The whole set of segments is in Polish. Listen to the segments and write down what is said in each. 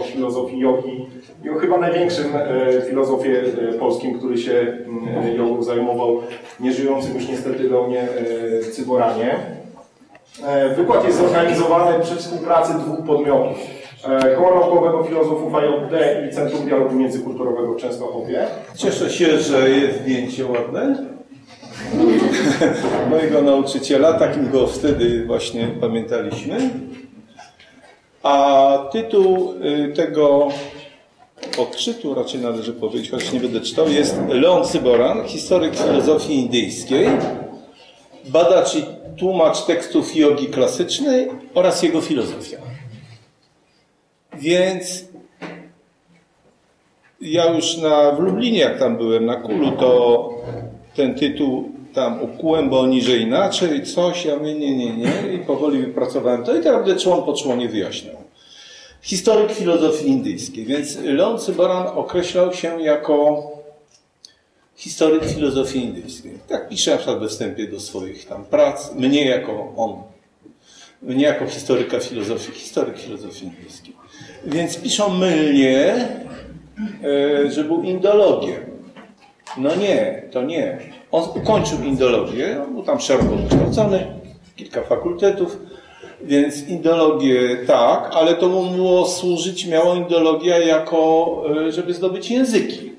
o filozofii jogi i o chyba największym e, filozofie e, polskim, który się e, jogą zajmował, nieżyjącym już niestety Leonie e, Cyboranie. Wykład jest zorganizowany przy współpracy dwóch podmiotów. Koła Naukowego Filozofów AJD i Centrum Dialogu Międzykulturowego w Częstochowie. Cieszę się, że jest zdjęcie ładne. Mojego nauczyciela, takim go wtedy właśnie pamiętaliśmy. A tytuł y, tego odczytu, raczej należy powiedzieć, choć nie będę czytał, jest Leon Cyboran, historyk filozofii indyjskiej, badacz i tłumacz tekstów jogi klasycznej oraz jego filozofia. Więc ja już na, w Lublinie, jak tam byłem na Kulu, to ten tytuł tam ukułem, bo niżej inaczej, coś, ja mówię, nie, nie, nie, i powoli wypracowałem to i będę człon po członie wyjaśniał. Historyk filozofii indyjskiej, więc Leon Cyboran określał się jako historyk filozofii indyjskiej. Tak pisze na przykład we wstępie do swoich tam prac, mnie jako on, mnie jako historyka filozofii, historyk filozofii indyjskiej. Więc piszą mylnie, e, że był indologiem. No nie, to nie. On ukończył indologię, on był tam szeroko wykształcony, kilka fakultetów, więc indologię tak, ale to mu miło służyć, miała indologia jako, e, żeby zdobyć języki.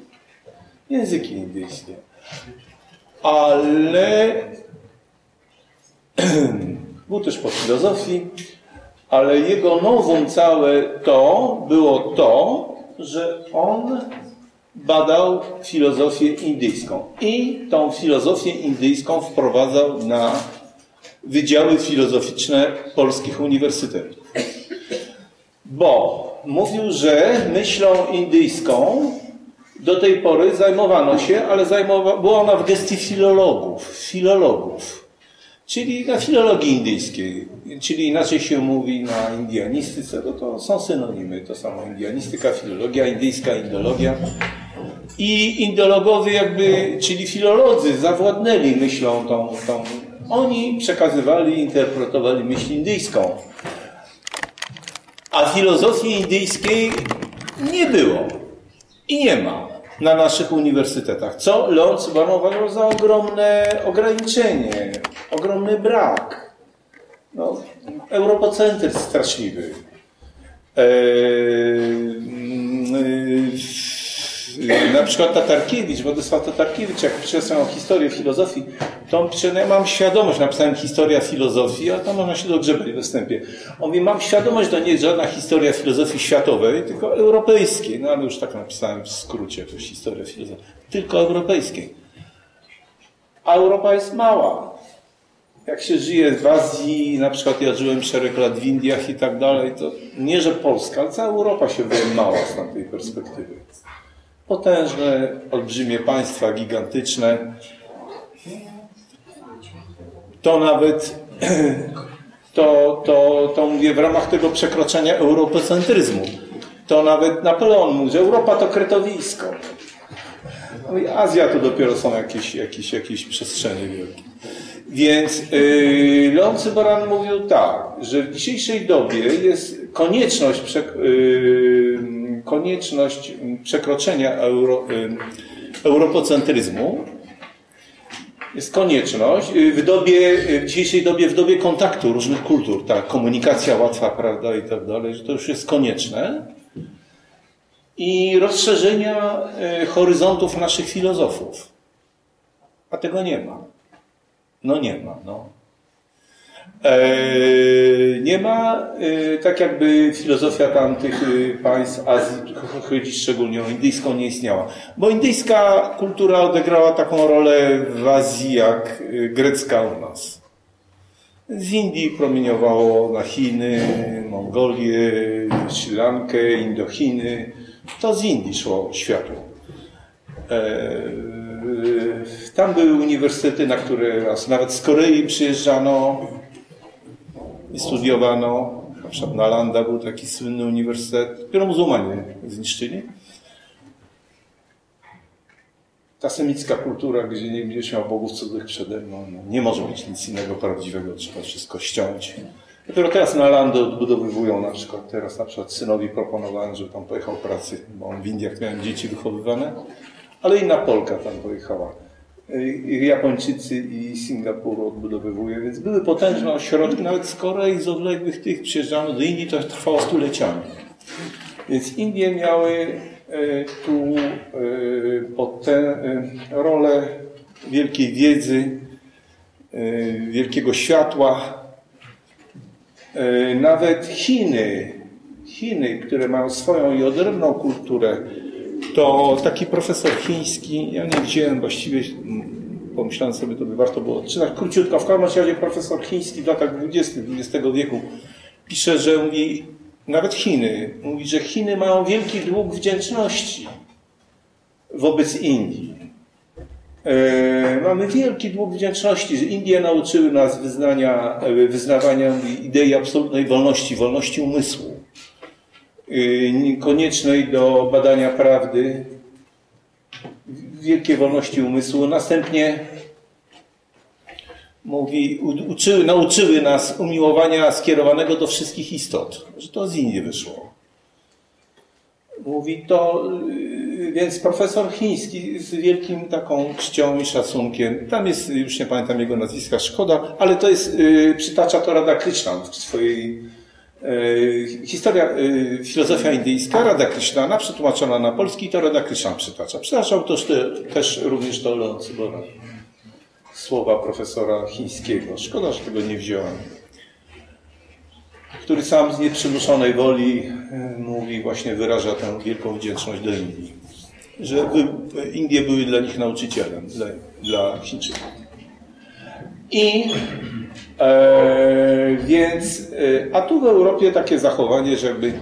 Języki indyjskie. Ale był też po filozofii, ale jego nową całe to było to, że on badał filozofię indyjską i tą filozofię indyjską wprowadzał na wydziały filozoficzne polskich uniwersytetów. Bo mówił, że myślą indyjską do tej pory zajmowano się, ale zajmowa była ona w gestii filologów, filologów, czyli na filologii indyjskiej, czyli inaczej się mówi na indianistyce, bo to są synonimy, to samo indianistyka, filologia, indyjska indologia. I indologowie jakby, czyli filolodzy zawładnęli myślą tą, tą oni przekazywali, interpretowali myśl indyjską. A filozofii indyjskiej nie było i nie ma na naszych uniwersytetach. Co Leon Cyban uważał za ogromne ograniczenie, ogromny brak. No, europocentryzm straszliwy. Eee, na przykład Tatarkiewicz, Władysław Tatarkiewicz, jak pisze swoją historię filozofii, to on pisze, no ja mam świadomość, napisałem historia filozofii, a tam można się dogrzebać we wstępie. On mówi, mam świadomość, to nie jest żadna historia filozofii światowej, tylko europejskiej. No ale już tak napisałem w skrócie, to jest historia filozofii. Tylko europejskiej. A Europa jest mała. Jak się żyje w Azji, na przykład ja żyłem szereg lat w Indiach i tak dalej, to nie, że Polska, ale cała Europa się wydaje mała z tamtej perspektywy potężne, olbrzymie państwa, gigantyczne. To nawet, to, to, to mówię w ramach tego przekroczenia europocentryzmu. To nawet Napoleon mówi, że Europa to kretowisko. No Azja to dopiero są jakieś, jakieś, jakieś przestrzenie wielkie. Więc yy, Leon Cyboran mówił tak, że w dzisiejszej dobie jest konieczność yy, konieczność przekroczenia euro, europocentryzmu jest konieczność w dobie, w dzisiejszej dobie, w dobie kontaktu różnych kultur, ta komunikacja łatwa, prawda, i tak dalej, że to już jest konieczne i rozszerzenia horyzontów naszych filozofów. A tego nie ma. No nie ma, no. E, nie ma, e, tak jakby filozofia tamtych e, państw Azji, chodzi szczególnie o indyjską, nie istniała. Bo indyjska kultura odegrała taką rolę w Azji jak grecka u nas. Z Indii promieniowało na Chiny, Mongolię, Sri Lankę, Indochiny. To z Indii szło światło. Tam były uniwersytety, na które nawet z Korei przyjeżdżano, i studiowano. Na przykład Nalanda był taki słynny uniwersytet, dopiero muzułmanie zniszczyli. Ta semicka kultura, gdzie nie będziesz miał bogów cudzych przede mną, no, nie może mieć nic innego prawdziwego, trzeba wszystko ściąć. Dopiero teraz na landę odbudowywują na przykład, teraz na przykład synowi proponowałem, żeby tam pojechał pracy, bo on w Indiach miałem dzieci wychowywane, ale inna Polka tam pojechała. Japończycy i Singapuru odbudowywuje, więc były potężne ośrodki, nawet z Korei, z odległych tych przyjeżdżano do Indii, to trwało stuleciami. Więc Indie miały e, tu pod tę rolę wielkiej wiedzy, e, wielkiego światła. E, nawet Chiny, Chiny, które mają swoją i odrębną kulturę, to taki profesor chiński, ja nie wziąłem właściwie, pomyślałem sobie, to by warto było odczytać króciutko, w każdym razie profesor chiński w latach 20. XX wieku pisze, że mówi, nawet Chiny, mówi, że Chiny mają wielki dług wdzięczności wobec Indii. E, mamy wielki dług wdzięczności, że Indie nauczyły nas wyznania, e, wyznawania idei absolutnej wolności, wolności umysłu, koniecznej do badania prawdy, wielkiej wolności umysłu. Następnie mówi, uczyły, nauczyły nas umiłowania skierowanego do wszystkich istot, że to z Indii wyszło. Mówi to, y, więc profesor chiński z wielkim taką czcią i szacunkiem, tam jest, już nie pamiętam jego nazwiska, szkoda, ale to jest, y, przytacza to Rada Krishna w swojej y, historia, filozofia indyjska, Rada Krishnana, przetłumaczona na polski, to Rada Krishna przytacza. Przytaczał też, też również to Leon Cybora słowa profesora chińskiego. Szkoda, że tego nie wziąłem. Który sam z nieprzymuszonej woli e, mówi, właśnie wyraża tę wielką wdzięczność do Indii. Że Indie były dla nich nauczycielem, dla, dla Chińczyków. I e, więc, e, a tu w Europie takie zachowanie, że jakby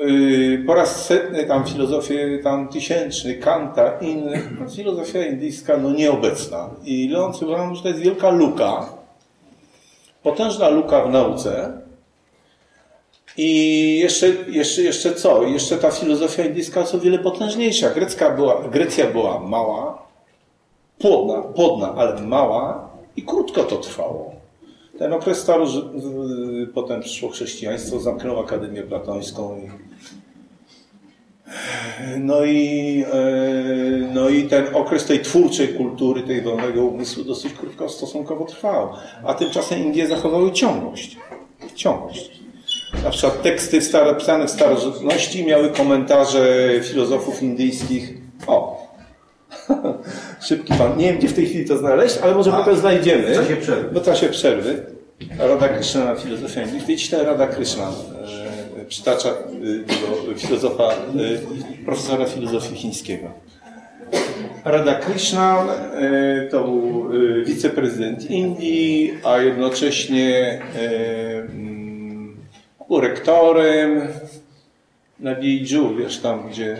Y, po raz setny tam filozofię tam tysięczny, Kanta, inny, no, filozofia indyjska no nieobecna. I Leon uważam, że to jest wielka luka, potężna luka w nauce. I jeszcze, jeszcze, jeszcze co? Jeszcze ta filozofia indyjska jest o wiele potężniejsza. Grecka była, Grecja była mała, płodna, płodna, ale mała i krótko to trwało. Ten okres starożytny, potem przyszło chrześcijaństwo, zamknęło Akademię Platońską. I, no, i, e, no i ten okres tej twórczej kultury, tej wolnego umysłu dosyć krótko stosunkowo trwał. A tymczasem Indie zachowały ciągłość. Ciągłość. Na przykład teksty stare, pisane w starożytności miały komentarze filozofów indyjskich. O, Szybki pan. Nie wiem, gdzie w tej chwili to znaleźć, ale może A, potem znajdziemy. W czasie przerwy. W czasie przerwy. Rada Krishna, filozofia indyjska. Rada Krishna e, przytacza e, filozofa, e, profesora filozofii chińskiego. Rada Krishna e, to był e, wiceprezydent Indii, a jednocześnie e, mm, był rektorem na Jeju, wiesz tam, gdzie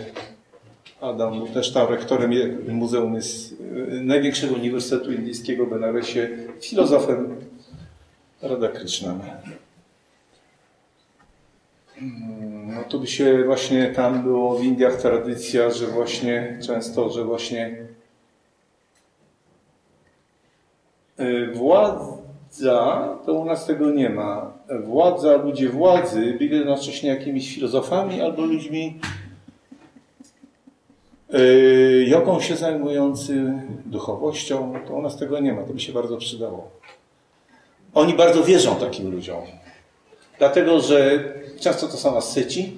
Adam też tam rektorem Muzeum jest, y, największego Uniwersytetu Indyjskiego w Benaresie, filozofem Rada Krishna. No tu by się właśnie tam było w Indiach tradycja, że właśnie często, że właśnie y, władza, to u nas tego nie ma. Władza, ludzie władzy byli jednocześnie jakimiś filozofami albo ludźmi jogą się zajmujący, duchowością, to u nas tego nie ma, to by się bardzo przydało. Oni bardzo wierzą takim ludziom. Dlatego, że często to są asceci,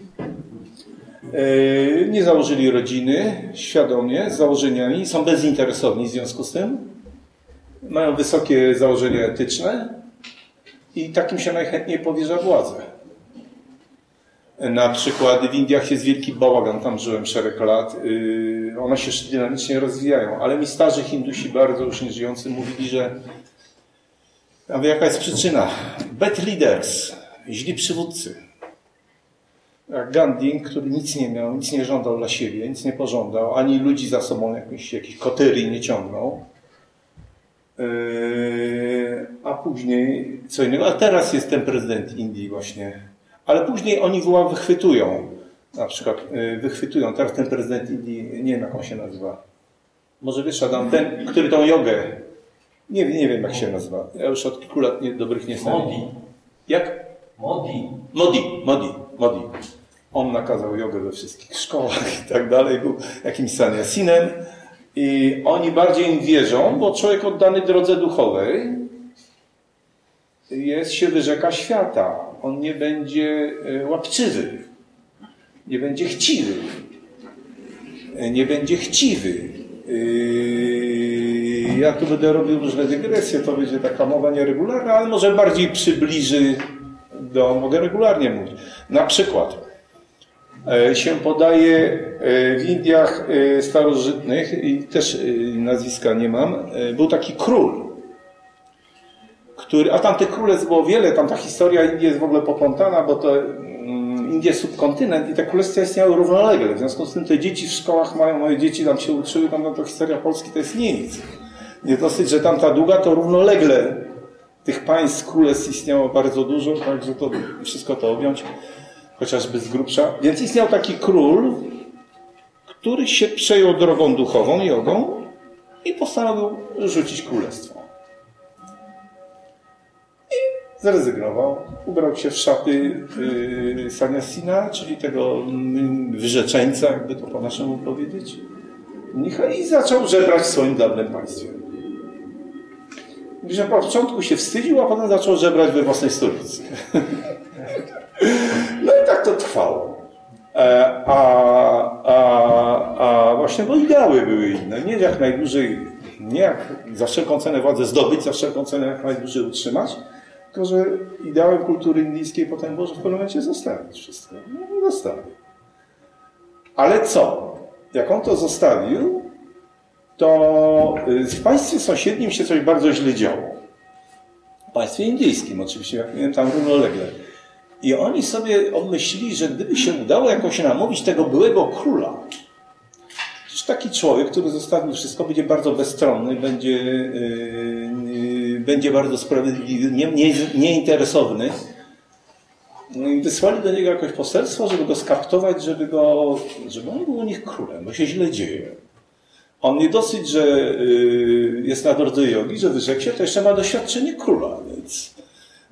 yy, nie założyli rodziny świadomie, z założeniami, są bezinteresowni w związku z tym, mają wysokie założenia etyczne i takim się najchętniej powierza władzę. Na przykład w Indiach jest wielki bałagan, tam żyłem szereg lat. Y, one się dynamicznie rozwijają, ale mi starzy Hindusi, bardzo już nieżyjący, mówili, że a jaka jest przyczyna? Bad leaders, źli przywódcy. Jak Gandhi, który nic nie miał, nic nie żądał dla siebie, nic nie pożądał, ani ludzi za sobą jakiś, jakiś kotyry nie ciągnął. Y, a później co innego. A teraz jest ten prezydent Indii właśnie ale później oni woła wychwytują. Na przykład y, wychwytują. Teraz ten prezydent Indii, nie wiem jak on się nazywa. Może wiesz, Adam, ten, który tą jogę, nie, nie wiem jak się nazywa. Ja już od kilku lat nie, dobrych nie znam. Modi. Jak? Modi. Modi, Modi, Modi. On nakazał jogę we wszystkich szkołach i tak dalej, był jakimś saniasinem. I oni bardziej im wierzą, bo człowiek oddany drodze duchowej jest, się wyrzeka świata. On nie będzie e, łapczywy, nie będzie chciwy, e, nie będzie chciwy. Yy, ja tu będę robił różne dygresje, to będzie taka mowa nieregularna, ale może bardziej przybliży do, mogę regularnie mówić. Na przykład e, się podaje w Indiach starożytnych, i też nazwiska nie mam, był taki król, który, a tam tych królestw było wiele, tam ta historia Indii jest w ogóle poplątana, bo to mm, Indie subkontynent i te królestwa istniały równolegle. W związku z tym te dzieci w szkołach mają, moje dzieci tam się uczyły, tam no to historia Polski to jest nic. Nie dosyć, że tam ta długa, to równolegle tych państw, królestw istniało bardzo dużo, także to wszystko to objąć, chociażby z grubsza. Więc istniał taki król, który się przejął drogą duchową, jogą i postanowił rzucić królestwo. Zrezygnował, ubrał się w szaty yy, saniasina, czyli tego yy, wyrzeczeńca, jakby to po naszemu powiedzieć, i zaczął żebrać w swoim dawnym państwie. Że po początku się wstydził, a potem zaczął żebrać we własnej stolicy. no i tak to trwało. E, a, a, a właśnie, bo ideały były inne. Nie jak najdłużej, nie jak za wszelką cenę władzę zdobyć, za wszelką cenę jak najdłużej utrzymać, tylko, że ideałem kultury indyjskiej potem było, że w pewnym momencie zostawić wszystko. No, zostawił. Ale co? Jak on to zostawił, to y, w państwie sąsiednim się coś bardzo źle działo. W państwie indyjskim oczywiście, jak miałem tam równolegle. I oni sobie obmyślili, że gdyby się udało jakoś namówić tego byłego króla, Przecież taki człowiek, który zostawił wszystko, będzie bardzo bezstronny, będzie, yy, będzie bardzo sprawiedliwy, nie, nie, nieinteresowny. No i wysłali do niego jakoś poselstwo, żeby go skaptować, żeby, go, żeby on był u nich królem, bo się źle dzieje. On nie dosyć, że yy, jest na drodze jogi, że wyrzekł się, to jeszcze ma doświadczenie króla, więc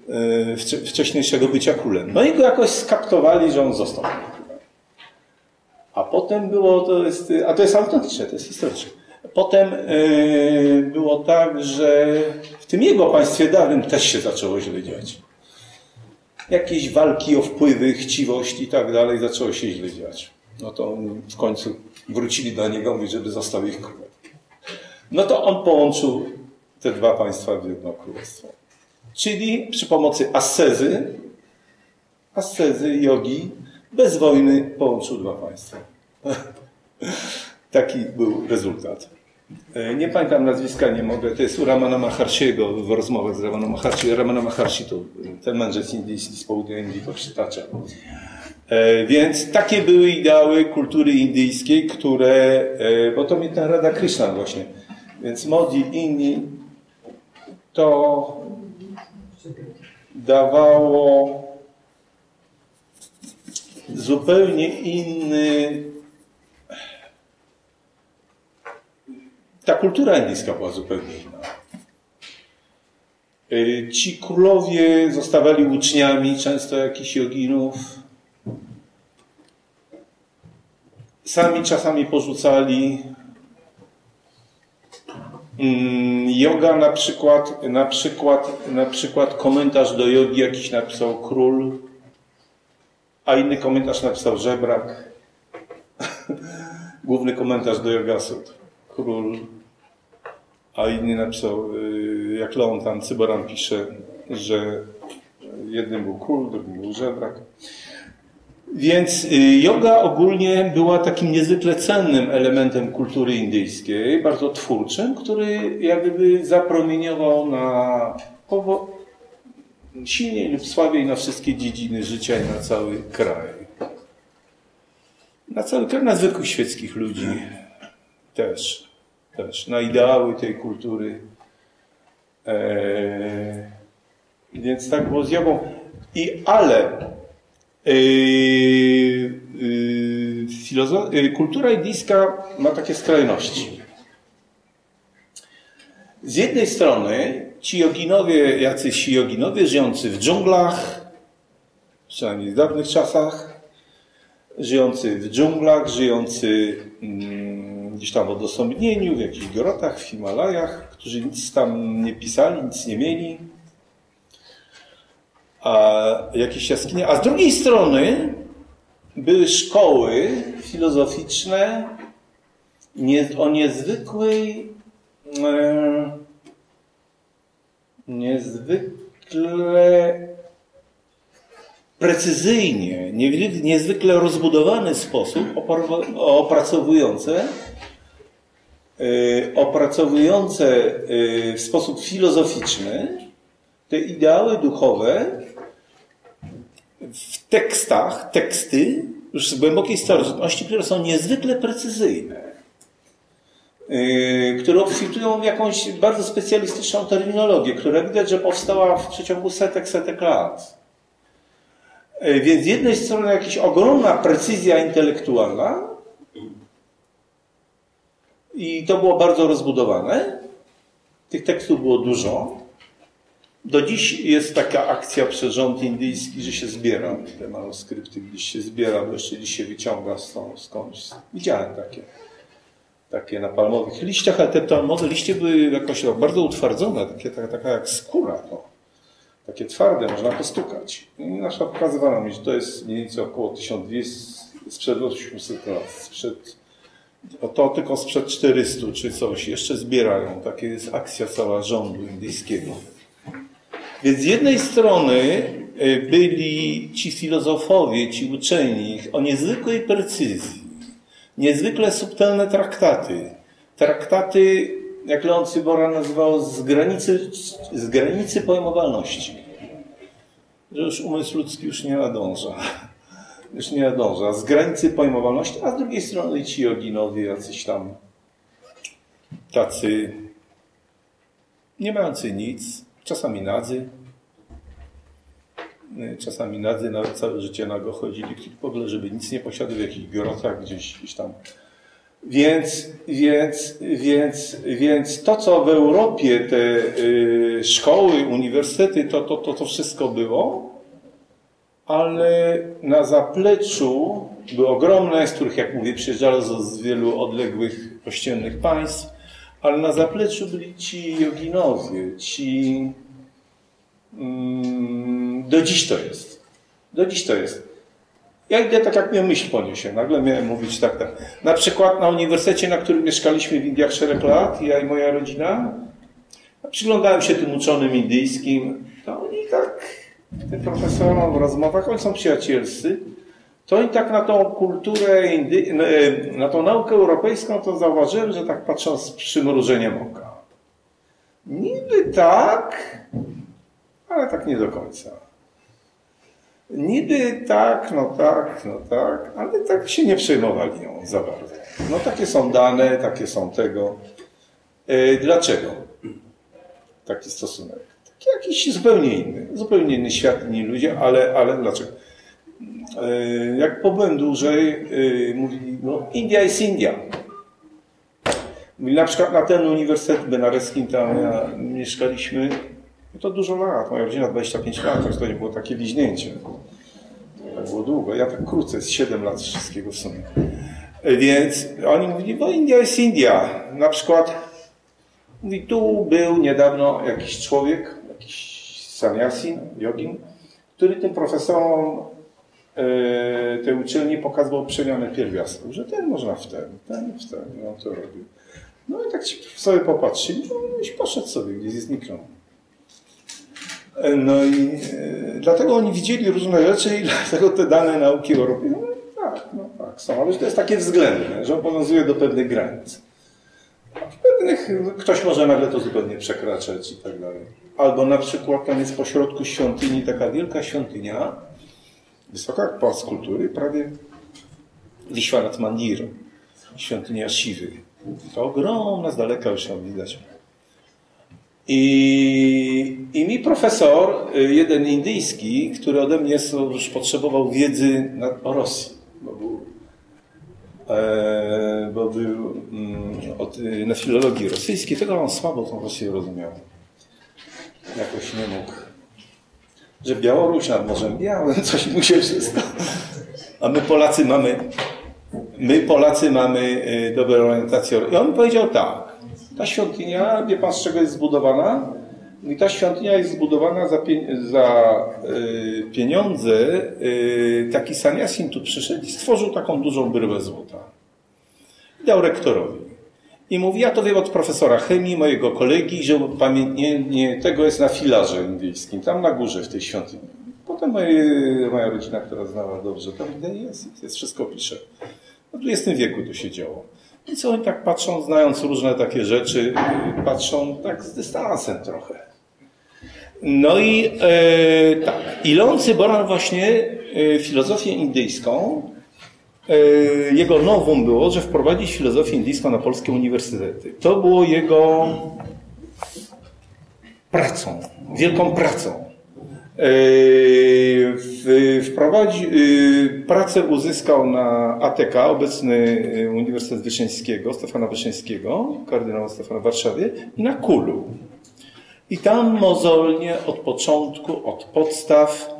yy, wcześniejszego bycia królem. No i go jakoś skaptowali, że on został. A potem było, to jest, a to jest autentyczne, to jest historyczne. Potem yy, było tak, że w tym jego państwie dawnym też się zaczęło źle dziać. Jakieś walki o wpływy, chciwość i tak dalej zaczęło się źle dziać. No to w końcu wrócili do niego, mówi, żeby został ich królem. No to on połączył te dwa państwa w jedno królestwo. Czyli przy pomocy ascezy, ascezy, jogi, bez wojny połączył dwa państwa. Taki był rezultat. E, nie pamiętam nazwiska, nie mogę. To jest u Ramana Maharsiego w rozmowach z Ramana Maharsi. Ramana Maharsi to ten mędrzec indyjski z południa Indii to przytacza. E, więc takie były ideały kultury indyjskiej, które, e, bo to mi ten Rada Krishna właśnie. Więc Modi, inni, to dawało zupełnie inny. Ta kultura indyjska była zupełnie inna. Y, ci królowie zostawali uczniami często jakichś joginów. Sami czasami porzucali. Mm, yoga na przykład, na przykład, na przykład komentarz do jogi jakiś napisał król a inny komentarz napisał Żebrak. Główny komentarz do Jogasut. Król. A inny napisał, y, jak Leon tam Cyboran pisze, że jednym był król, drugim był żebrak. Więc y, yoga ogólnie była takim niezwykle cennym elementem kultury indyjskiej, bardzo twórczym, który jakby zapromieniował na silniej lub słabiej na wszystkie dziedziny życia i na cały kraj. Na cały kraj, na zwykłych świeckich ludzi też. Też na ideały tej kultury. Eee, więc tak było z jogą. I ale yy, yy, kultura indyjska ma takie skrajności. Z jednej strony ci joginowie, jacyś joginowie żyjący w dżunglach, przynajmniej w dawnych czasach, żyjący w dżunglach, żyjący mm, gdzieś tam w odosobnieniu, w jakichś grotach, w Himalajach, którzy nic tam nie pisali, nic nie mieli, a jakieś jaskinie. A z drugiej strony były szkoły filozoficzne nie, o niezwykłej, e, niezwykle precyzyjnie, niezwykle rozbudowany sposób opracowujące, opracowujące e, w sposób filozoficzny te ideały duchowe w tekstach, teksty już z głębokiej starożytności, które są niezwykle precyzyjne, yy, które obfitują w jakąś bardzo specjalistyczną terminologię, która widać, że powstała w przeciągu setek, setek lat. Więc z jednej strony jakaś ogromna precyzja intelektualna i to było bardzo rozbudowane. Tych tekstów było dużo. Do dziś jest taka akcja przez rząd indyjski, że się zbiera te manuskrypty, gdzieś się zbiera, bo jeszcze dziś się wyciąga skądś. Widziałem takie, takie na palmowych liściach, ale te palmowe liście były jakoś tak bardzo utwardzone, takie, taka, taka jak skóra. No. Takie twarde, można postukać. I nasza pokazywała mi, że to jest mniej więcej około 1200, sprzed 800 lat, sprzed, to tylko sprzed 400 czy coś. Jeszcze zbierają. Takie jest akcja cała rządu indyjskiego. Więc z jednej strony e, byli ci filozofowie, ci uczeni o niezwykłej precyzji, niezwykle subtelne traktaty. Traktaty, jak Leon Cybora nazywał, z granicy, z granicy pojmowalności. Że już umysł ludzki już nie nadąża. Już nie nadąża. Z granicy pojmowalności, a z drugiej strony ci joginowie, jacyś tam tacy nie mający nic, czasami nadzy, y, czasami nadzy nawet całe życie nago chodzili w ogóle, żeby nic nie posiadły w jakichś grotach gdzieś, gdzieś tam. Więc, więc, więc, więc to, co w Europie, te y, szkoły, uniwersytety, to, to, to, to wszystko było, ale na zapleczu były ogromne, z których, jak mówię, przyjeżdżało z wielu odległych kościelnych państw, ale na zapleczu byli ci joginowie, ci... Mm, do dziś to jest. Do dziś to jest. Ja idę tak, jak mnie myśl poniesie. Nagle miałem mówić tak, tak. Na przykład na uniwersytecie, na którym mieszkaliśmy w Indiach szereg lat, ja i moja rodzina, przyglądałem się tym uczonym indyjskim, to oni tak, tym profesorom w rozmowach, oni są przyjacielscy, to i tak na tą kulturę, Indy... E, na tą naukę europejską to zauważyłem, że tak patrząc z przymrużeniem oka. Niby tak, ale tak nie do końca. Niby tak, no tak, no tak, ale tak się nie przejmowali nią za bardzo. No takie są dane, takie są tego. E, dlaczego taki stosunek? Jakiś zupełnie inny. Zupełnie inny świat, inni ludzie, ale, ale dlaczego? E, jak pobyłem dłużej, e, mówili, no India jest India. Na przykład na ten uniwersytet benareskim, tam ja, mieszkaliśmy, no to dużo lat, moja rodzina 25 lat, to nie było takie liźnięcie. Tak było długo, ja tak krótce, z 7 lat wszystkiego w sumie. E, więc oni mówili, no India jest India. Na przykład, mówi, tu był niedawno jakiś człowiek, jakiś sannyasin, jogin, który tym profesorom E, tej uczelni pokazywał przemianę pierwiastków, że ten można w ten, ten w ten, i on to robił. No i tak ci sobie popatrzyli, no i poszedł sobie, gdzieś zniknął. E, no i e, dlatego oni widzieli różne rzeczy i dlatego te dane nauki Europy, no tak, no tak, są, ale to jest takie względne, że obowiązuje do pewnych granic. A w pewnych, no, ktoś może nagle to zupełnie przekraczać i tak dalej. Albo na przykład tam jest pośrodku świątyni taka wielka świątynia, Wysoka jak pałac kultury, prawie Wiśwarat Mandir, świątynia Siwy. To ogromna, z daleka już ją widać. I, I mi profesor, y, jeden indyjski, który ode mnie już potrzebował wiedzy o Rosji, bo był, e, bo był mm, od, na filologii rosyjskiej, tego on słabo tą Rosję rozumiał. Jakoś nie mógł. Że Białoruś nad Morzem Białym, coś mu się wszystko. A my Polacy mamy, my Polacy mamy y, dobrą orientację. I on powiedział tak, ta świątynia, wie pan z czego jest zbudowana? I ta świątynia jest zbudowana za, y, pieniądze. Y, taki saniasin tu przyszedł i stworzył taką dużą bryłę złota. I dał rektorowi. I mówi, ja to wiem od profesora chemii, mojego kolegi, że pamiętnie tego jest na filarze indyjskim, tam na górze w tej świątyni. Potem moje, moja rodzina, która znała dobrze, tam jest, jest, wszystko pisze. No w tym wieku to się działo. I co oni tak patrzą, znając różne takie rzeczy, patrzą tak z dystansem trochę. No i e, tak, i Leon Cyboran właśnie e, filozofię indyjską, jego nowum było, że wprowadzić filozofię indyjską na polskie uniwersytety. To było jego pracą, wielką pracą. E, wprowadzi, e, pracę uzyskał na ATK, obecny e, Uniwersytet Wyszyńskiego, Stefana Wyszyńskiego, kardynała Stefana w Warszawie i na Kulu. I tam mozolnie od początku, od podstaw,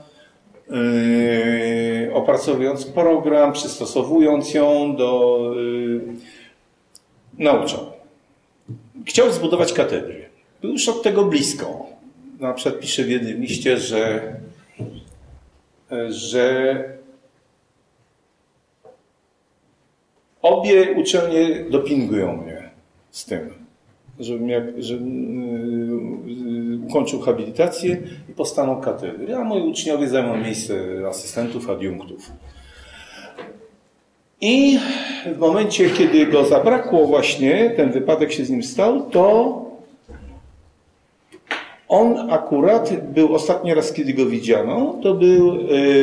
opracowując program, przystosowując ją do yy, nauczał. Chciał zbudować katedry. Był już od tego blisko. Na przykład pisze w jednym liście, że, że obie uczelnie dopingują mnie z tym żebym jak, że, yy, ukończył habilitację i postanął katedry, a moi uczniowie zajmą miejsce asystentów, adiunktów. I w momencie, kiedy go zabrakło właśnie, ten wypadek się z nim stał, to on akurat był ostatni raz, kiedy go widziano, to był y,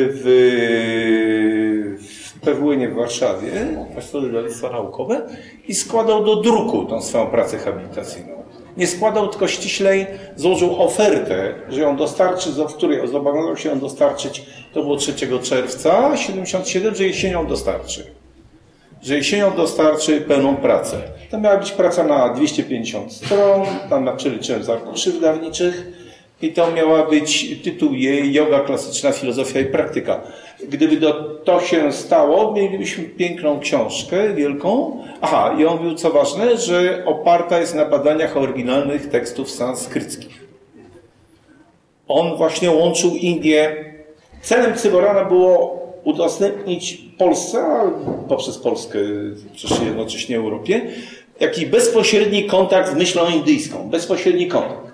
w, w PWN w Warszawie, Państwowe Wydawnictwo Naukowe i składał do druku tą swoją pracę habilitacyjną. Nie składał, tylko ściślej złożył ofertę, że ją dostarczy, w której zobowiązał się ją dostarczyć, to było 3 czerwca 77, że jesienią dostarczy. Że jesienią dostarczy pełną pracę. To miała być praca na 250 stron, tam przeliczyłem z arkuszy wydawniczych i to miała być tytuł jej Yoga klasyczna, filozofia i praktyka. Gdyby to, się stało, mielibyśmy piękną książkę, wielką. Aha, i on mówił, co ważne, że oparta jest na badaniach oryginalnych tekstów sanskryckich. On właśnie łączył Indię. Celem Cyborana było udostępnić Polsce, poprzez Polskę przecież jednocześnie Europie, jakiś bezpośredni kontakt z myślą indyjską. Bezpośredni kontakt.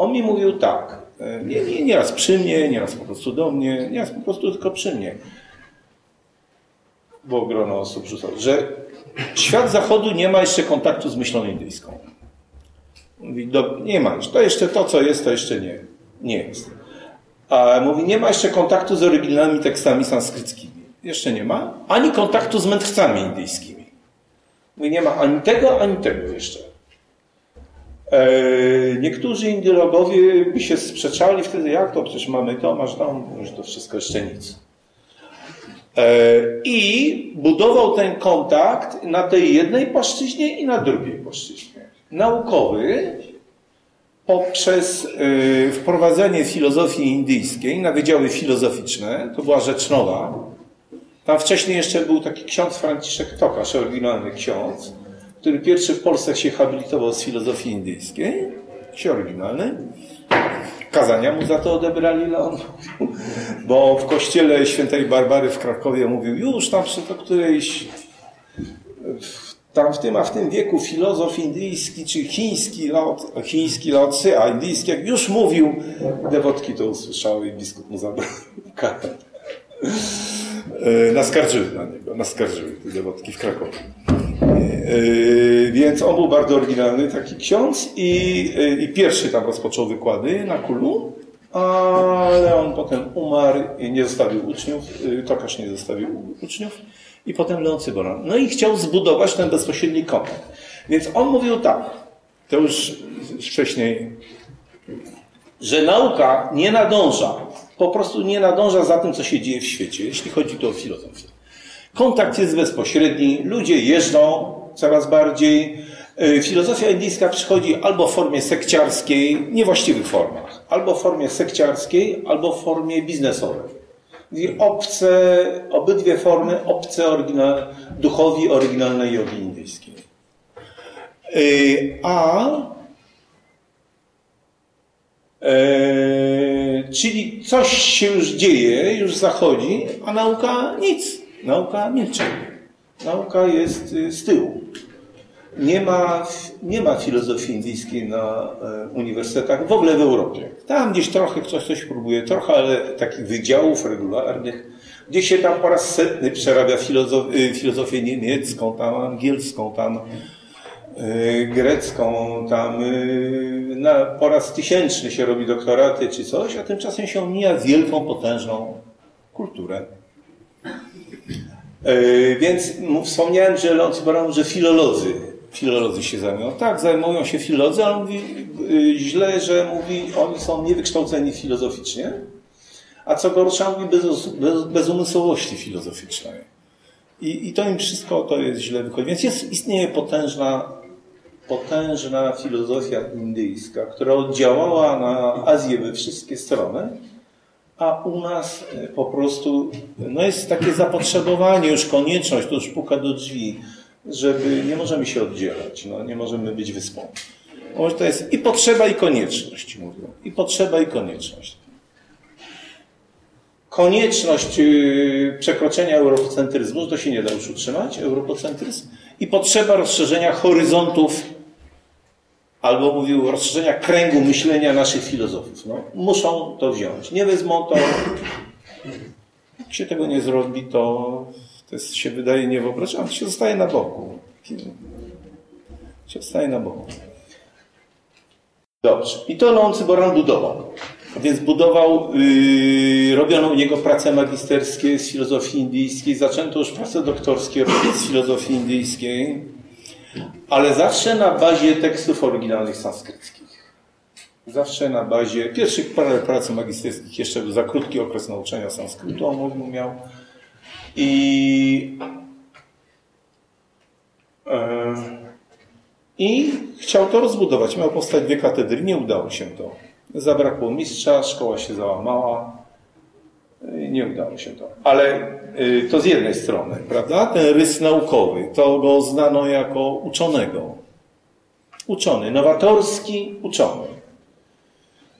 On mi mówił tak, e, nie, nie, nieraz przy mnie, nieraz po prostu do mnie, nieraz po prostu tylko przy mnie. Było grono osób rzucało, że świat zachodu nie ma jeszcze kontaktu z myślą indyjską. Mówi, do, nie ma już. To jeszcze to, co jest, to jeszcze nie. Nie jest. A mówi, nie ma jeszcze kontaktu z oryginalnymi tekstami sanskryckimi. Jeszcze nie ma. Ani kontaktu z mędrcami indyjskimi. Mówi, nie ma ani tego, ani tego jeszcze. E, niektórzy indyologowie by się sprzeczali wtedy, jak to, przecież mamy to, masz tam, że to wszystko jeszcze nic. E, I budował ten kontakt na tej jednej płaszczyźnie i na drugiej płaszczyźnie. Naukowy poprzez e, wprowadzenie filozofii indyjskiej na wydziały filozoficzne, to była rzecz nowa. Tam wcześniej jeszcze był taki ksiądz Franciszek Tokarz, oryginalny ksiądz, który pierwszy w Polsce się habilitował z filozofii indyjskiej, się oryginalny. Kazania mu za to odebrali, ale on mówił, bo w kościele świętej Barbary w Krakowie mówił, już tam przy to którejś, tam w tym, a w tym wieku filozof indyjski, czy chiński, lot, chiński Laocy, a indyjski, jak już mówił, dewotki to usłyszały i biskup mu zabrał karę. E, naskarżyły na niego, naskarżyły te dewotki w Krakowie. Yy, więc on był bardzo oryginalny, taki ksiądz i, yy, i pierwszy tam rozpoczął wykłady na Kulu, ale on potem umarł i nie zostawił uczniów, yy, Tokarz nie zostawił uczniów i potem Leon Cyboran. No i chciał zbudować ten bezpośredni kontakt. Więc on mówił tak, to już wcześniej, że nauka nie nadąża, po prostu nie nadąża za tym, co się dzieje w świecie, jeśli chodzi tu o filozofię. Kontakt jest bezpośredni, ludzie jeżdżą, coraz bardziej. Y, filozofia indyjska przychodzi albo w formie sekciarskiej, niewłaściwych formach, albo w formie sekciarskiej, albo w formie biznesowej. I obce, obydwie formy obce oryginal, duchowi oryginalnej jogi indyjskiej. Y, a e, czyli coś się już dzieje, już zachodzi, a nauka nic. Nauka milczy. Nauka jest y, z tyłu. Nie ma, nie ma filozofii indyjskiej na e, uniwersytetach, w ogóle w Europie. Tam gdzieś trochę ktoś coś próbuje, trochę, ale takich wydziałów regularnych, gdzie się tam po raz setny przerabia filozof, y, filozofię niemiecką, tam angielską, tam y, grecką, tam na, po raz tysięczny się robi doktoraty czy coś, a tymczasem się mija wielką, potężną kulturę. E, więc wspomniałem, że Leon Baran, że filolodzy, filolodzy się zajmują. Tak, zajmują się filolodzy, ale mówi y, źle, że mówi, oni są niewykształceni filozoficznie, a co gorsza mówi bez, bez, bez umysłowości filozoficznej. I, I to im wszystko to jest źle wychodzi. Więc jest, istnieje potężna, potężna filozofia indyjska, która oddziałała na Azję we wszystkie strony, a u nas e, po prostu no jest takie zapotrzebowanie, już konieczność, to już puka do drzwi, żeby nie możemy się oddzielać, no, nie możemy być wyspą. Może to jest i potrzeba, i konieczność, mówią. I potrzeba, i konieczność. Konieczność y, przekroczenia eurocentryzmu, to się nie da już utrzymać, europocentryzm, i potrzeba rozszerzenia horyzontów albo mówił rozszerzenia kręgu myślenia naszych filozofów. No, muszą to wziąć. Nie wezmą to. Jak się tego nie zrobi, to, to jest, się wydaje niewyobrażalne. się zostaje na boku. Się zostaje na boku. Dobrze. I to Leoncy Boran budował. Więc budował, yy, robiono u niego prace magisterskie z filozofii indyjskiej, zaczęto już prace doktorskie robić z filozofii indyjskiej ale zawsze na bazie tekstów oryginalnych sanskryckich. Zawsze na bazie pierwszych parę prac magisterskich, jeszcze był za krótki okres nauczania sanskrytu, on miał. I, e, I chciał to rozbudować. Miał powstać dwie katedry, nie udało się to. Zabrakło mistrza, szkoła się załamała. Nie udało się to. Ale y, to z jednej strony, prawda? Ten rys naukowy, to go znano jako uczonego. Uczony, nowatorski uczony.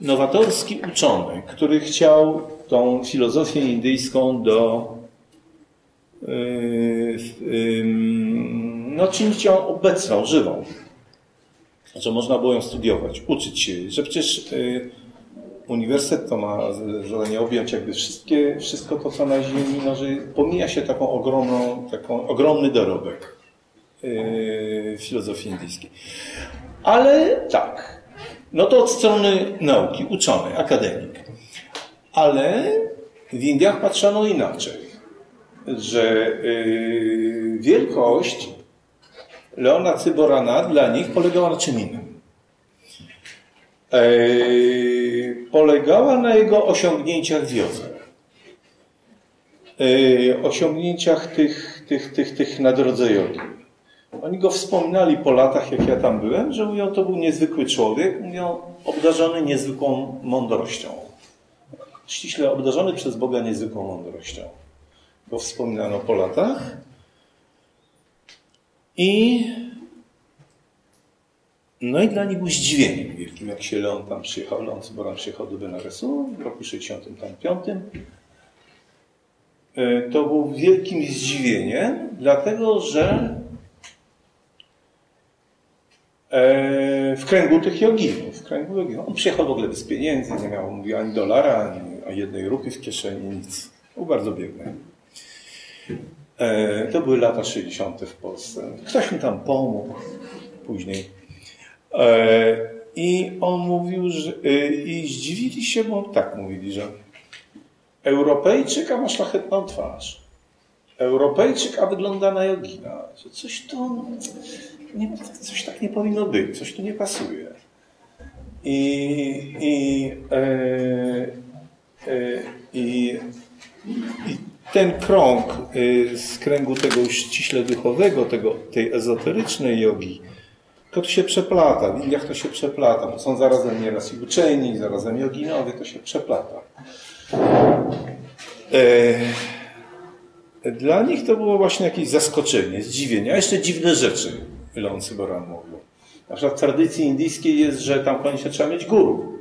Nowatorski uczony, który chciał tą filozofię indyjską do yy, no, czynić ją obecną, żywą. Że można było ją studiować, uczyć się, że przecież yy, uniwersytet to ma zadanie objąć jakby wszystkie, wszystko to, co na Ziemi, no, że pomija się taką ogromną, taką ogromny dorobek yy, filozofii indyjskiej. Ale tak, no to od strony nauki, uczony, akademik. Ale w Indiach patrzono inaczej, że yy, wielkość Leona Cyborana dla nich polegała na czym innym. Yy, polegała na jego osiągnięciach w jodze. Yy, osiągnięciach tych, tych, tych, tych na. Oni go wspominali po latach, jak ja tam byłem, że mówią, to był niezwykły człowiek, mówią, obdarzony niezwykłą mądrością. Ściśle obdarzony przez Boga niezwykłą mądrością. Go wspominano po latach. I no i dla nich było zdziwieniem wielkim, jak się Leon tam przyjechał, Leon Cyboran przyjechał do Benaresu w roku 65. E, to był wielkim zdziwieniem, dlatego że e, w kręgu tych joginów, w kręgu joginów, on przyjechał w ogóle bez pieniędzy, nie miał mówi, ani dolara, ani jednej rupy w kieszeni, nic. Był bardzo biedny. E, to były lata 60. w Polsce. Ktoś mi tam pomógł później. E, I on mówił, że, e, i zdziwili się, bo tak mówili, że Europejczyk, a ma szlachetną twarz. Europejczyk, a wygląda na jogina. Coś to, nie, coś tak nie powinno być, coś tu nie pasuje. I, i, e, i, i ten krąg y, z kręgu tego ściśle duchowego, tego, tej ezoterycznej jogi, to, to się przeplata. W Indiach to się przeplata, bo są zarazem nieraz i uczeni, zarazem joginowie, to się przeplata. E, dla nich to było właśnie jakieś zaskoczenie, zdziwienie, a jeszcze dziwne rzeczy Leoncy Boran mówił. Na przykład w tradycji indyjskiej jest, że tam koniecznie trzeba mieć guru.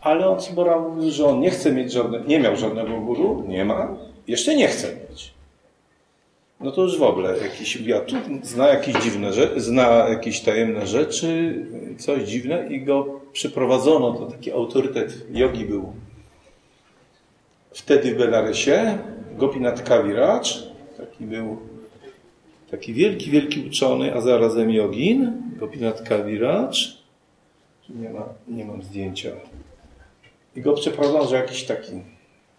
Ale on Boran mówił, że on nie chce mieć żadnego, nie miał żadnego guru, nie ma, jeszcze nie chce mieć. No to już w ogóle jakiś ja tu zna jakieś dziwne rzeczy, zna jakieś tajemne rzeczy, coś dziwne i go przyprowadzono, to taki autorytet. Jogi był. Wtedy w Benaresie, Gopinath Kaviraj, taki był taki wielki, wielki uczony, a zarazem jogin, Gopinath Kaviraj, nie, ma, nie mam zdjęcia. I go przeprowadzono, że jakiś taki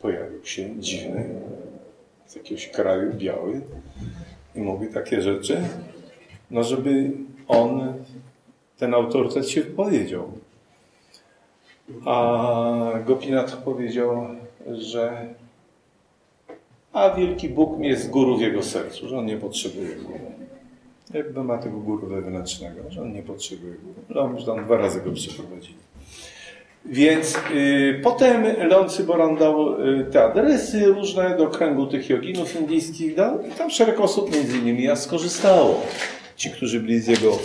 pojawił się dziwny, z jakiegoś kraju, biały i mówi takie rzeczy, no żeby on, ten autorytet się wypowiedział. A Gopinath powiedział, że a wielki Bóg jest guru w jego sercu, że on nie potrzebuje guru. Jakby ma tego guru wewnętrznego, że on nie potrzebuje guru. No, już tam dwa razy go przeprowadzili. Więc y, potem Leoncy Boran dał y, te adresy różne do kręgu tych joginów indyjskich dał i tam szereg osób, między innymi ja, skorzystało. Ci, którzy byli z jego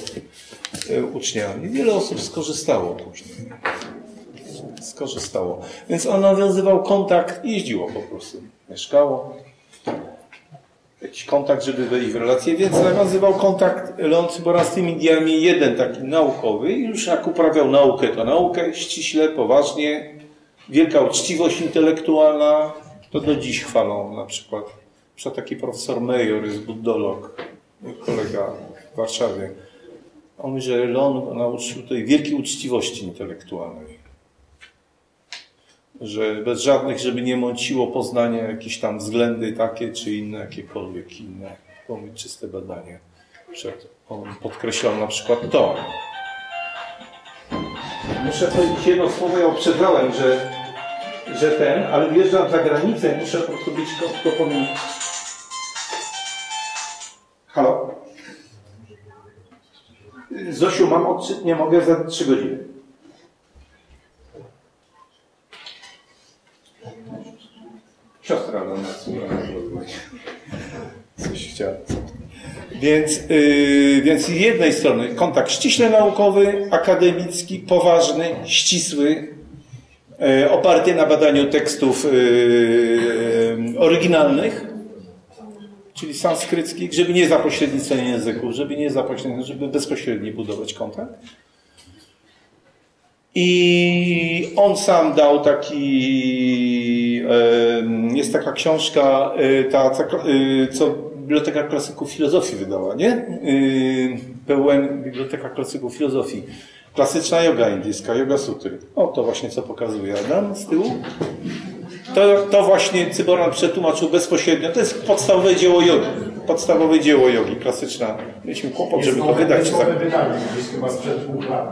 y, uczniami. Wiele osób skorzystało później. Skorzystało. Więc on nawiązywał kontakt, jeździło po prostu. Mieszkało jakiś kontakt, żeby wejść w relację, więc nawiązywał kontakt Leon Cybora z tymi Indiami, jeden taki naukowy i już jak uprawiał naukę, to naukę ściśle, poważnie, wielka uczciwość intelektualna, to do dziś chwalą na przykład. Na taki profesor Major jest buddolog, kolega w Warszawie. On mówi, że Leon nauczył tej wielkiej uczciwości intelektualnej że bez żadnych, żeby nie mąciło poznania jakieś tam względy takie czy inne, jakiekolwiek inne, pomyć czyste badanie. Przed, on podkreślał na przykład to. Muszę powiedzieć jedno słowo, ja uprzedzałem, że, że ten, ale wjeżdżam za granicę, muszę po prostu być pomimo. Halo? Zosiu, mam od, nie mogę za trzy godziny. Siostra do nas coś chciała. Więc, yy, więc z jednej strony kontakt ściśle naukowy, akademicki, poważny, ścisły, yy, oparty na badaniu tekstów yy, oryginalnych, czyli sanskryckich, żeby nie za pośrednictwem języków, żeby nie za pośrednictwem, żeby bezpośrednio budować kontakt. I on sam dał taki, jest taka książka, e, ta, e, co Biblioteka Klasyków Filozofii wydała, nie? E, Pełen Biblioteka Klasyków Filozofii. Klasyczna yoga indyjska, yoga sutry. O, to właśnie co pokazuje Adam z tyłu. To, to właśnie Cyboran przetłumaczył bezpośrednio. To jest podstawowe dzieło jogi. Podstawowe dzieło jogi, klasyczna. Mieliśmy kłopot, żeby to wydać. Jest nowe wydanie, gdzieś chyba sprzed dwóch lat.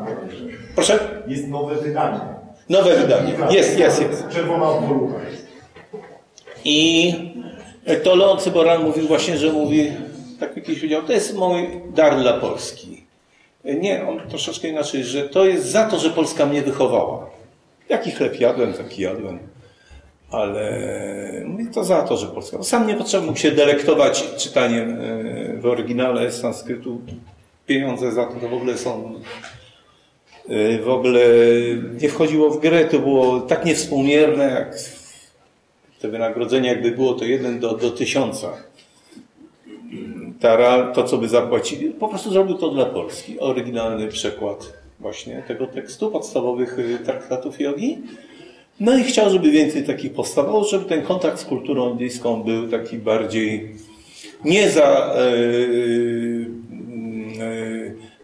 Proszę? Jest nowe wydanie. Nowe wydanie. Jest, jest, jest. Czerwona obworucha jest. I to Leon Cyboran mówił właśnie, że mówi, tak mi kiedyś powiedział, to jest mój dar dla Polski. Nie, on troszeczkę inaczej, że to jest za to, że Polska mnie wychowała. Jaki chleb jadłem, taki jadłem. Ale mówi to za to, że Polska. Sam nie potrzeba mógł się delektować czytaniem e, w oryginale sanskrytu. Pieniądze za to, to w ogóle są Y, w ogóle nie wchodziło w grę, to było tak niewspółmierne, jak te wynagrodzenie, jakby było to jeden do, do tysiąca. Ta, to, co by zapłacili, po prostu zrobił to dla Polski. Oryginalny przekład właśnie tego tekstu, podstawowych y, traktatów jogi. No i chciał, żeby więcej takich powstawało, żeby ten kontakt z kulturą indyjską był taki bardziej nie za yy,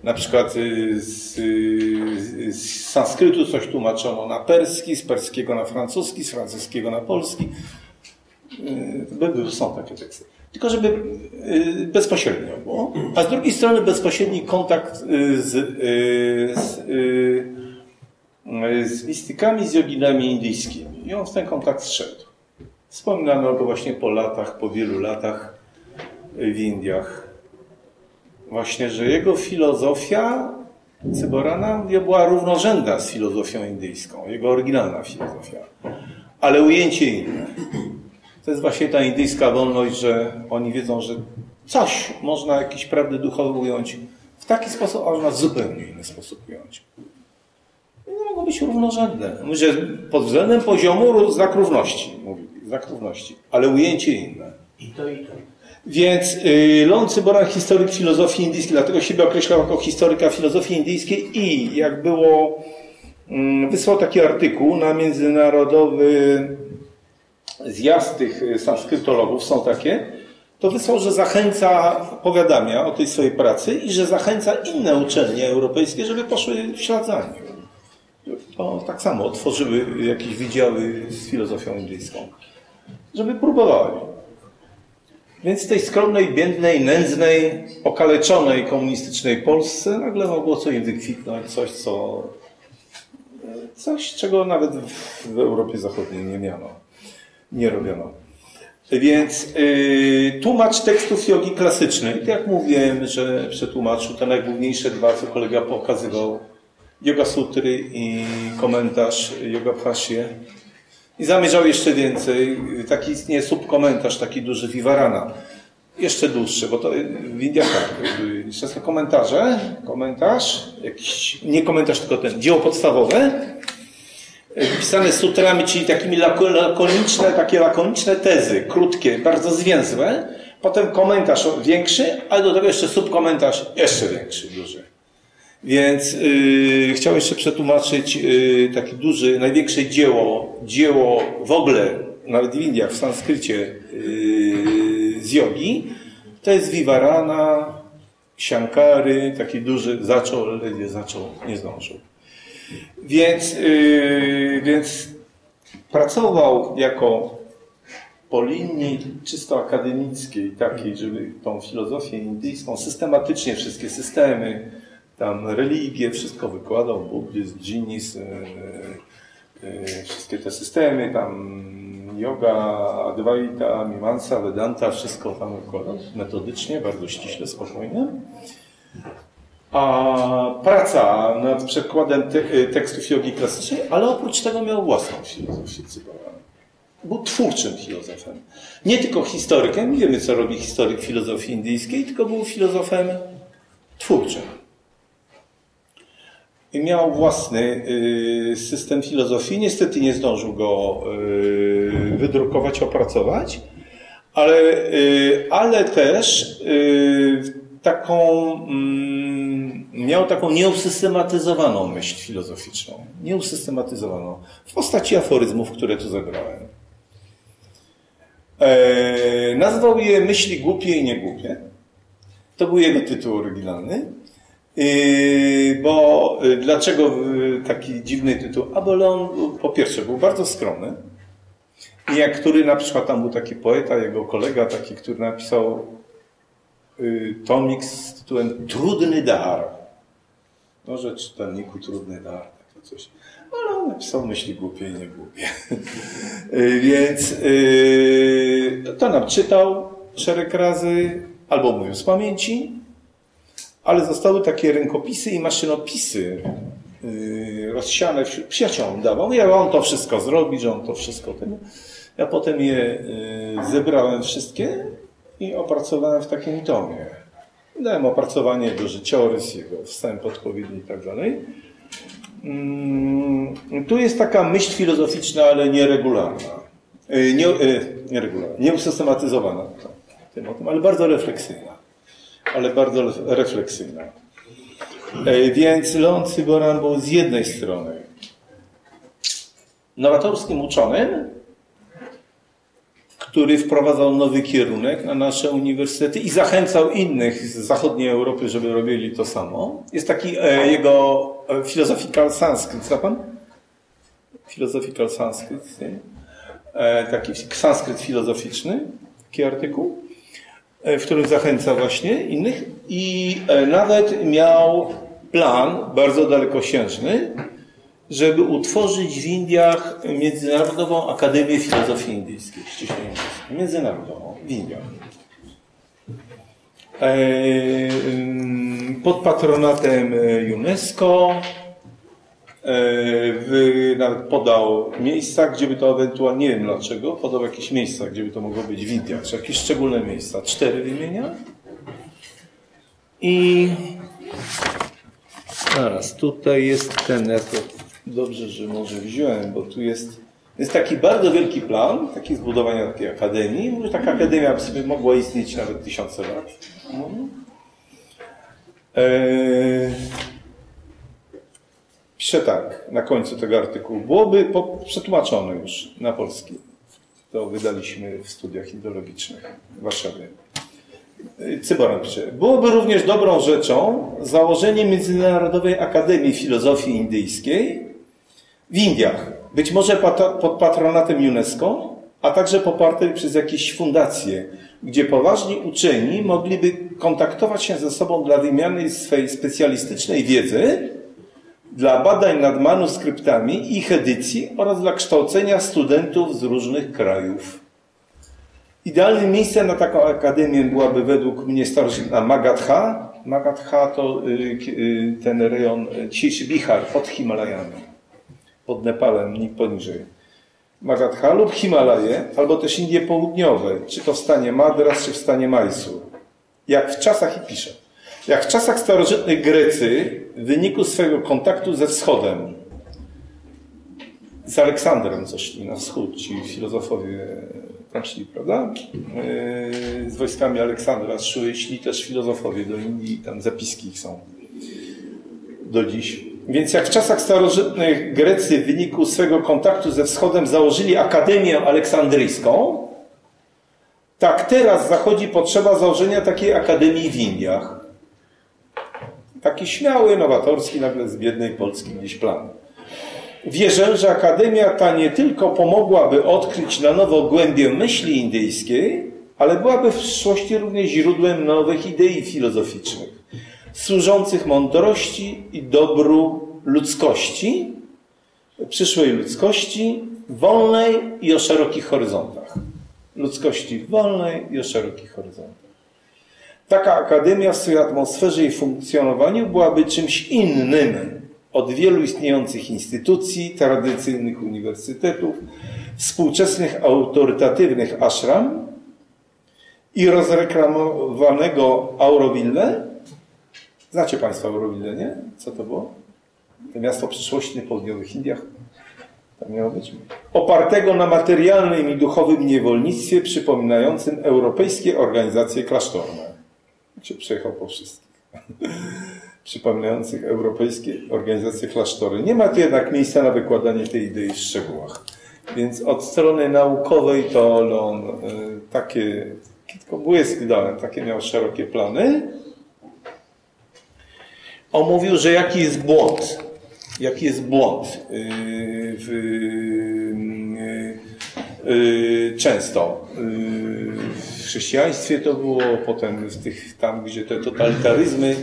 na przykład y, z, y, z sanskrytu coś tłumaczono na perski, z perskiego na francuski, z francuskiego na polski. Y, są takie teksty. Tylko żeby bezpośrednio było. A z drugiej strony bezpośredni kontakt z, z, z mistykami, z joginami indyjskimi. I on w ten kontakt szedł. Wspominano go właśnie po latach, po wielu latach w Indiach. Właśnie, że jego filozofia Cyborana była równorzędna z filozofią indyjską, jego oryginalna filozofia, ale ujęcie inne. To jest właśnie ta indyjska wolność, że oni wiedzą, że coś można jakieś prawdy duchowe ująć w taki sposób, a można w zupełnie inny sposób ująć. I nie mogą być równorzędne. Mówię, pod względem poziomu znak równości, mówili, znak równości, ale ujęcie inne. I to, i to. Więc y, Lon Cyboran, historyk filozofii indyjskiej, dlatego siebie określał jako historyka filozofii indyjskiej i jak było, mm, wysłał taki artykuł na międzynarodowy zjazd tych y, sanskrytologów, są takie, to wysłał, że zachęca, powiadamia o tej swojej pracy i że zachęca inne uczelnie europejskie, żeby poszły w ślad za nim. To tak samo otworzyły jakieś wydziały z filozofią indyjską, żeby próbowały. Więc w tej skromnej, biednej, nędznej, okaleczonej komunistycznej Polsce nagle mogło coś wykwitnąć, coś, co, coś, czego nawet w Europie Zachodniej nie miano, nie robiono. Więc yy, tłumacz tekstów jogi klasycznej, tak jak mówiłem, że przetłumaczył te najgłówniejsze dwa, co kolega pokazywał, Yoga Sutry i komentarz Yoga Bhashya. I zamierzał jeszcze więcej. Taki istnieje subkomentarz, taki duży Vivarana. Jeszcze dłuższy, bo to w Indiach tak. Często komentarze, komentarz, jakiś, nie komentarz, tylko ten, dzieło podstawowe, pisane sutrami, czyli takimi lakoniczne, takie lakoniczne tezy, krótkie, bardzo zwięzłe. Potem komentarz większy, ale do tego jeszcze subkomentarz jeszcze większy, duży. Więc yy, chciałem jeszcze przetłumaczyć yy, takie duże, największe dzieło, dzieło w ogóle, nawet w Indiach, w sanskrycie yy, z jogi. To jest Vivarana, Shankary, taki duży, zaczął, ale nie zaczął, nie zdążył. Więc, yy, więc pracował jako po linii czysto akademickiej, takiej, żeby tą filozofię indyjską, systematycznie wszystkie systemy, tam religię, wszystko wykładał, buddyzm, dżinis, e, e, wszystkie te systemy, tam yoga, advaita, mimansa, vedanta, wszystko tam wykładał metodycznie, bardzo ściśle, spokojnie. A praca nad przekładem te e, tekstów jogi klasycznej, ale oprócz tego miał własną filozofię Cyborana. Był twórczym filozofem. Nie tylko historykiem, wiemy co robi historyk filozofii indyjskiej, tylko był filozofem twórczym miał własny y, system filozofii. Niestety nie zdążył go y, wydrukować, opracować, ale, y, ale też taką, mm, miał taką nieusystematyzowaną myśl filozoficzną. Nieusystematyzowaną. W postaci aforyzmów, które tu zebrałem. E, nazwał je myśli głupie i niegłupie. To był jego tytuł oryginalny. Yy, bo yy, dlaczego yy, taki dziwny tytuł? A bo on po pierwsze był bardzo skromny. Jak który na przykład tam był taki poeta, jego kolega taki, który napisał tomik z tytułem Trudny dar. Może czytelniku Trudny dar, takie coś. Ale on napisał myśli głupie i niegłupie. Więc to nam czytał szereg razy, albo mówił z pamięci, ale zostały takie rękopisy i maszynopisy yy, rozsiane wśród przyjaciół dawał. Ja on to wszystko zrobi, że on to wszystko. Ja potem je yy, zebrałem wszystkie i opracowałem w takim tomie. Dałem opracowanie do życiorys, jego wstęp odpowiedni i tak dalej. Mm, tu jest taka myśl filozoficzna, ale nieregularna. Yy, nie, nieregularna, nieusystematyzowana, tym, ale bardzo refleksyjna ale bardzo refleksyjna. Więc Leon Cyboran był z jednej strony nowatorskim uczonym, który wprowadzał nowy kierunek na nasze uniwersytety i zachęcał innych z zachodniej Europy, żeby robili to samo. Jest taki e, jego e, Philosophical Sanskrit, zna pan? Philosophical Sanskrit? E, taki sanskryt filozoficzny, taki artykuł. E, w którym zachęca właśnie innych i e, nawet miał plan bardzo dalekosiężny, żeby utworzyć w Indiach Międzynarodową Akademię Filozofii Indyjskiej, ściśle międzynarodową w Indiach. E, pod patronatem UNESCO e, nawet podał miejsca, gdzie by to ewentualnie, nie wiem dlaczego, podał jakieś miejsca, gdzie by to mogło być w Indiach, czy jakieś szczególne miejsca. Cztery wymienia. I zaraz, tutaj jest ten, ja to dobrze, że może wziąłem, bo tu jest, jest taki bardzo wielki plan, taki zbudowania takiej akademii. Może taka akademia by sobie mogła istnieć nawet tysiące lat. Eee, piszę tak na końcu tego artykułu. Byłoby przetłumaczone już na polski. To wydaliśmy w studiach ideologicznych w Warszawie. Cyboran pisze. Byłoby również dobrą rzeczą założenie Międzynarodowej Akademii Filozofii Indyjskiej w Indiach. Być może pod patronatem UNESCO, a także popartej przez jakieś fundacje, gdzie poważni uczeni mogliby kontaktować się ze sobą dla wymiany swej specjalistycznej wiedzy, dla badań nad manuskryptami ich edycji oraz dla kształcenia studentów z różnych krajów. Idealnym miejscem na taką akademię byłaby według mnie starożytna Magadha. Magadha to y, y, ten rejon, y, dzisiejszy Bihar pod Himalajami, pod Nepalem, nie poniżej. Magadha lub Himalaje, albo też Indie Południowe, czy to w stanie Madras, czy w stanie Majsur. Jak w czasach, i pisze, jak w czasach starożytnych Grecy, w wyniku swojego kontaktu ze wschodem, z Aleksandrem zeszli na wschód, ci filozofowie tam szli, prawda? E, z wojskami Aleksandra szli też filozofowie do Indii, tam zapiski ich są do dziś. Więc jak w czasach starożytnych Grecy w wyniku swego kontaktu ze wschodem założyli Akademię Aleksandryjską, tak teraz zachodzi potrzeba założenia takiej akademii w Indiach. Taki śmiały, nowatorski, nagle z biednej Polski gdzieś plan. Wierzę, że Akademia ta nie tylko pomogłaby odkryć na nowo głębię myśli indyjskiej, ale byłaby w przyszłości również źródłem nowych idei filozoficznych, służących mądrości i dobru ludzkości, przyszłej ludzkości, wolnej i o szerokich horyzontach. Ludzkości wolnej i o szerokich horyzontach. Taka akademia w swojej atmosferze i funkcjonowaniu byłaby czymś innym od wielu istniejących instytucji, tradycyjnych uniwersytetów, współczesnych autorytatywnych ashram i rozreklamowanego Auroville. Znacie Państwo Auroville, nie? Co to było? To miasto przyszłości na południowych Indiach. Tam miało być. Opartego na materialnym i duchowym niewolnictwie przypominającym europejskie organizacje klasztorne. Się przejechał po wszystkich. przypominających europejskie organizacje klasztory. Nie ma tu jednak miejsca na wykładanie tej idei w szczegółach. Więc od strony naukowej to Leon y, takie, tylko błysk dałem, takie miał szerokie plany. Omówił, że jaki jest błąd. Jaki jest błąd y, w, y, często. W chrześcijaństwie to było, potem w tych, tam, gdzie te totalitaryzmy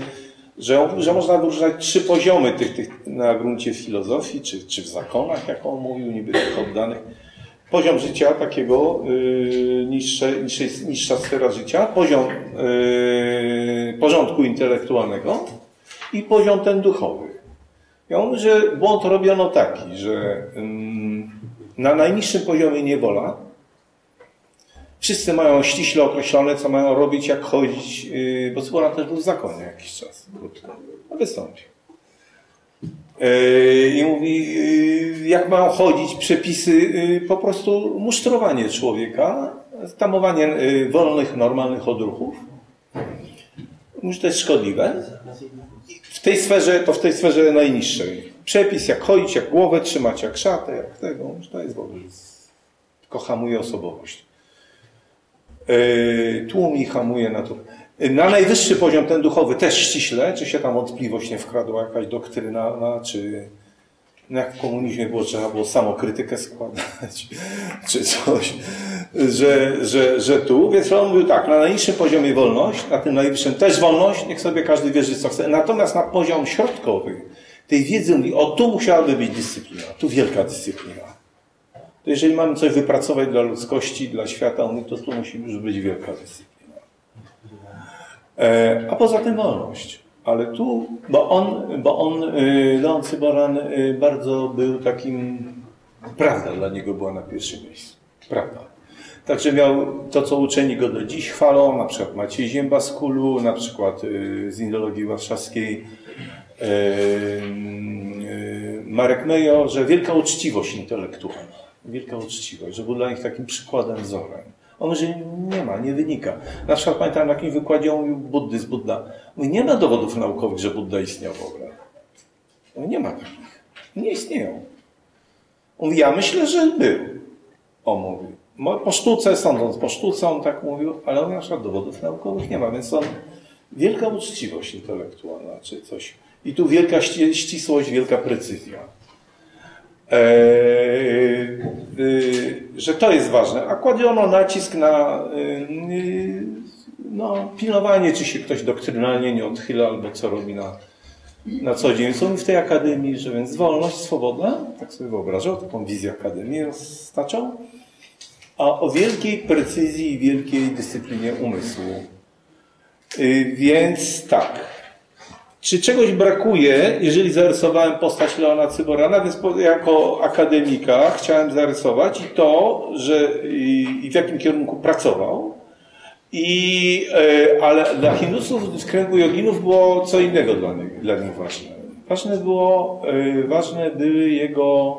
że, że można wyróżniać trzy poziomy tych, tych na gruncie filozofii, czy, czy w zakonach, jak on mówił, niby tych oddanych. Poziom życia takiego, yy, niższe, niższe, niższa sfera życia, poziom porządku intelektualnego i poziom ten duchowy. I on mówi, że błąd robiono taki, że yy, na najniższym poziomie niewola, Wszyscy mają ściśle określone, co mają robić, jak chodzić, yy, bo Cyboran też był w zakonie jakiś czas. A wystąpił. Yy, I mówi, yy, jak mają chodzić przepisy, po prostu musztrowanie człowieka, tamowanie wolnych, normalnych odruchów. Mówi, to jest szkodliwe. W tej sferze, to w tej sferze najniższej. Przepis, jak chodzić, jak głowę trzymać, jak szatę, jak tego, to jest w ogóle, tylko hamuje osobowość. E, tłumi, hamuje naturę. Na najwyższy poziom, ten duchowy, też ściśle, czy się tam wątpliwość nie wkradła, jakaś doktryna, czy jak w komunizmie było, trzeba było samokrytykę składać, czy coś, że, że, że tu. Więc on mówił tak, na najniższym poziomie wolność, na tym najwyższym też wolność, niech sobie każdy wierzy, co chce. Natomiast na poziom środkowy, tej wiedzy mówi, o tu musiałaby być dyscyplina, tu wielka dyscyplina. To jeżeli mamy coś wypracować dla ludzkości, dla świata, mówi, to tu musi już być wielka dyscyplina. E, a poza tym wolność. Ale tu, bo on, bo on y, Leon Cyboran y, bardzo był takim, prawda dla niego była na pierwszym miejscu. Prawda. Także miał to, co uczeni go do dziś chwalą, na przykład Maciej Zięba z Kulu, na przykład y, z Indologii Warszawskiej, Marek Mejo, że wielka uczciwość intelektualna, wielka uczciwość, że był dla nich takim przykładem, wzorem. On że nie ma, nie wynika. Na przykład pamiętam na jakimś wykładzie on mówił buddyzm, Budda. Mówi, nie ma dowodów naukowych, że Budda istniał w ogóle. Mówi, nie ma takich. Nie istnieją. Mówi, ja myślę, że był. On mówi. Po sztuce, sądząc po sztuce, on tak mówił, ale on na przykład dowodów naukowych nie ma, więc on wielka uczciwość intelektualna, czy coś. I tu wielka ścisłość, wielka precyzja. Eee, że to jest ważne. A kładziono nacisk na yy, no, pilnowanie, czy się ktoś doktrynalnie nie odchyla, albo co robi na, na co dzień. Są w tej akademii, że więc wolność, swoboda, tak sobie wyobrażał, taką wizję akademii roztaczał, a o wielkiej precyzji i wielkiej dyscyplinie umysłu. Yy, więc tak, czy czegoś brakuje, jeżeli zarysowałem postać Leona Cyborana, więc jako akademika chciałem zarysować i to, że i w jakim kierunku pracował. I, e, ale dla Hindusów z kręgu joginów było co innego dla nich, dla nich ważne. Ważne było, e, ważne były jego,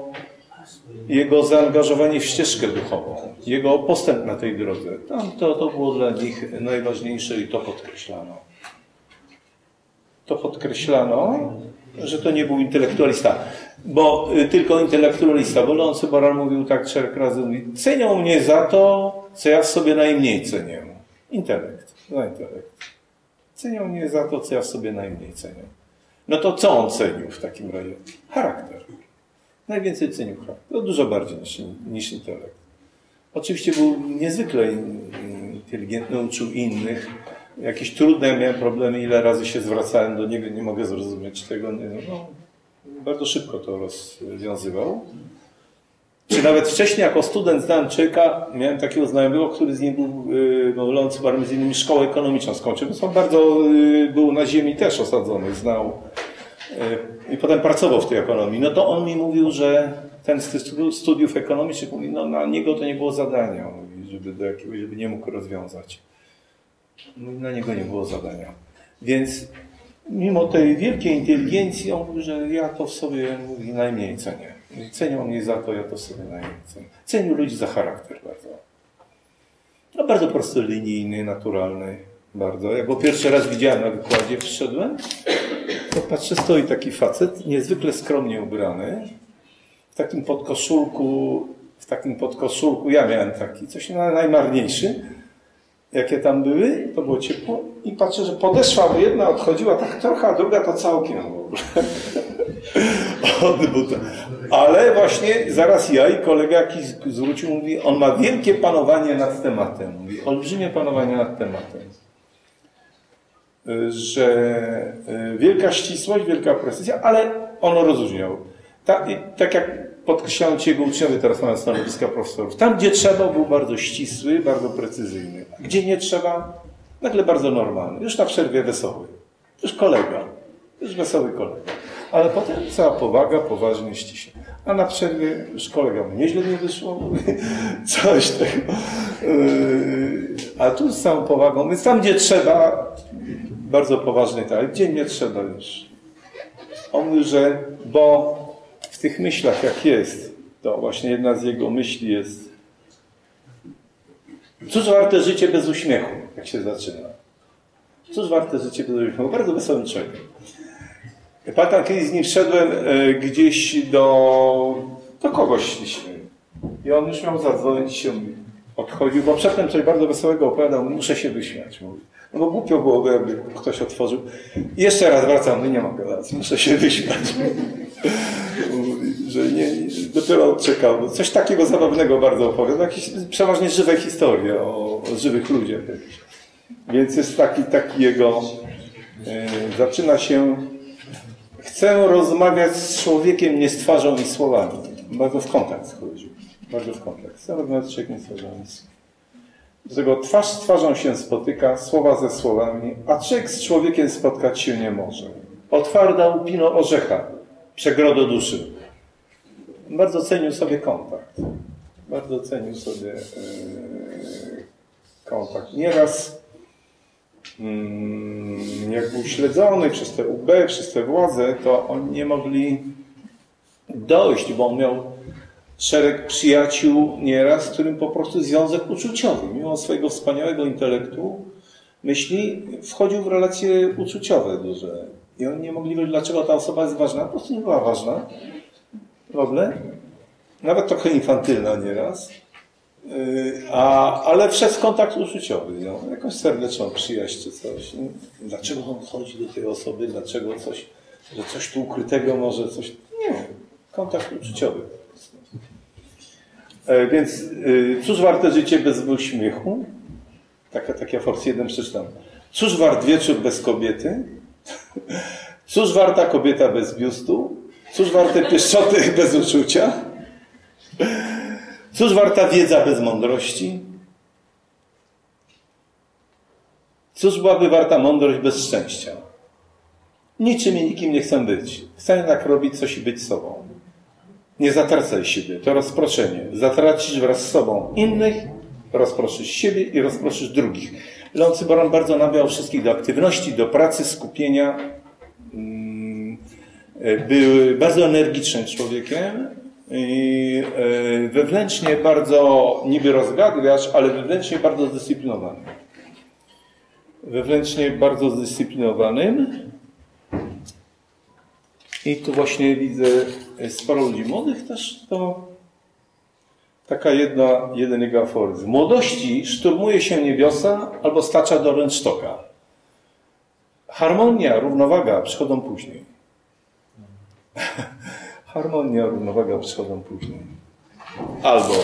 jego zaangażowanie w ścieżkę duchową, jego postęp na tej drodze. Tam to, to było dla nich najważniejsze i to podkreślano to podkreślano, że to nie był intelektualista. Bo y, tylko intelektualista, bo Leon Cyboran mówił tak czterech razy, mówi, cenią mnie za to, co ja w sobie najmniej cenię. Intelekt, za intelekt. Cenią mnie za to, co ja w sobie najmniej cenię. No to co on cenił w takim razie? Charakter. Najwięcej cenił charakter. No dużo bardziej niż, niż intelekt. Oczywiście był niezwykle inteligentny, uczył innych, jakieś trudne miałem problemy, ile razy się zwracałem do niego, nie mogę zrozumieć tego. No, bardzo szybko to rozwiązywał. Czy nawet wcześniej, jako student znałem człowieka, miałem takiego znajomego, który z nim był, y, no, Lący bardzo z innymi szkołę ekonomiczną skończył, więc on bardzo y, był na ziemi też osadzony, znał y, i potem pracował w tej ekonomii. No to on mi mówił, że ten z tych studiów ekonomicznych, mówi, no na niego to nie było zadania, mówi, żeby, do jakiegoś, żeby nie mógł rozwiązać. Na niego nie było zadania. Więc mimo tej wielkiej inteligencji, on mówi, że ja to w sobie mówi, najmniej cenię. Cenią mnie za to, ja to w sobie najmniej cenię. Cenił ludzi za charakter bardzo. No bardzo prostolinijny, naturalny. Bardzo. Jak go pierwszy raz widziałem na wykładzie, wszedłem, to patrzę, stoi taki facet, niezwykle skromnie ubrany, w takim podkoszulku, w takim podkoszulku, ja miałem taki, coś najmarniejszy, jakie tam były, to było ciepło i patrzę, że podeszła, bo jedna odchodziła tak trochę, a druga to całkiem w ogóle. Od buta. Ale właśnie zaraz ja i kolega jakiś zwrócił, mówi, on ma wielkie panowanie nad tematem. Mówi, olbrzymie panowanie nad tematem. Że e, wielka ścisłość, wielka precyzja, ale on rozróżniał. Tak, tak jak podkreślają ci jego uczniowie teraz mają stanowiska profesorów. Tam, gdzie trzeba, był bardzo ścisły, bardzo precyzyjny. Gdzie nie trzeba, nagle bardzo normalny. Już na przerwie wesoły. Już kolega. Już wesoły kolega. Ale potem cała powaga, poważnie, ściśle. A na przerwie już kolega mu nieźle nie wyszło, coś tego. Yy, a tu z całą powagą, więc tam, gdzie trzeba, bardzo poważny tak, gdzie nie trzeba już. On mówi, że bo w tych myślach, jak jest, to właśnie jedna z jego myśli jest Cóż warte życie bez uśmiechu, jak się zaczyna. Cóż warte życie bez uśmiechu. Bardzo wesołym człowiekiem. Pamiętam, z nim wszedłem e, gdzieś do, do kogoś szliśmy. I on już miał zadzwonić się odchodził, bo przedtem coś bardzo wesołego opowiadał, muszę się wyśmiać. Mówi. No bo głupio byłoby, jakby ktoś otworzył. I jeszcze raz wracam, no nie mogę gadać, muszę się wyśmiać że nie, dopiero czekał. Coś takiego zabawnego bardzo opowiadał, jakieś przeważnie żywe historie o, o żywych ludziach. Więc jest taki, taki jego, e, zaczyna się, Chcę rozmawiać z człowiekiem nie z twarzą i słowami. Bardzo w kontakt wchodził. Bardzo w kontakt. Chcę rozmawiać z człowiekiem nie z twarzą i słowami. Dlatego twarz z twarzą się spotyka, słowa ze słowami, a człowiek z człowiekiem spotkać się nie może. Otwarda upino orzecha, przegrodo duszy. Bardzo cenił sobie kontakt. Bardzo cenił sobie e, kontakt. Nieraz mm, jak był śledzony przez te UB, przez te władze, to oni nie mogli dojść, bo on miał szereg przyjaciół nieraz, z którym po prostu związek uczuciowy, mimo swojego wspaniałego intelektu, myśli, wchodził w relacje uczuciowe duże. I oni nie mogli wiedzieć, dlaczego ta osoba jest ważna. Po prostu nie była ważna. W ogóle. Nawet trochę infantylna nieraz. Yy, a, ale w kontakt uczuciowy, no, jakąś serdeczną przyjaźń czy coś. Dlaczego on chodzi do tej osoby, dlaczego coś, że coś tu ukrytego może, coś... Nie, kontakt uczuciowy. E, więc y, cóż warte życie bez uśmiechu? Taka, taka force 1 przeczytam. Cóż wart wieczór bez kobiety? Cóż warta kobieta bez biustu? Cóż warte pieszczoty bez uczucia? Cóż warta wiedza bez mądrości? Cóż byłaby warta mądrość bez szczęścia? Niczym i nikim nie chcę być. Chcę jednak robić coś i być sobą. Nie zatracaj siebie, to rozproszenie. Zatracisz wraz z sobą innych, rozproszysz siebie i rozproszysz drugich. Leon Cyboran bardzo namawiał wszystkich do aktywności, do pracy, skupienia. Był bardzo energicznym człowiekiem i e, wewnętrznie bardzo niby rozgadwiacz, ale wewnętrznie bardzo zdyscyplinowanym. Wewnętrznie bardzo zdyscyplinowanym. I tu właśnie widzę sporo ludzi młodych też, to taka jedna, jeden jego aforyzm. W młodości szturmuje się niebiosa albo stacza do ręcztoka. Harmonia, równowaga przychodzą później. Harmonia, równowaga przychodzą później. Albo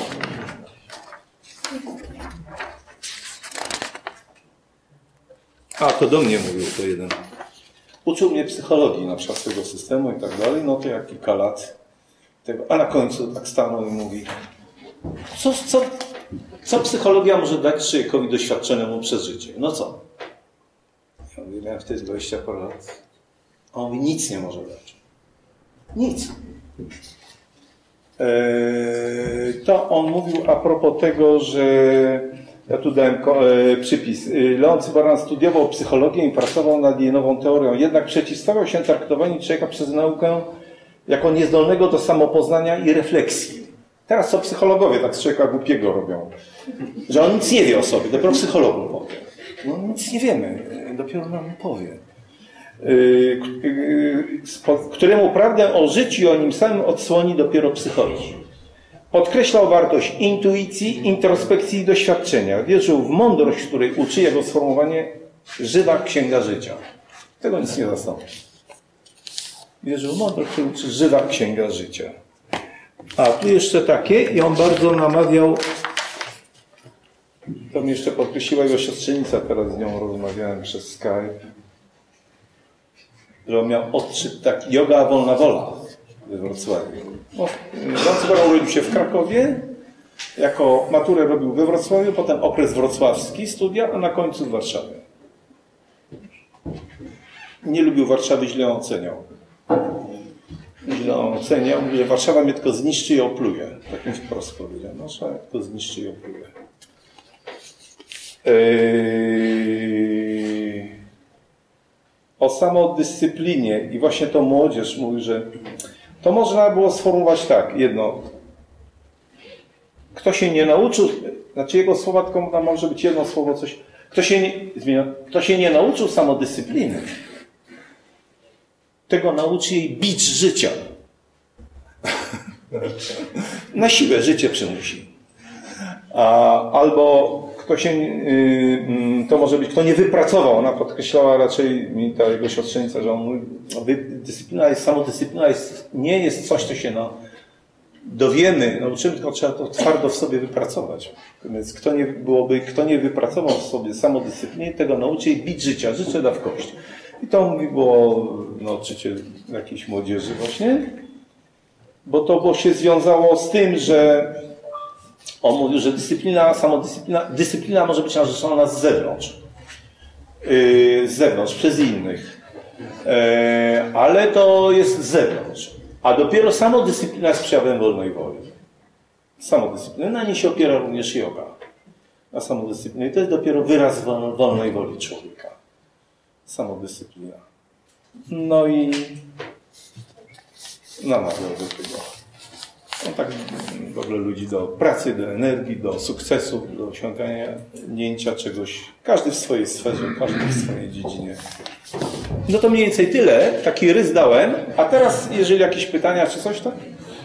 a, to do mnie mówił to jeden. Uczył mnie psychologii na przykład tego systemu i tak dalej, no to jak kilka lat tego, a na końcu tak stanął i mówi, co, co, co psychologia może dać człowiekowi doświadczonemu przez życie? No co? Ja mówię, miałem wtedy 20 parę lat. A on mówi, nic nie może dać. Nic. Eee, to on mówił a propos tego, że ja tu dałem e, przypis. E, Leon Cybaran studiował psychologię i pracował nad jej nową teorią, jednak przeciwstawiał się traktowaniu człowieka przez naukę jako niezdolnego do samopoznania i refleksji. Teraz co psychologowie tak z człowieka głupiego robią? Że on nic nie wie o sobie, dopiero psychologom powie. No nic nie wiemy, dopiero nam powie. E, któremu prawdę o życiu i o nim samym odsłoni dopiero psycholog. Podkreślał wartość intuicji, introspekcji i doświadczenia. Wierzył w mądrość, której uczy jego sformułowanie żywa księga życia. Tego nic nie zastąpi. Wierzył w mądrość, której uczy żywa księga życia. A tu jeszcze takie, i on bardzo namawiał, to mi jeszcze podkreśliła jego siostrzenica, teraz z nią rozmawiałem przez Skype, on miał odczyt tak, yoga wolna wola we Wrocławiu. No, Zanzibar urodził się w Krakowie, jako maturę robił we Wrocławiu, potem okres wrocławski, studia, a na końcu w Warszawie. Nie lubił Warszawy, źle oceniał. Źle oceniał, że Warszawa mnie tylko zniszczy i opluje. Tak mi wprost powiedział. Warszawa mnie tylko zniszczy i opluje. Eee... O samodyscyplinie i właśnie to młodzież mówi, że to można było sformułować tak, jedno. Kto się nie nauczył, znaczy jego słowa tylko może być jedno słowo, coś. Kto się nie, zmienia, kto się nie nauczył samodyscypliny, tego nauczy jej bić życia. Na siłę życie przymusi. A, albo kto się, y, mm, to może być, kto nie wypracował. Ona podkreślała raczej mi ta jego siostrzenica, że on mówi, no, dyscyplina jest, samodyscyplina jest, nie jest coś, co się no, dowiemy, nauczymy, tylko trzeba to twardo w sobie wypracować. Więc kto nie byłoby, kto nie wypracował w sobie samodyscypliny, tego nauczy i bić życia, życie da w kość. I to mówi było no, oczywiście jakiejś młodzieży właśnie, bo to bo się związało z tym, że on mówił, że dyscyplina, samodyscyplina, dyscyplina może być narzeczona z zewnątrz. Yy, z zewnątrz, przez innych. Yy, ale to jest z zewnątrz. A dopiero samodyscyplina jest przejawem wolnej woli. Samodyscyplina. Na niej się opiera również yoga. Na samodyscyplinie. To jest dopiero wyraz wolnej woli człowieka. Samodyscyplina. No i namawiał do tego. No tak w ogóle ludzi do pracy, do energii, do sukcesu, do osiągania czegoś. Każdy w swojej sferze, każdy w swojej dziedzinie. No to mniej więcej tyle. Taki rys dałem. A teraz, jeżeli jakieś pytania czy coś, to...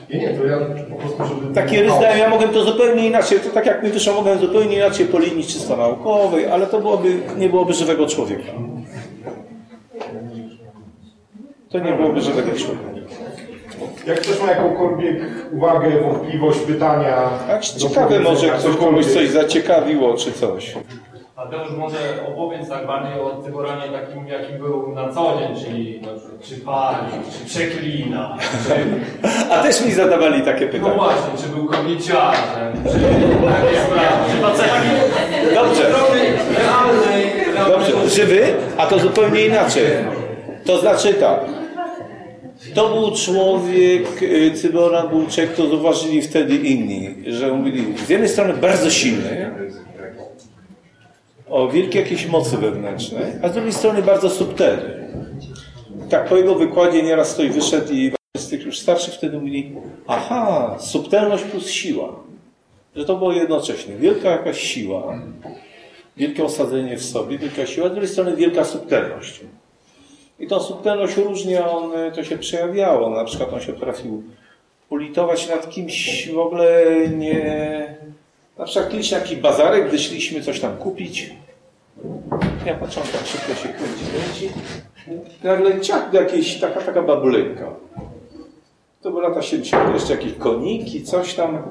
Nie, nie, to ja po prostu, żeby... Taki rys dałem, ja mogę to zupełnie inaczej. To tak jak mi wyszło, mogę zupełnie inaczej po linii czysto naukowej, ale to byłoby, nie byłoby żywego człowieka. To nie byłoby żywego człowieka. Jak ktoś ma jakąkolwiek uwagę, wątpliwość, pytania... Tak, ciekawe może ktoś komuś coś zaciekawiło, czy coś. A to już może opowiedz tak bardziej o Cyboranie takim, jakim był na co dzień, czyli na przykład, czy pali, czy przeklina, czy... A też mi zadawali takie No pytania. właśnie, czy był kobieciarzem, czy takie sprawy, czy facetem Dobrze. realnej, realnej... Dobrze, żywy, a to zupełnie inaczej. To znaczy tak. To był człowiek, y, Cybora był człowiek, to zauważyli wtedy inni, że mówili, z jednej strony bardzo silny, o wielkiej jakiejś mocy wewnętrznej, a z drugiej strony bardzo subtelny. Tak po jego wykładzie nieraz ktoś wyszedł i z tych już starszych wtedy mówili, aha, subtelność plus siła. Że to było jednocześnie. Wielka jakaś siła, wielkie osadzenie w sobie, wielka siła, z drugiej strony wielka subtelność. I tą subtelność różnie on, to się przejawiało. Na przykład on się potrafił ulitować nad kimś w ogóle nie... Na przykład kiedyś jakiś bazarek, gdy szliśmy coś tam kupić. Ja patrzę, tak szybko się kręci, kręci. Nagle ciach do jakiejś, taka, taka babuleńka. To były lata 70. Jeszcze jakieś koniki, coś tam.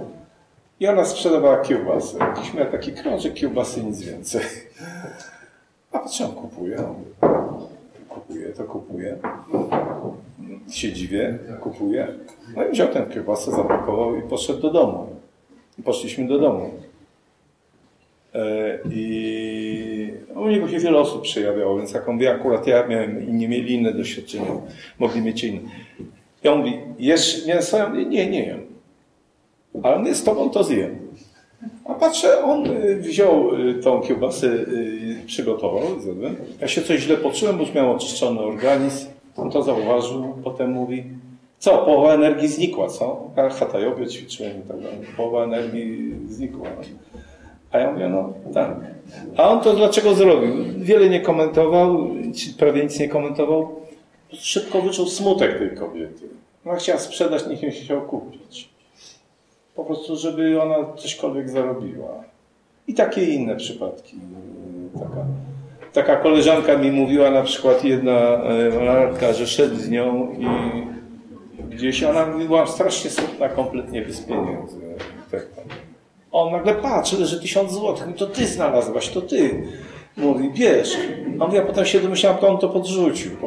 I ona sprzedawała kiełbasy. Jakiś miał taki krążek kiełbasy, nic więcej. A patrzę, on kupuje. To kupuje. Się dziwię, kupuje. No i wziął tę kiełbasę, zapakował i poszedł do domu. I poszliśmy do domu. E, I u niego się wiele osób przejawiało, więc jak on mówi, akurat ja miałem, inni mieli inne doświadczenia, mogli mieć inne. Ja on mówi, jesz mięso? Ja nie, nie jem. Ale my z tobą to zjem. A patrzę, on y, wziął y, tą kiełbasę, y, przygotował, zjadłem. Ja się coś źle poczułem, bo już miałem oczyszczony organizm. On to zauważył, potem mówi, co, połowa energii znikła, co? Ja hatha jogę ćwiczyłem i tak dalej. Połowa energii znikła. A ja mówię, no tak. A on to dlaczego zrobił? Wiele nie komentował, prawie nic nie komentował. Szybko wyczuł smutek tej kobiety. Ona chciała sprzedać, nikt nie chciał kupić. Po prostu, żeby ona cośkolwiek zarobiła. I takie inne przypadki. Taka, taka koleżanka mi mówiła na przykład jedna malarka, że szedł z nią i gdzieś ona była strasznie smutna, kompletnie bez pieniędzy. Tak. On nagle patrzy, leży tysiąc złotych. To ty znalazłaś, to ty. Mówi, bierz. A mówi, a potem się domyślałam, to on to podrzucił.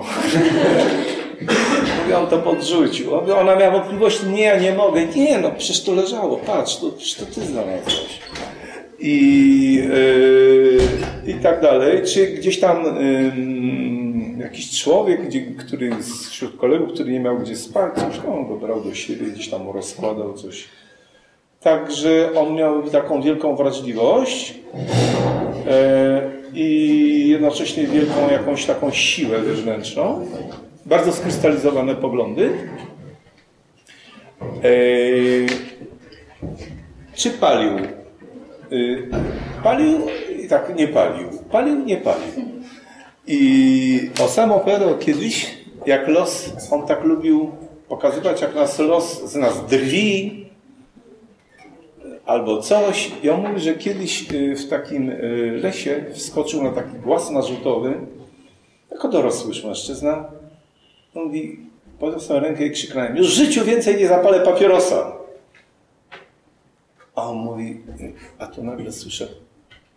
Mówi, on to podrzucił. Ona miała wątpliwość, nie, ja nie mogę. Nie, no przecież to leżało, patrz, to, przecież to ty znalazłaś. I, yy, I tak dalej. Czy gdzieś tam jakiś człowiek, gdzie, który wśród kolegów, który nie miał gdzie spać, coś, on go brał do siebie, gdzieś tam rozkładał coś. Także on miał taką wielką wrażliwość e, i jednocześnie wielką jakąś taką siłę wewnętrzną. Bardzo skrystalizowane poglądy. E, czy palił? E, palił i tak nie palił. Palił, nie palił. I o sam opowiadał kiedyś, jak los, on tak lubił pokazywać, jak nas los z nas drwi, albo coś. I on mówi, że kiedyś w takim lesie wskoczył na taki głaz narzutowy, jako dorosły mężczyzna. On mówi, swoją rękę i krzyknąłem, już w życiu więcej nie zapalę papierosa. A on mówi, a tu nagle słyszę,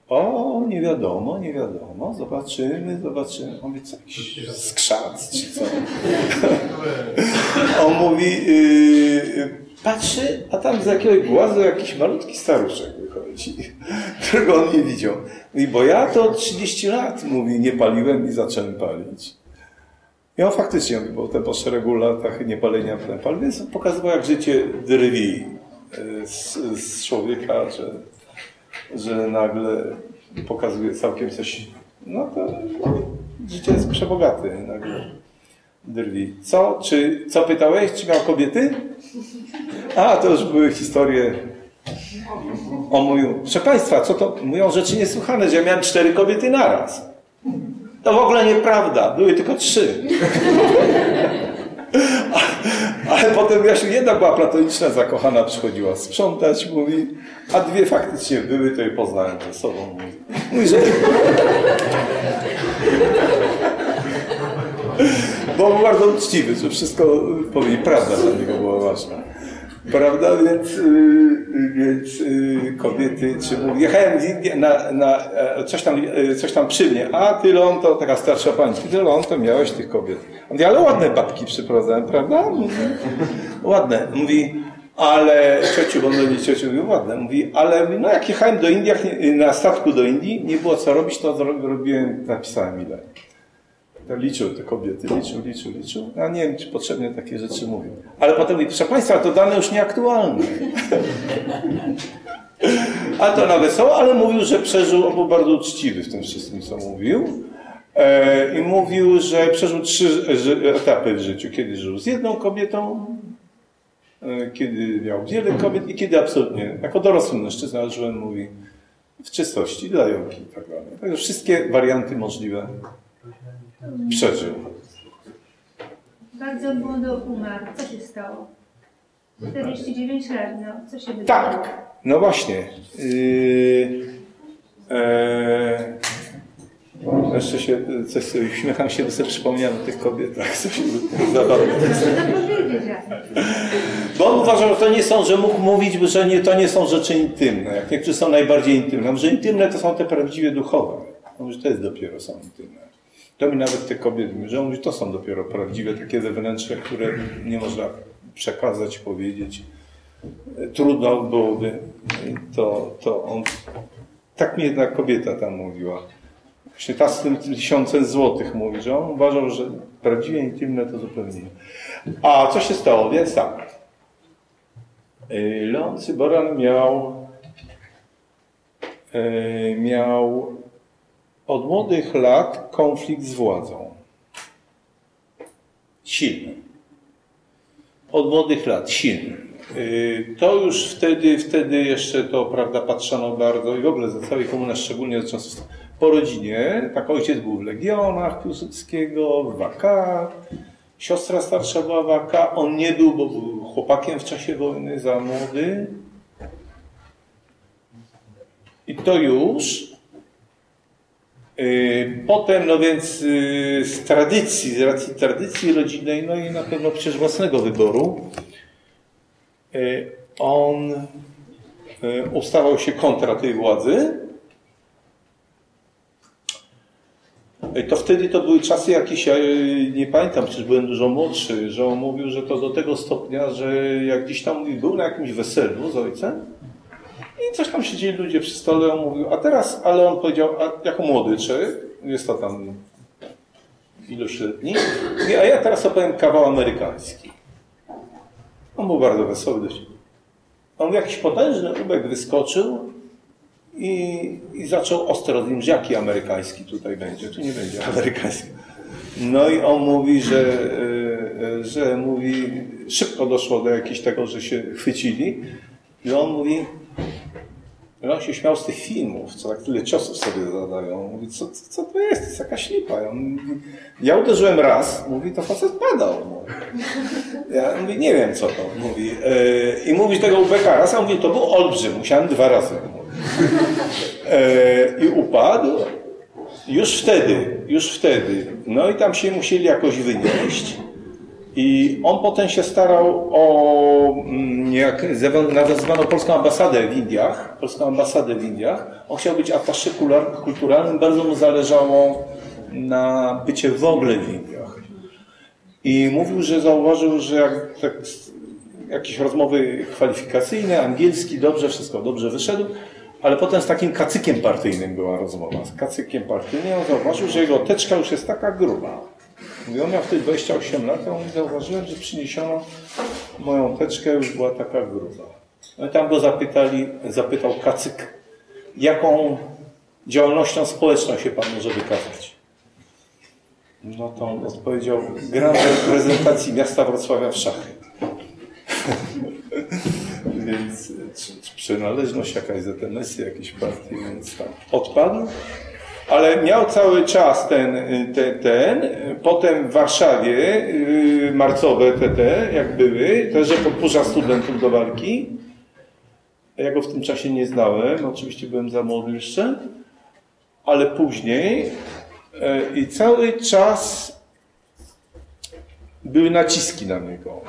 O, nie wiadomo, nie wiadomo, zobaczymy, zobaczymy. On mówi, co, jakiś czy co? On mówi, yy, patrzy, a tam z jakiegoś głazu jakiś malutki staruszek wychodzi, którego on nie widział. Mówi, bo ja to 30 lat, mówi, nie paliłem i zacząłem palić. I on faktycznie, bo te po szeregu latach niepalenia palił, więc pokazywał, jak życie drwi z, z człowieka, że że nagle pokazuje całkiem coś, no to życie jest przebogaty nagle drwi. Co? Czy, co pytałeś? Czy miał kobiety? A, to już były historie. On mówił, proszę Państwa, co to? Mówią rzeczy niesłychane, że ja miałem cztery kobiety naraz. To w ogóle nieprawda, były tylko trzy. Ale potem wyjaśnił, jedna była platoniczna, zakochana, przychodziła sprzątać, mówi, a dwie faktycznie były, to je poznałem ze sobą. Mówi że... Bo był bardzo uczciwy, że wszystko powie, prawda dla niego była ważna. Prawda? Więc, yy, więc yy, kobiety, czy jechałem na, na, coś, tam, yy, coś tam przy mnie, a ty to taka starsza pani, ty to miałeś tych kobiet. Mówi, ale ładne babki przyprowadzałem, prawda? Mówi, ładne. Mówi, ale ciociu, bo nie ciociu mówi, ładne. Mówi, ale no jak jechałem do Indii, na statku do Indii, nie było co robić, to robiłem, napisałem ile. To liczył te kobiety, liczył, liczył, liczył. Ja nie wiem, czy potrzebnie takie rzeczy mówią. Ale potem mówi, proszę Państwa, to dane już nieaktualne. A to na wesoło, ale mówił, że przeżył, on był bardzo uczciwy w tym wszystkim, co mówił. E, I mówił, że przeżył trzy etapy w życiu. Kiedy żył z jedną kobietą, e, kiedy miał wiele kobiet i kiedy absolutnie, jako dorosły mężczyzna, żyłem, mówi, w czystości, dla jąki i tak dalej. Także wszystkie warianty możliwe przeżył. Bardzo młodo umarł. Co się stało? 49 lat, no. Co się wydarzyło? Tak, no właśnie. Yy, e, jeszcze się, coś sobie uśmiecham się, bo sobie przypomniałem o tych kobietach, co się zabawne. Bo on uważał, że to nie są, że mógł mówić, że nie, to nie są rzeczy intymne. Jak niektórzy są najbardziej intymne. Że intymne to są te prawdziwie duchowe. Może to jest dopiero są intymne. To mi nawet te kobiety że on to są dopiero prawdziwe, takie wewnętrzne, które nie można przekazać, powiedzieć. Trudno byłoby. To, to on, tak mi jedna kobieta tam mówiła. Właśnie ta z tym tysiącem złotych mówi, że on uważał, że prawdziwie intymne to zupełnie nie. A co się stało? Więc tak. Y, Leon Cyboran miał y, miał od młodych lat konflikt z władzą. Silny. Od młodych lat silny. Y, to już wtedy, wtedy jeszcze to, prawda, patrzono bardzo i w ogóle za całej komuny, szczególnie po rodzinie. Tak ojciec był w Legionach Piłsudskiego, w AK, siostra starsza była w on nie był, bo był chłopakiem w czasie wojny, za młody. I to już potem, no więc y, z tradycji, z racji tradycji rodzinnej, no i na pewno przecież własnego wyboru, y, on ustawał się kontra tej władzy. To wtedy to były czasy jakieś, ja nie pamiętam, przecież byłem dużo młodszy, że on mówił, że to do tego stopnia, że jak gdzieś tam był na jakimś weselu z ojcem, i coś tam siedzieli ludzie przy stole, on mówił, a teraz, ale on powiedział, a jako młody czy jest to tam iluśletni, a ja teraz opowiem kawał amerykański. On był bardzo wesoły dość. On jakiś potężny ubek wyskoczył i, i zaczął ostro z nim, jaki amerykański tutaj będzie, tu nie będzie amerykański. No i on mówi, że, e, e, że mówi, szybko doszło do jakiegoś tego, że się chwycili. I on mówi, on się śmiał z tych filmów, co tak tyle ciosów sobie zadają. Mówi, co, co, co to jest? To jest jakaś lipa. Ja, mówi, ja uderzyłem raz, mówi, to facet padał. Ja mówię, nie wiem co to. Mówi. Yy, I mówi tego ubeka raz, a mówi, to był olbrzym, musiałem dwa razy. Yy, I upadł. Już wtedy, już wtedy. No i tam się musieli jakoś wynieść. I on potem się starał o, mm, jak nazwano polską ambasadę w Indiach, polską ambasadę w Indiach. On chciał być atasze kulturalnym, bardzo mu zależało na bycie w ogóle w Indiach. I mówił, że zauważył, że jak tak, jakieś rozmowy kwalifikacyjne, angielski, dobrze, wszystko dobrze wyszedł, ale potem z takim kacykiem partyjnym była rozmowa. Z kacykiem partyjnym on zauważył, że jego teczka już jest taka gruba. I on miał wtedy 28 lat, a on zauważyłem, że przyniesiono moją teczkę, już była taka gruba. No i tam go zapytali, zapytał kacyk, jaką działalnością społeczną się pan może wykazać. No to on odpowiedział, gram reprezentacji miasta Wrocławia w szachy. więc czy, czy przynależność jakaś ZNS, jakiejś partii, więc tak. Odpadł, ale miał cały czas ten, ten, ten. potem w Warszawie yy, marcowe TT, jak były, też, że podburza studentów do walki. Ja go w tym czasie nie znałem, oczywiście byłem za młody jeszcze, ale później yy, i cały czas były naciski na niego.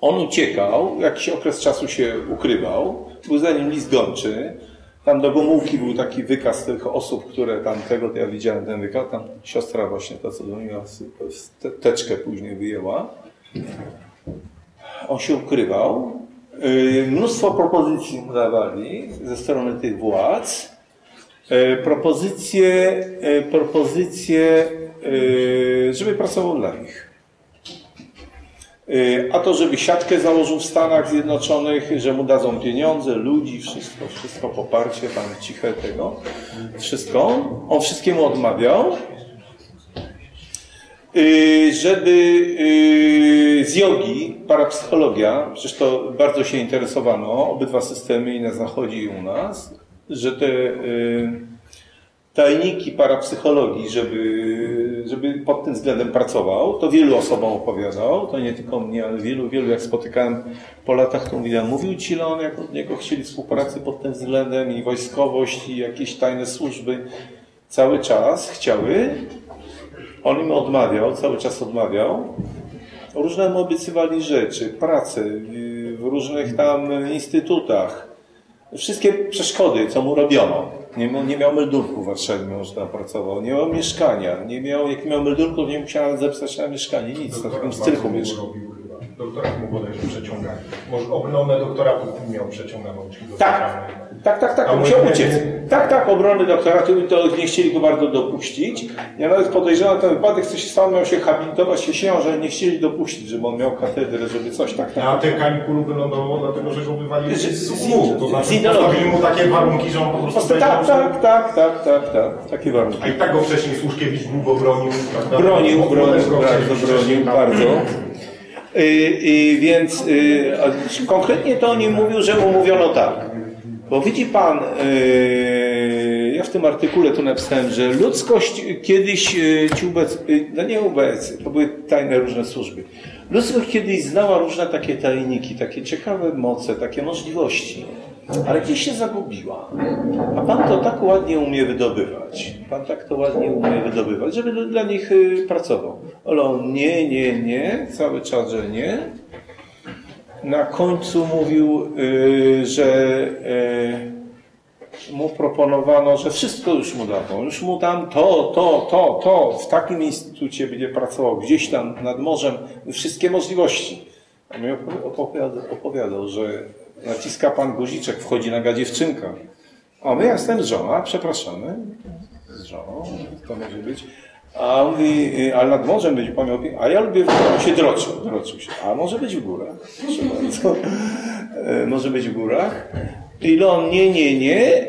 On uciekał, jakiś okres czasu się ukrywał, był za nim list gończy. Tam do Gomułki był taki wykaz tych osób, które tam tego, ja widziałem ten wykaz, tam siostra właśnie, ta co dzwoniła, teczkę później wyjęła. On się ukrywał. Y, mnóstwo propozycji mu dawali ze strony tych władz. Y, propozycje, y, propozycje, żeby pracował dla nich. Y, a to, żeby siatkę założył w Stanach Zjednoczonych, że mu dadzą pieniądze, ludzi, wszystko, wszystko poparcie, tam ciche tego, wszystko. On wszystkiemu odmawiał. Y, żeby y, z jogi, parapsychologia, przecież to bardzo się interesowano, obydwa systemy i na zachodzie i u nas, że te tajniki parapsychologii, żeby, żeby pod tym względem pracował. To wielu osobom opowiadał, to nie tylko mnie, ale wielu, wielu, jak spotykałem po latach, to mówiłem, mówił ci, że on, jak od niego chcieli współpracy pod tym względem i wojskowość i jakieś tajne służby cały czas chciały. On im odmawiał, cały czas odmawiał. Różne mu obiecywali rzeczy, pracę w różnych tam instytutach. Wszystkie przeszkody, co mu robiono nie, nie miał meldunku w Warszawie, tam pracował. Nie miał mieszkania. Nie miał, jak miał meldunku, nie musiał zapisać na mieszkanie. Nic, na takim strychu mieszkał. Doktorat mu bodajże przeciągać. Może obronę doktoratu miał przeciąganą. Tak, tak, tak, tak, musiał uciec. Tak, tak, obrony doktoratu to nie chcieli go bardzo dopuścić. Ja nawet podejrzewam ten wypadek, co się stało, miał się habilitować się siłą, że nie chcieli dopuścić, żeby on miał katedrę, żeby coś tak, tak. A ten kanikulu wylądował dlatego, że go wywalili z, z, to znaczy postawili mu takie warunki, że on po prostu... Tak, tak, tak, tak, tak, tak, takie warunki. A i tak go wcześniej Słuszkiewicz długo bronił, prawda? Bronił, bronił, bardzo bronił, bardzo. Y, y, więc y, konkretnie to nie mówił, że umówiono tak. Bo widzi Pan, ja w tym artykule tu napisałem, że ludzkość kiedyś ci ubec, no nie ubec, to były tajne różne służby. Ludzkość kiedyś znała różne takie tajniki, takie ciekawe moce, takie możliwości ale gdzieś się zagubiła. A Pan to tak ładnie umie wydobywać. Pan tak to ładnie umie wydobywać, żeby dla nich y, pracował. Ale on nie, nie, nie, cały czas, że nie. Na końcu mówił, y, że y, mu proponowano, że wszystko już mu dano. Już mu tam to, to, to, to. W takim instytucie będzie pracował, gdzieś tam nad morzem. Wszystkie możliwości. A mi opowiadał, opowiadał że naciska pan guziczek, wchodzi naga dziewczynka. O, my jestem żona, przepraszamy. Z żoną, to może być. A on mówi, y, ale nad morzem będzie pan miał A ja lubię, on się droczył, droczył się. A może być w górach. Proszę bardzo. E, może być w górach. I on nie, nie, nie.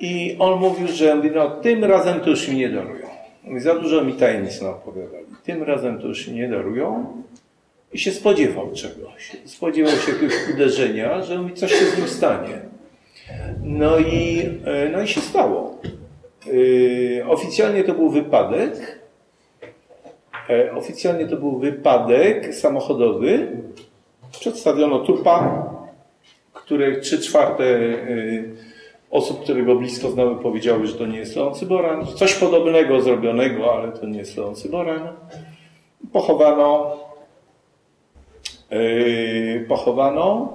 I on mówił, że mówi, no tym razem to już mi nie darują. Mówi, za dużo mi tajemnic opowiadali. Tym razem to już mi nie darują i się spodziewał czegoś. Spodziewał się jakiegoś uderzenia, że mi coś się z nim stanie. No i, e, no i się stało. E, oficjalnie to był wypadek. E, oficjalnie to był wypadek samochodowy. Przedstawiono trupa, które trzy czwarte osób, które go blisko znały, powiedziały, że to nie jest Leon Cyboran. Coś podobnego zrobionego, ale to nie jest Leon Cyboran. Pochowano yy, pochowano.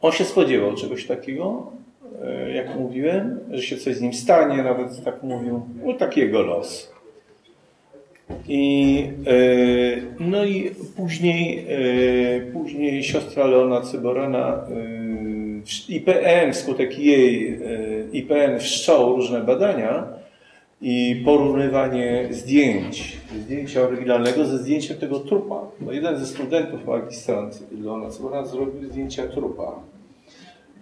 On się spodziewał czegoś takiego, yy, jak mówiłem, że się coś z nim stanie, nawet tak mówił. No taki jego los. I, yy, no i później, yy, później siostra Leona Cyborana w- IPN, wskutek jej IPN wszczął różne badania i porównywanie zdjęć, zdjęcia oryginalnego ze zdjęciem tego trupa. Bo jeden ze studentów magistrant Leona Cyborana zrobił zdjęcia trupa,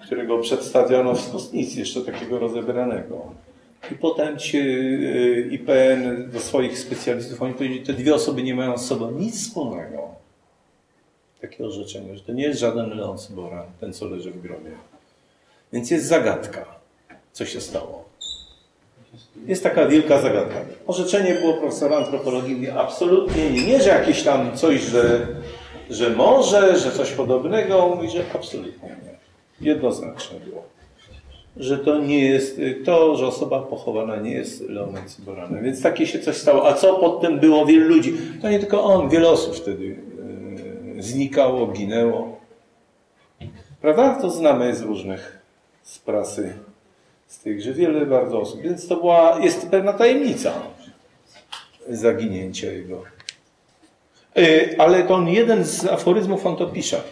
którego przedstawiono w kostnicy, jeszcze takiego rozebranego. I potem ci y, IPN do swoich specjalistów, oni powiedzieli, te dwie osoby nie mają z sobą nic wspólnego. Takie orzeczenie, że to nie jest żaden Leon Cyboran, ten co leży w grobie. Więc jest zagadka, co się stało. Jest taka wielka zagadka. Orzeczenie było profesora antropologii, absolutnie nie, nie, że jakieś tam coś, że, że może, że coś podobnego, mówi, że absolutnie nie. Jednoznacznie było że to nie jest, to, że osoba pochowana nie jest Leonem Cyboranem. Więc takie się coś stało. A co potem było? Wielu ludzi. To nie tylko on, wiele osób wtedy e, znikało, ginęło. Prawda? To znamy z różnych, z prasy, z tych, że wiele bardzo osób. Więc to była, jest pewna tajemnica zaginięcia jego. E, Ale to on jeden z aforyzmów on to pisze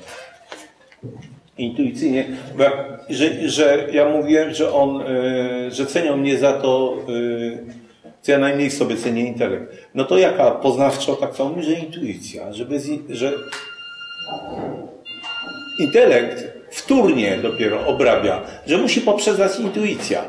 intuicyjnie, bo jak, że, że ja mówiłem, że on, y, że cenią mnie za to, y, co ja najmniej sobie cenię intelekt. No to jaka poznawczo tak mówi, że intuicja, że, bez, że intelekt wtórnie dopiero obrabia, że musi poprzedzać intuicja.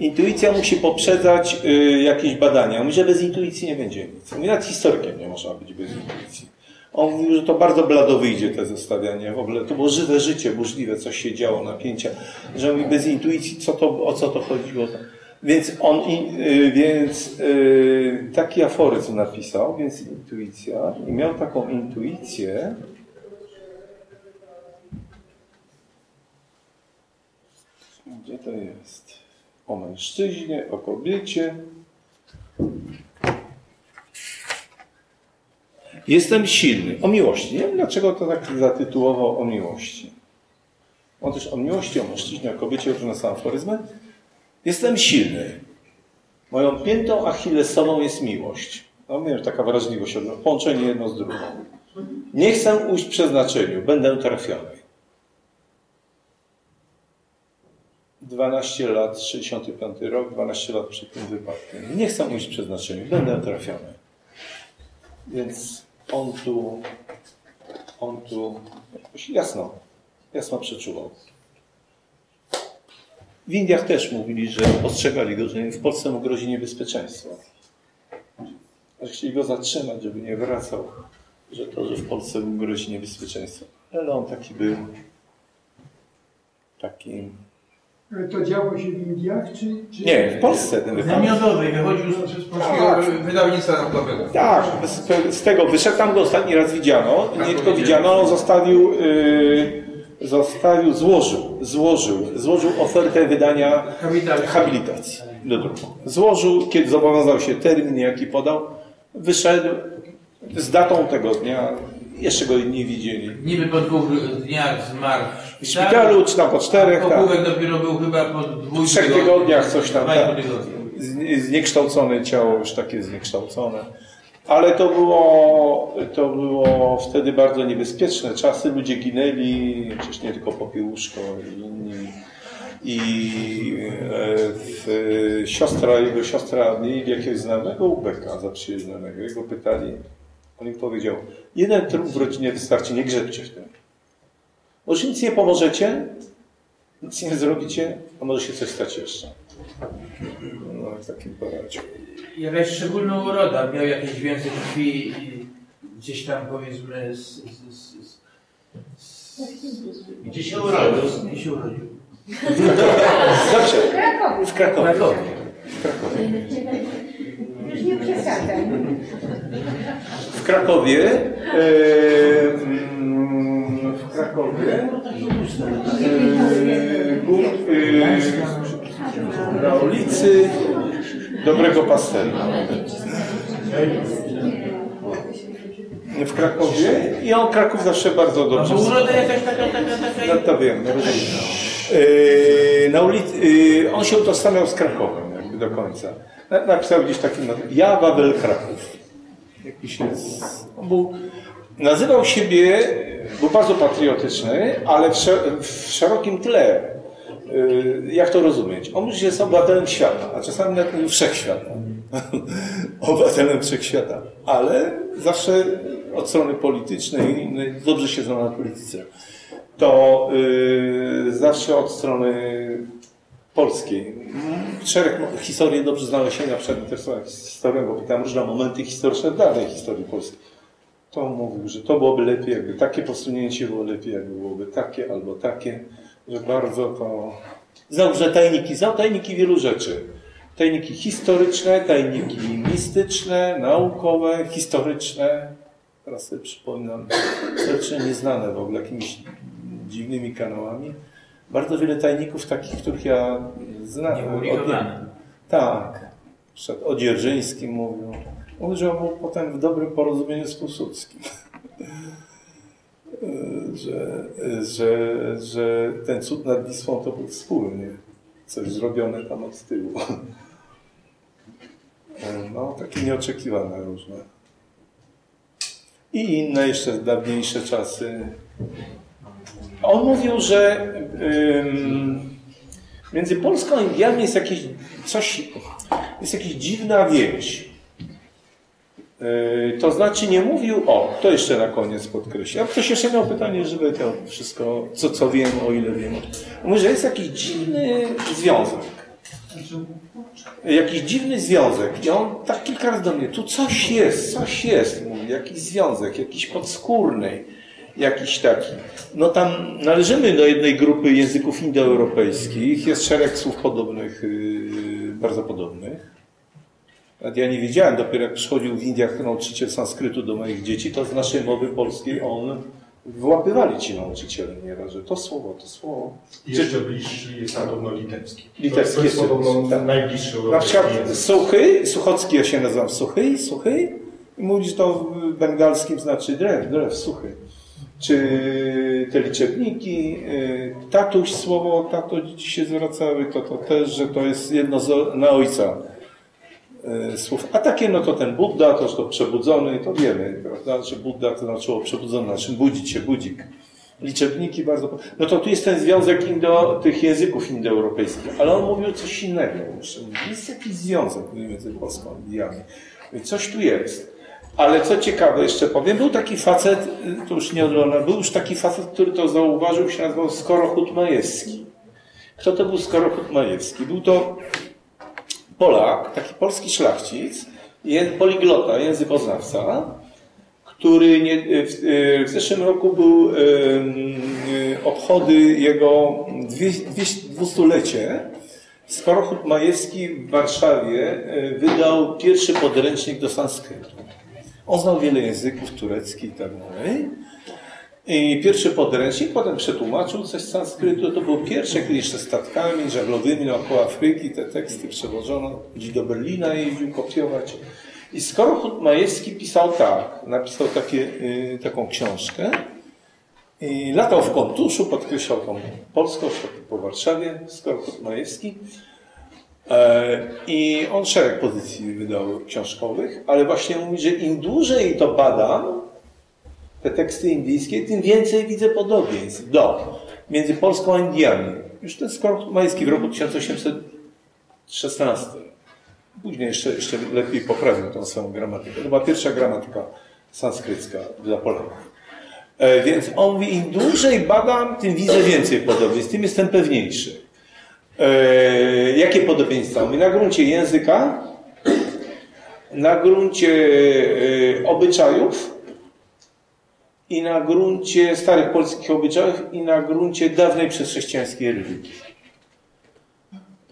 Intuicja musi poprzedzać y, jakieś badania. Mówi, że bez intuicji nie będzie nic. Mówi, nawet historykiem nie można być bez intuicji. On mówił, że to bardzo blado wyjdzie te zestawianie. W ogóle to było żywe życie, burzliwe, coś się działo, napięcia. Że mówi, bez intuicji, co to, o co to chodziło. Więc on, y, więc y, taki aforyzm napisał, więc intuicja. I miał taką intuicję, Gdzie to jest? O mężczyźnie, o kobiecie. Jestem silny. O miłości. Nie wiem, dlaczego to tak zatytułował o miłości. On też o miłości, o mężczyźnie, o kobiecie, różne są aforyzmy. Jestem silny. Moją piętą achillesową jest miłość. No wiem, taka wrażliwość, połączenie jedno z drugą. Nie chcę ujść przeznaczeniu, będę trafiony. 12 lat, 65 rok, 12 lat przed tym wypadkiem. Nie chcę ujść przeznaczeniu, będę trafiony. Więc on tu, on tu jasno, jasno przeczuwał. W Indiach też mówili, że ostrzegali go, że w Polsce mu grozi niebezpieczeństwo. Że chcieli go zatrzymać, żeby nie wracał, że to, że w Polsce mu grozi niebezpieczeństwo. Ale on taki był, taki... Ale to działo się w Indiach, czy... czy... Nie, w Polsce ten wypadek. Namiotowy, wychodził z, z polskiego wydawnictwa naukowego. Tak, z, z tego wyszedł, tam go ostatni raz widziano, nie tylko widziano, on zostawił, yy, zostawił, złożył, złożył, złożył ofertę wydania Habilitacji. habilitacji do druku. Złożył, kiedy zobowiązał się termin, jaki podał, wyszedł z datą tego dnia, jeszcze go nie widzieli. Niby po dwóch dniach zmarł W szpitalu, czy tam po czterech, tak. Pogłówek dopiero był chyba po dwóch W trzech tygodniach coś tam, tak. Zniekształcone ciało, już takie zniekształcone. Ale to było, to było wtedy bardzo niebezpieczne czasy. Ludzie ginęli, przecież nie tylko Popiełuszko i inni. I e, w, siostra, jego siostra mieli jakiegoś znajomego ubeka zaprzyjaźnionego. Jego pytali, on im powiedział, jeden trup w rodzinie wystarczy, nie grzebcie w tym. Może nic nie pomożecie, nic nie zrobicie, a może się coś stać jeszcze. No, w takim poradziu. Jakaś szczególna uroda, miał jakieś więcej krwi i gdzieś tam powiedzmy z, z, z, z, Gdzie się urodził? Gdzie się urodził? Zawsze. W Krakowie. W Krakowie. W Krakowie. Już nie przesadzaj. W Krakowie. E, w Krakowie. E, e, na ulicy Dobrego Pastela. w Krakowie i on Kraków zawsze bardzo No dobrze uroda jakaś taka, taka, taka... no to wiem, no. Yy, na ulicy, on się utożsamiał z Krakowem jakby do końca. Na- Napisał gdzieś taki, no, ja Wawel Kraków. Jakiś jest, on był, nazywał siebie, był bardzo patriotyczny, ale w, sze- w szerokim tle. Yy, jak to rozumieć? On już jest obywatelem świata, a czasami nawet wszechświata. obywatelem wszechświata, ale zawsze od strony politycznej, no, dobrze się zna na polityce to y, zawsze od strony polskiej. Szereg historii dobrze znałem się, na przykład interesowałem się historią, bo pytałem różne momenty historyczne w dawnej historii polskiej. To mówił, że to byłoby lepiej, jakby takie posunięcie było lepiej, jakby byłoby takie albo takie, że bardzo to... Znał, że tajniki, znał tajniki wielu rzeczy. Tajniki historyczne, tajniki mistyczne, naukowe, historyczne. Teraz sobie przypominam, rzeczy nieznane w ogóle, jakimiś dziwnymi kanałami. Bardzo wiele tajników takich, których ja znam. Nieuregulowane. Tak. O Dzierżyńskim mówił. On był potem w dobrym porozumieniu z Piłsudskim. że, że, że ten cud nad Wisłą to był wspólnie. Coś zrobione tam od tyłu. No, takie nieoczekiwane różne. I inne jeszcze dawniejsze czasy. On mówił, że między Polską a Indiami jest jakieś coś, jest jakaś dziwna więź. Yy, to znaczy nie mówił, o, to jeszcze na koniec podkreślę. A ktoś jeszcze miał pytanie, żeby to wszystko, co, co wiem, o ile wiem. Mówi, że jest jakiś dziwny związek. Jakiś dziwny związek. I on tak kilka razy do mnie, tu coś jest, coś jest, mówi, jakiś związek, jakiś podskórny, jakiś taki. No tam należymy do jednej grupy języków indoeuropejskich, jest szereg słów podobnych, yy, bardzo podobnych. Nawet ja nie wiedziałem, dopiero jak przychodził w Indiach nauczyciel sanskrytu do moich dzieci, to z naszej mowy polskiej on wyłapywali ci nauczyciele nieraz, że to słowo, to słowo. I jeszcze bliższy jest podobno litewski. Litewski to jest jest- podobno tak. najbliższy Na przykład język. suchy, Suchocki ja się nazywam suchy, suchy i mówisz to w bengalskim znaczy drew, drew, suchy. Czy te liczebniki, y, tatuś, słowo tato dzieci się zwracały, to, to też, że to jest jedno na ojca y, słów. A takie, no to ten Buddha, to, to przebudzony, to wiemy, prawda, że Buddha to znaczyło przebudzony, znaczy budzić się, budzik. Liczebniki bardzo. No to tu jest ten związek indo, tych języków indoeuropejskich, ale on mówił coś innego. Jest jakiś związek między Polską i Indiami. Coś tu jest. Ale co ciekawe, jeszcze powiem, był taki facet, to już nie od Leona, był już taki facet, który to zauważył, się nazywał Skorochut Majewski. Kto to był Skorochut Majewski? Był to Polak, taki polski szlachcic, poliglota, językoznawca, który nie, w, w zeszłym roku był obchody jego dwie- dwie- dwustulecie. Skorochut Majewski w Warszawie e, wydał pierwszy podręcznik do sanskrytu. On znał wiele języków, turecki i tak dalej. I pierwszy podręcznik, potem przetłumaczył coś z sanskrytu. To był pierwszy, kiedy jeszcze statkami żaglowymi naokoło Afryki te teksty przewożono. Gdzieś do Berlina jeździł kopiować. I Skorochut Majewski pisał tak, napisał takie, y, taką książkę. I latał w kontuszu, podkreślał tą polskość po Warszawie, Skorochut Majewski. E, I on szereg pozycji wydał książkowych, ale właśnie mówi, że im dłużej to badam, te teksty indyjskie, tym więcej widzę podobieństw do między Polską a Indiami. Już ten Skorochut Majewski w roku 1816. Później jeszcze, jeszcze lepiej poprawił tą swoją gramatykę. To była pierwsza gramatyka sanskrycka dla Polaków. E, Więc on mówi, im dłużej badam, tym widzę więcej podobieństw, tym jestem pewniejszy. E, jakie podobieństwa? Mówi, na gruncie języka, na gruncie e, obyczajów i na gruncie starych polskich obyczajów i na gruncie dawnej przedchrześcijańskiej religii.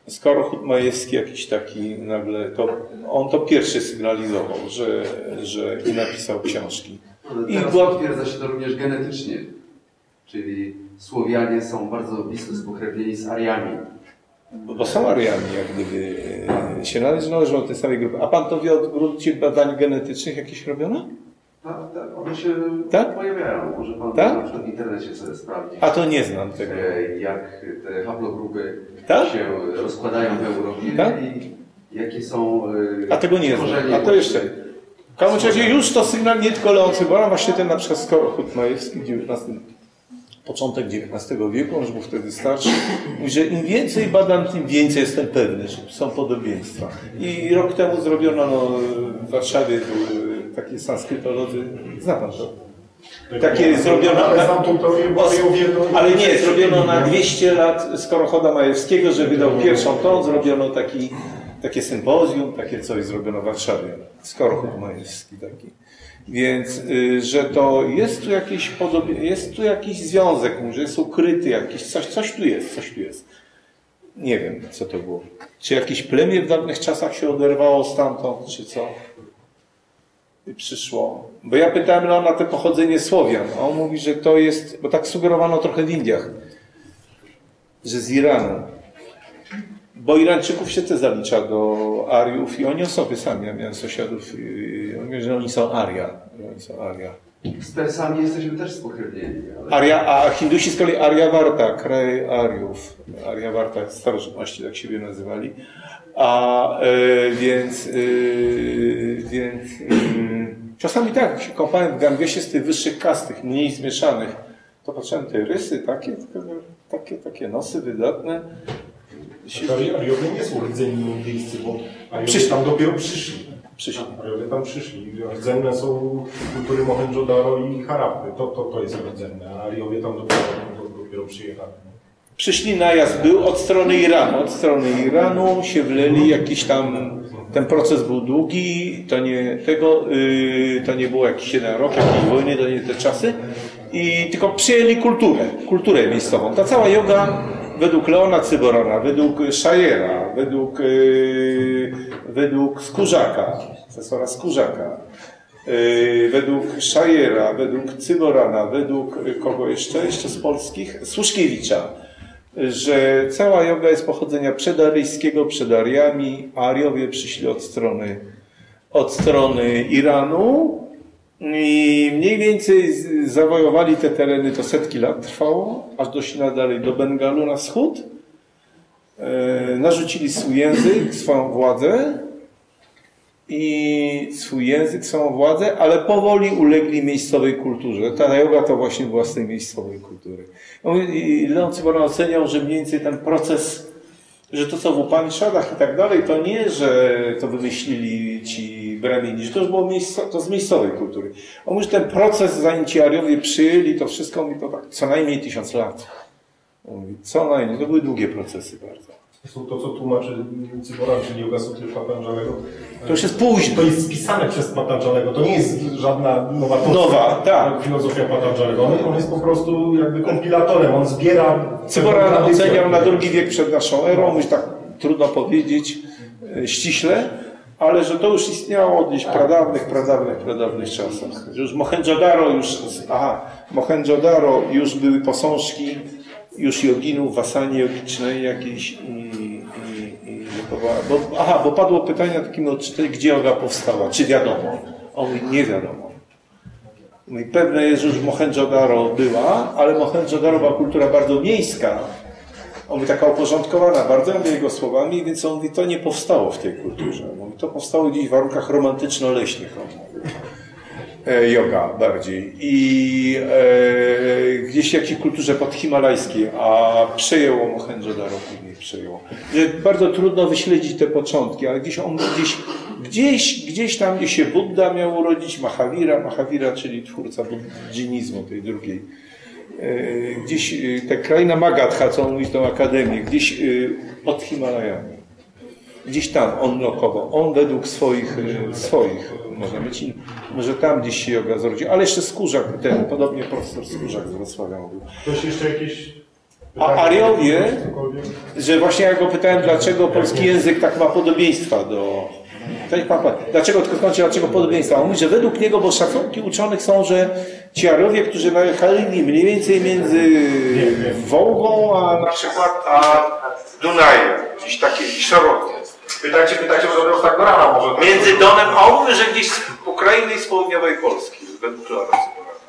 Skoro Majewski jakiś taki nagle, to on to pierwszy sygnalizował, że, że i napisał książki. Ale I była- potwierdza się to również genetycznie. Czyli Słowianie są bardzo blisko spokrewnieni z Ariami. Bo bo są Ariami, jak gdyby e, się należą, należą do tej samej grupy. A pan to wie o gruncie badań genetycznych jakieś robiono? Tak, tak, one się Tak? pojawiają. Może pan Tak? na przykład w internecie sobie sprawdzić. A to nie znam tego. e, jak te haplogrupy Tak? się rozkładają w Europie Tak? i jakie są e, A tego nie znam. A to jeszcze. W każdym razie już to sygnał nie tylko Leon Cybora, właśnie ten na przykład Skorochód Majewski w XIX, początek XIX wieku, on już był wtedy starszy, mówi, że im więcej badam, tym więcej jestem pewny, że są podobieństwa. I rok temu zrobiono no, w Warszawie były takie sanskrytolodzy, zna pan to? Takie zrobiono Ale na, ale nie, zrobiono na 200 lat Skorochoda Majewskiego, że wydał pierwszą tą, zrobiono taki, takie sympozjum, takie coś zrobiono w Warszawie. Skorochód Majewski taki. Więc, y, że to jest tu jakiś podobie, jest tu jakiś związek, że jest ukryty jakiś, coś, coś tu jest, coś tu jest. Nie wiem, co to było. Czy jakieś plemię w dawnych czasach się oderwało stamtąd, czy co? I przyszło. Bo ja pytałem Leona te pochodzenie Słowian, a on mówi, że to jest, bo tak sugerowano trochę w Indiach, że z Iranu. Bo Irańczyków się też zalicza do Ariów i oni sobie sami. Ja miałem sąsiadów, i oni mówią, że oni są Aria. Oni są Aria. Z Persami jesteśmy też spokrewnieni. Ale... Aria, a Hindusi z kolei Aryavarta, kraj Ariów. Aryavarta, starożytności tak siebie nazywali. A e, więc, e, więc e, czasami tak, się kąpałem w Gangesie z tych wyższych kast, tych mniej zmieszanych, to patrzyłem te rysy, takie, takie, takie nosy wydatne. Ariowie nie są rdzeni indyjscy, bo Ariowie Przyszli. tam dopiero przyszli. Przyszli. Ariowie tam przyszli. Rdzenne są kultury Mohenjo-Daro i Harapy. To, to, to jest rdzenne, a Ariowie tam dopiero, dopiero przyjechali. Przyszli najazd był od strony Iranu. Od strony Iranu się wleli jakiś tam. Ten proces był długi, to nie tego, yy, to nie było jakiś jeden rok, jakiejś wojny, to nie te czasy. I tylko przyjęli kulturę, kulturę miejscową. Ta cała yoga według Leona Cyborona, według Shajera, według, yy, według Skórzaka, profesora Skórzaka, Yy, według Szajera, według Cyborana, według kogo jeszcze? Jeszcze z polskich? Słuszkiewicza. Że cała yoga jest pochodzenia przedaryjskiego, przed Ariami. Ariowie przyszli od strony, od strony Iranu i mniej więcej zawojowali te tereny, to setki lat trwało, aż doszli dalej do Bengalu na wschód. Yy, Narzucili swój język, swoją władzę, i swój język, swoją władzę, ale powoli ulegli miejscowej kulturze. Ta yoga to właśnie była z tej miejscowej kultury. I Leon Cyboran oceniał, że mniej więcej ten proces, że to co w Upanishadach i tak dalej, to nie, że to wymyślili ci Brahmini, że to już było miejsco, to z miejscowej kultury. On mówi, że ten proces, zanim ci Ariowie przyjęli to wszystko, mówi, to tak co najmniej tysiąc lat. On mówi, co najmniej, to były długie procesy bardzo. To, to co tłumaczy Cyboran, czyli Yoga Sutry Patanjalego, To już jest późno. to jest spisane przez Patanjalego. To nie jest żadna nowa, Nowa, tak. filozofia Patanjalego. On, on jest po prostu jakby kompilatorem. On zbiera... Cyboran oceniał na drugi wiek przed naszą erą, już tak trudno powiedzieć e, ściśle, ale że to już istniało od gdzieś pradawnych, pradawnych, pradawnych czasach. Już Mohenjo-Daro już, aha, Mohenjo-Daro już były posążki już joginów w asanie jogicznej jakiejś i, i, i bo, aha, bo padło pytanie takim odczytaniu, gdzie joga powstała, czy wiadomo? On mówi, nie wiadomo. No i pewne jest, że już Mohenjo-Daro była, ale Mohenjo-Daro była kultura bardzo miejska. On mówi taka uporządkowana, bardzo ja mówię jego słowami, więc on mówi, to nie powstało w tej kulturze. On Mówi, to powstało gdzieś w warunkach romantyczno-leśnych. On mówi. E, yoga bardziej. I e, gdzieś w jakiejś kulturze podhimalajskiej, a przejęło Mohenjo-Daro, później przejęło. Że bardzo trudno wyśledzić te początki, ale gdzieś on gdzieś, gdzieś, gdzieś tam, gdzie się Buddha miał urodzić, Mahavira, Mahavira, czyli twórca buddhizmu tej drugiej. E, gdzieś e, ta kraina Magadha, co on mówi tą akademię, gdzieś e, pod Himalajami. Gdzieś tam on lokował. On według swoich, swoich można mieć, in- może tam gdzieś się yoga zrodził, ale jeszcze Skórzak, ten, podobnie profesor Skórzak z Wrocławia mówił. Ktoś jeszcze jakieś... A Ariowie, że właśnie ja go pytałem, dlaczego polski język tak ma podobieństwa do... Pan, pan, dlaczego, tylko kończę, dlaczego podobieństwa? On mówi, że według niego, bo szacunki uczonych są, że ci Arowie, którzy najechali mniej więcej między Wołgą, a na przykład a Dunajem, gdzieś takie szerokie. Pytajcie, pytajcie, bo tak do rana może. Między Donem, a on że gdzieś z Ukrainy i z południowej Polski, według Cyborana,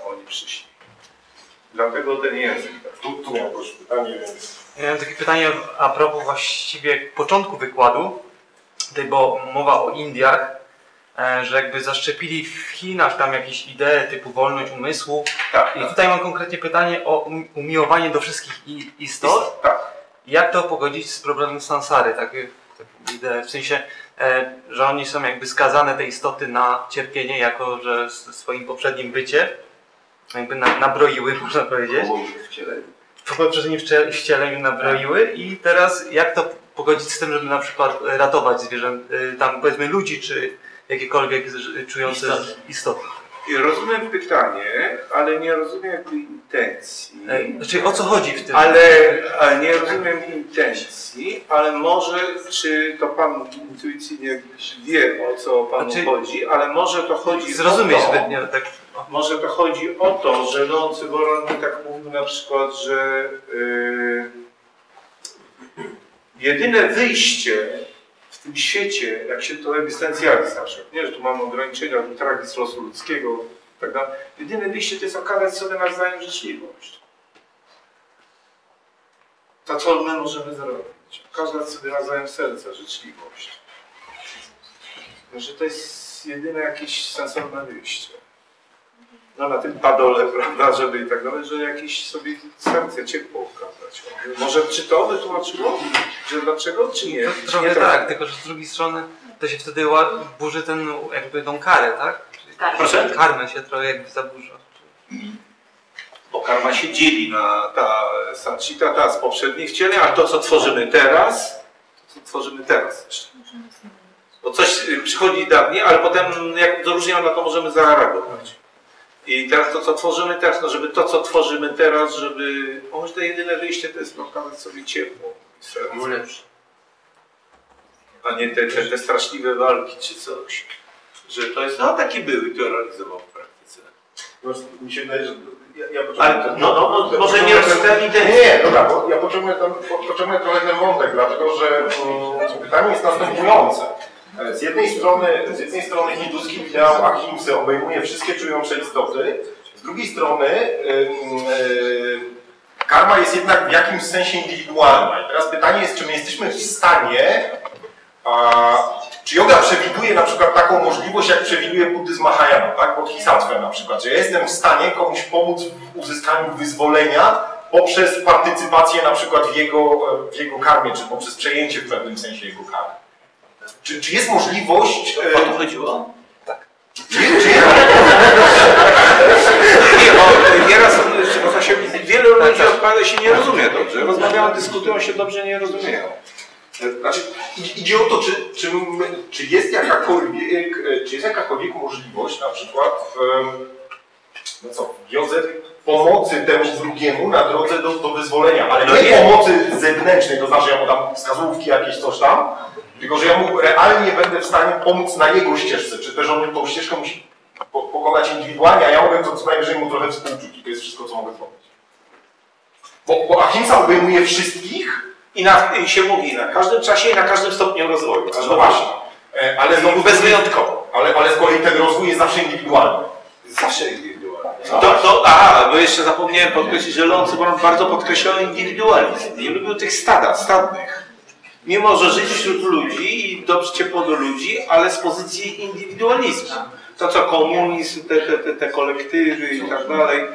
oni przyszli. Dlatego ten język. Tu, tu miał pytanie. Ja mam takie pytanie a propos właściwie początku wykładu, tutaj bo mowa o Indiach, e, że jakby zaszczepili w Chinach tam jakieś idee typu wolność umysłu. Tak, I tutaj mam konkretnie pytanie o um- umiłowanie do wszystkich istot. tak. Jak to pogodzić z problemem sansary? Takie, takie idee, w sensie, e, że oni są jakby skazane te istoty na cierpienie, jako że w swoim poprzednim bycie jakby na, nabroiły, można powiedzieć po poprzednim wcie- wcieleniu nabroiły i teraz jak to pogodzić z tym, żeby na przykład ratować zwierzę, y, tam powiedzmy ludzi, czy jakiekolwiek czujące Istoty. istoty. I rozumiem pytanie, ale nie rozumiem jakby intencji. E, Znaczy o co chodzi w tym? Ale, ale nie rozumiem intencji, ale może, czy to Pan intuicyjnie wie, o co Panu Znaczy- chodzi, ale może to chodzi Zrozumieć o to, zbytnio tak. Może to chodzi o to, że Leon Cyboran mi tak mówił na przykład, że yy, jedyne wyjście w tym świecie, jak się to egzystencjalizm na przykład, nie, że tu mamy ograniczenia, tragizm losu ludzkiego, tak dalej. Jedyne wyjście to jest okazać sobie nawzajem życzliwość. To, co my możemy zrobić. Okazać sobie nawzajem serca życzliwość. Że to jest jedyne jakieś sensowne wyjście no na tym padole, prawda, żeby i tak dalej, że jakieś sobie serce ciepło okazać. Może czy to wytłumaczyło, że dlaczego, czy nie? To Czy trochę nie tak, tylko że z drugiej strony to się wtedy burzy ten, jakby tą karę, tak? Proszę? Karmę się trochę jakby zaburza. Bo karma się dzieli na ta sanchita, ta z poprzednich wcieleń, a to, co tworzymy teraz, to, co tworzymy teraz jeszcze. Bo coś przychodzi dawniej, ale potem jak różnie na to możemy zareagować. I teraz to, co tworzymy teraz, no żeby to, co tworzymy teraz, żeby... Może to jedyne wyjście to jest okazać sobie ciepło. lepsze. a nie te, te, te straszliwe walki czy coś. Że to jest, no takie były, to realizował w praktyce. No, mi się wydaje, że ja, ja Ale potrzebuję- no, no, no, może nie potrzebuję ten- Nie, dobra, bo ja potrzebuję, ten, po- potrzebuję trochę ten wątek, dlatego że mm, pytanie jest następujące. E, Z jednej strony, z jednej strony hinduski ideał ahimsy obejmuje wszystkie czujące istoty, z drugiej strony ym, y, karma jest jednak w jakimś sensie indywidualna. I teraz pytanie jest, czy my jesteśmy w stanie a, czy yoga przewiduje na przykład taką możliwość, jak przewiduje buddyzm Mahayana, tak? Bodhisattva na przykład, że ja jestem w stanie komuś pomóc w uzyskaniu wyzwolenia poprzez partycypację na przykład w jego, w jego karmie, czy poprzez przejęcie w pewnym sensie jego karmy. Czy, czy jest możliwość... O e, to chodziło? Czy, czy jest, Nie, bo nieraz bo to się, wielu ludzi odpowiada się nie rozumie dobrze. Rozmawiają, dyskutują się dobrze, nie rozumieją. Znaczy, i- idzie o to, czy, czy, czy, jest jakakolwiek, e, czy jest jakakolwiek możliwość na przykład w, no co, w pomocy temu drugiemu na drodze do, do wyzwolenia, ale No nie pomocy zewnętrznej, to znaczy ja mu dam wskazówki jakieś coś tam, tylko że ja mu realnie będę w stanie pomóc na jego ścieżce, czy też on tą ścieżkę musi po, pokonać indywidualnie, a ja mogę to co najwyżej mu trochę współczuć i to jest wszystko, co mogę zrobić. Bo, bo ahimsa obejmuje wszystkich, I, na, I się mówi na każdym czasie i na każdym stopniu rozwoju. no właśnie. E, Ale znowu bezwyjątkowo. Ale, ale z kolei ten rozwój jest zawsze indywidualny. Zawsze. To, to, bo jeszcze zapomniałem podkreślić, że Cyboron bardzo podkreślał indywidualizm. Nie lubił tych stada, stadnych. Nie może żyć wśród ludzi i dobrze ciepło do ludzi, ale z pozycji indywidualizmu. To co komunizm, te, te, te, kolektywy i tak dalej,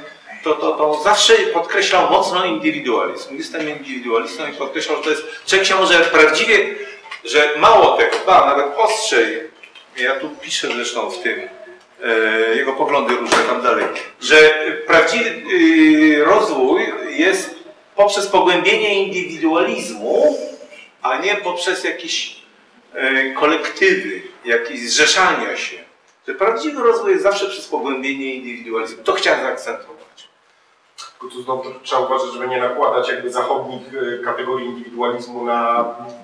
to, to, to zawsze podkreślał mocno indywidualizm. Jestem indywidualistą i podkreślał, że to jest, człowiek się może prawdziwie, że mało tego, ba, nawet ostrzej, ja tu piszę zresztą w tym, jego poglądy różne tam dalej, że prawdziwy y, rozwój jest poprzez pogłębienie indywidualizmu, a nie poprzez jakieś e, kolektywy, jakieś zrzeszania się. Że prawdziwy rozwój jest zawsze przez pogłębienie indywidualizmu. To chciałem zaakcentować. Tylko tu znowu trzeba uważać, żeby nie nakładać jakby zachodnich e, kategorii indywidualizmu na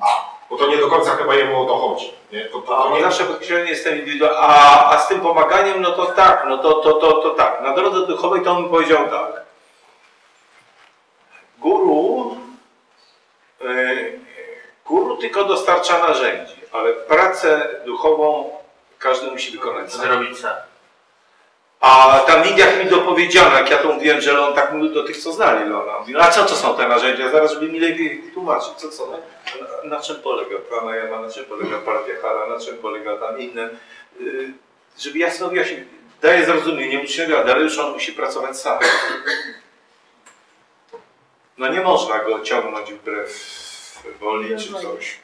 A. Bo to nie do końca chyba jemu o to chodzi. Nie? To, to, A to nie zawsze podkreślenie jestem indywidualny, a, a z tym pomaganiem, no to tak, no to, to, to, to tak. Na drodze duchowej to on powiedział tak. Guru, e, guru tylko dostarcza narzędzie. ale pracę duchową każdy musi wykonać sam. Zrobić sam. A tam w Indiach mi dopowiedziano, jak ja to mówiłem, że on tak mówił do tych, co znali Leona. A co to są te narzędzia? Zaraz, żeby mi lepiej tłumaczyć, co co? Na, na czym polega pranayama, na czym polega pratyahara, na czym polega tam inne. Yy, żeby jasno wyjaśnić, daje zrozumienie uczniowi, a dalej już on musi pracować sam. No nie można go ciągnąć wbrew woli czy coś.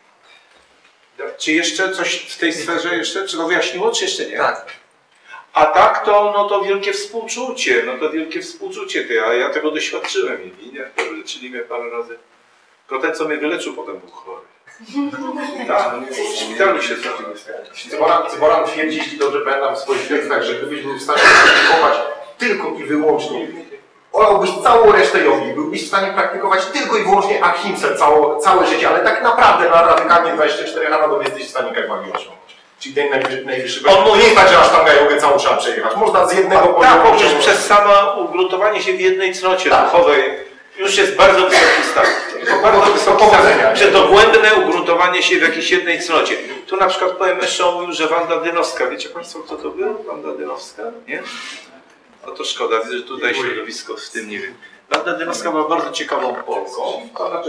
Czy jeszcze coś w tej sferze jeszcze? Czy to wyjaśniło, czy jeszcze nie? Tak. A tak to, no to wielkie współczucie, no to wielkie współczucie, ty, a ja tego doświadczyłem i winie, leczyli mnie parę razy. Tylko ten, co mnie wyleczył, potem był chory. Tak, no nie, w szpitalu się zrobił. Cyboran, twierdzi, jeśli dobrze pamiętam w swoich tekstach, że gdybyś był w stanie praktykować tylko i wyłącznie, olałbyś całą resztę jogi, byłbyś w stanie praktykować tylko i wyłącznie ahimsę całe, całe życie, ale tak naprawdę na radykalnie 24 Haradom jesteś w stanie kajwagi osiągnąć. Czyli ten najwyższy, najwyższy On mówi- nie tak, że asztanga jogę całą trzeba przejechać. Można z jednego Tak, poziomu... bo przecież przez samo ugruntowanie się w jednej cnocie Tak. duchowej już jest bardzo wysoki stan. To bardzo To wysoki stan. Że dogłębne ugruntowanie się w jakiejś jednej cnocie. Tu na przykład powiem jeszcze mówił, że Wanda Dynowska, wiecie Państwo kto to był? Wanda Dynowska? Nie? No to szkoda, widzę, że tutaj środowisko w tym nie wiem. Wanda Dynowska była bardzo ciekawą Polką. Tak.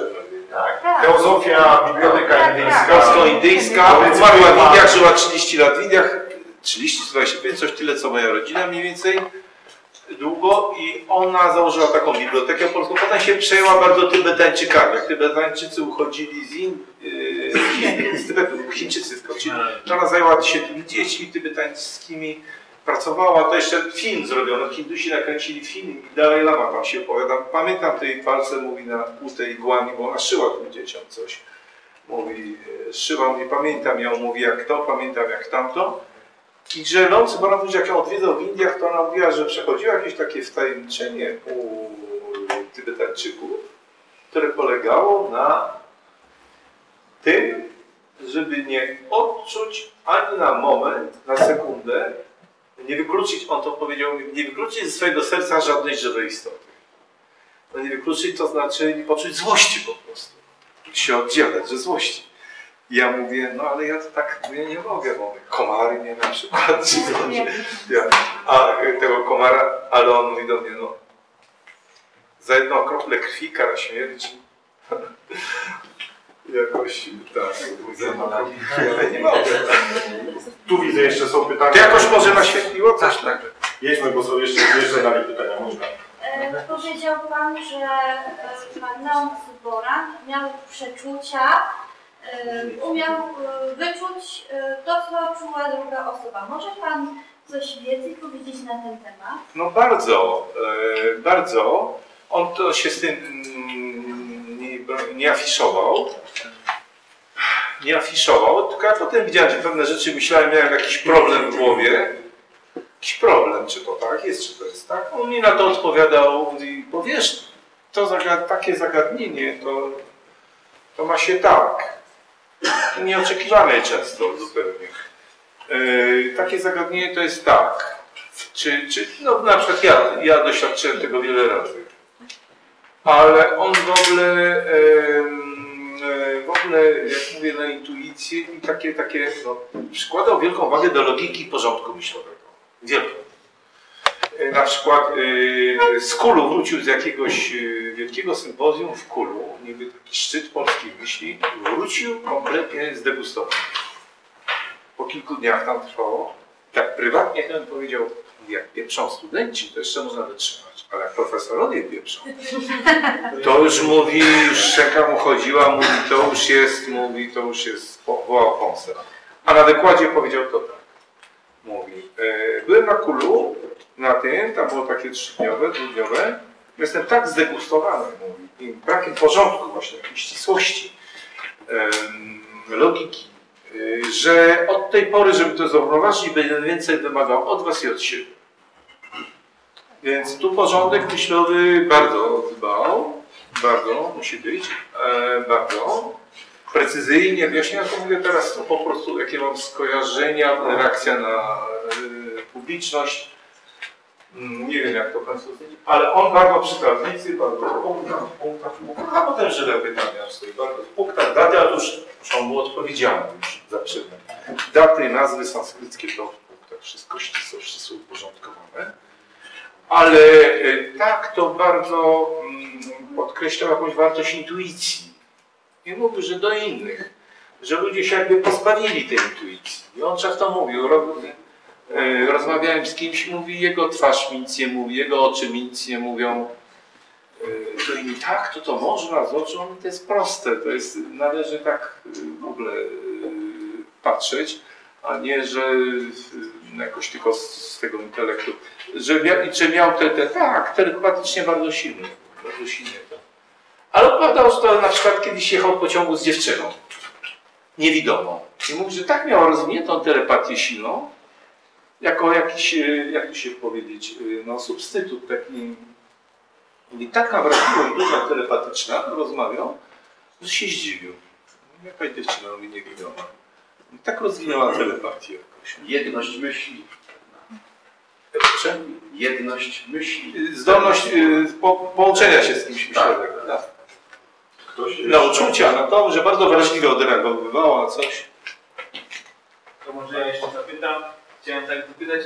Teozofia, biblioteka indyjska. Polsko-indyjska. Umarła w Indiach, żyła 30 lat w Indiach. 30, 25, coś tyle co moja rodzina mniej więcej. Długo i ona założyła taką bibliotekę polską. Potem się przejęła bardzo Tybetańczykami. Jak Tybetańczycy uchodzili z Ind, yy, z Tybetu, Chińczycy wkroczyli. To ona zajęła się tymi dziećmi tybetańskimi. Pracowała, to jeszcze film zrobiono. Hindusi nakręcili film i Dalaj Lama tam się opowiada. Pamiętam tej palce mówi na pustej igłami, bo ona szyła tym dzieciom coś mówi, e, szyła mnie, pamiętam ją, mówi jak to, pamiętam jak tamto. I że Lący Baran, jak ją odwiedzał w Indiach, to ona mówiła, że przechodziło jakieś takie wtajemniczenie u Tybetańczyków, które polegało na tym, żeby nie odczuć ani na moment, na sekundę, nie wykluczyć, on to powiedział, nie wykluczyć ze swojego serca żadnej żywej istoty. No nie wykluczyć to znaczy nie poczuć złości po prostu się oddzielać ze złości. I ja mówię, no ale ja to tak mówię, nie mogę, bo komary mnie na przykład, czy coś. Ja, a y, tego komara, ale on mówi do mnie, no za jedną kroplę krwi kara śmierci. Jakoś tak, ale nie mogę. Tu widzę jeszcze są pytania. To jakoś może naświetliło coś tak? Jedźmy, bo są jeszcze, jeszcze dalej pytania. Można. E, Powiedział Pan, że e, Pan Leon Cyboran miał przeczucia, e, umiał e, wyczuć to, co czuła druga osoba. Może Pan coś więcej powiedzieć na ten temat? No bardzo, bardzo. On to się z tym mm, nie, afiszował. Nie afiszował, tylko ja potem widziałem, że pewne rzeczy myślałem, miałem jakiś problem w głowie. Jakiś problem, czy to tak jest, czy to jest tak. On mi na to odpowiadał, mówi, bo wiesz, to zagad takie zagadnienie, to, to ma się tak. Nieoczekiwane często zupełnie. Yy, takie zagadnienie to jest tak. Czy, czy no na przykład ja, ja doświadczyłem tego wiele razy. Ale on w ogóle, w ogóle, jak mówię na intuicję, i takie, takie, no, przykładał wielką wagę do logiki porządku myślowego. Wielką. E, Na przykład e, z Kulu wrócił z jakiegoś e, wielkiego sympozjum w Kulu, niby taki szczyt polskiej myśli, wrócił kompletnie zdegustowany. Po kilku dniach tam trwało. Tak prywatnie on powiedział, jak pieprzą studenci, to jeszcze można wytrzymać, ale jak profesorowie pieprzą, to już mówi, szczeka mu chodziła, mówi, to już jest, mówi, to już jest, wo- wołał Ponce. A na wykładzie powiedział to tak. Mówi, e, byłem na Kulu, na tym, tam było takie trzydniowe, dwudniowe, jestem tak zdegustowany, mówi, i brakiem porządku właśnie, jakiejś ścisłości, logiki, y, że od tej pory, żeby to zrównoważyć, będę więcej wymagał od Was i od siebie. Więc tu porządek myślowy bardzo dbał, bardzo musi być, e, bardzo precyzyjnie wyjaśniam, to mówię teraz to po prostu, jakie mam skojarzenia, reakcja na e, publiczność. Mm, Nie wiem, jak to ocenić, ale on bardzo przy tablicy, bardzo w punktach, w punktach, w punktach, a potem żywe pytania stoi bardzo w punktach, daty, a już, już on był odpowiedzialny już. zaprzedem. Daty, nazwy sanskryckie to tak wszystko ścisło, ścisło uporządkowane. Ale e, tak to bardzo mm, podkreślał jakąś wartość intuicji. I mówił, że do innych, że ludzie się jakby pozbawili tej intuicji. I on często mówił, e, rozmawiałem z kimś, mówi, jego twarz mi nic nie mówi, jego oczy mi nic nie mówią. E, To inni tak, to to można z oczu, to jest proste, to jest, należy tak w ogóle patrzeć, a nie, że jakoś tylko z, z tego intelektu. Że, mia, czy miał te, te, tak, telepatycznie bardzo silny, bardzo silnie to. Ale opowiadał, że to na przykład kiedyś jechał w pociągu z dziewczyną, niewidomą. I mówi, że tak miał rozwiniętą telepatię silną, jako jakiś, e, jak to się powiedzieć, e, no substytut taki Mówi, taka wrażliwość duża telepatyczna, rozmawiał, że się zdziwił. Mówi, Jaka dziewczyna mówi niewidoma. I tak rozwinęła telepatię jakoś. Jedność myśli. Proszę? Jedność myśli. Zdolność y, po, połączenia się z kimś myślowego. Tak. Ktoś Na uczucia, na to, że bardzo wrażliwie odreagowywała coś. To może ja jeszcze zapytam. Chciałem tak zapytać,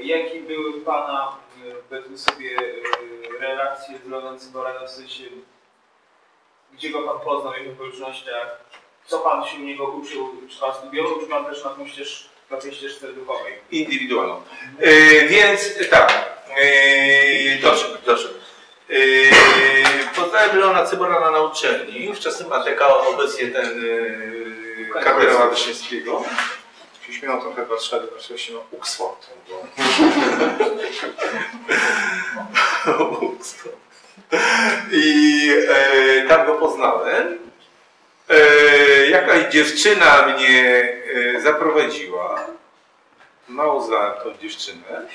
jakie były Pana e, powiedzmy sobie e, relacje z Ronem Cyborem, w sensie gdzie go Pan poznał, w jakich okolicznościach, co Pan się u niego uczył, czy Pan studiował, czy Pan też na tą ścież, na tej ścieżce duchowej? Indywidualną. Y, więc tak. Y, dobrze, dobrze. Yy, poznałem Leona Cybora na uczelni, wczesnym ATK, obecnie ten yy, katedra Wyszyńskiego. Się śmiał trochę w Warszawie, Warszawie się ma Oxford. Bo... Oxford. I e, tam go poznałem. E, jakaś dziewczyna mnie e, zaprowadziła. Mało znałem tą dziewczynę.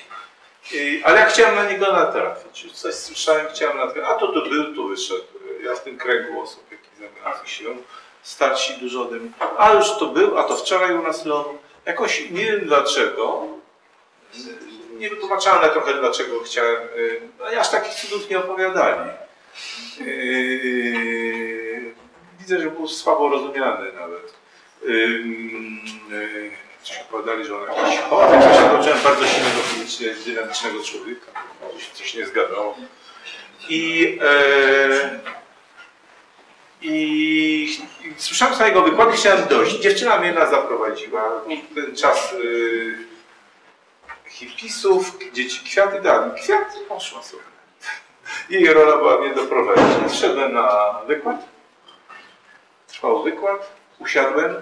Ale ja chciałem na niego natrafić. Coś słyszałem, chciałem natrafić. A to tu był, tu wyszedł. Ja w tym kręgu osób, jaki zamiast się. Starsi dużo ode mnie. A już to był, a to wczoraj u nas Leon. Jakoś nie wiem dlaczego. Nie wytłumaczałem ale trochę dlaczego chciałem. y, No, aż takich cudów nie opowiadali. Yy, Widzę, że był słabo rozumiany nawet. Yy, yy, Coś opowiadali, że on jakiś chory, ja zobaczyłem bardzo silnego fizycznie, dynamicznego człowieka, się coś nie zgadzało. I, e, i, i słyszałem z jego wykładu, chciałem dojść. Dziewczyna mnie nas zaprowadziła. Ten czas y, hipisów, dzieci kwiaty dali. Kwiaty poszła sobie. Jej rola była mnie doprowadzić. Wszedłem na wykład. Trwał wykład. Usiadłem.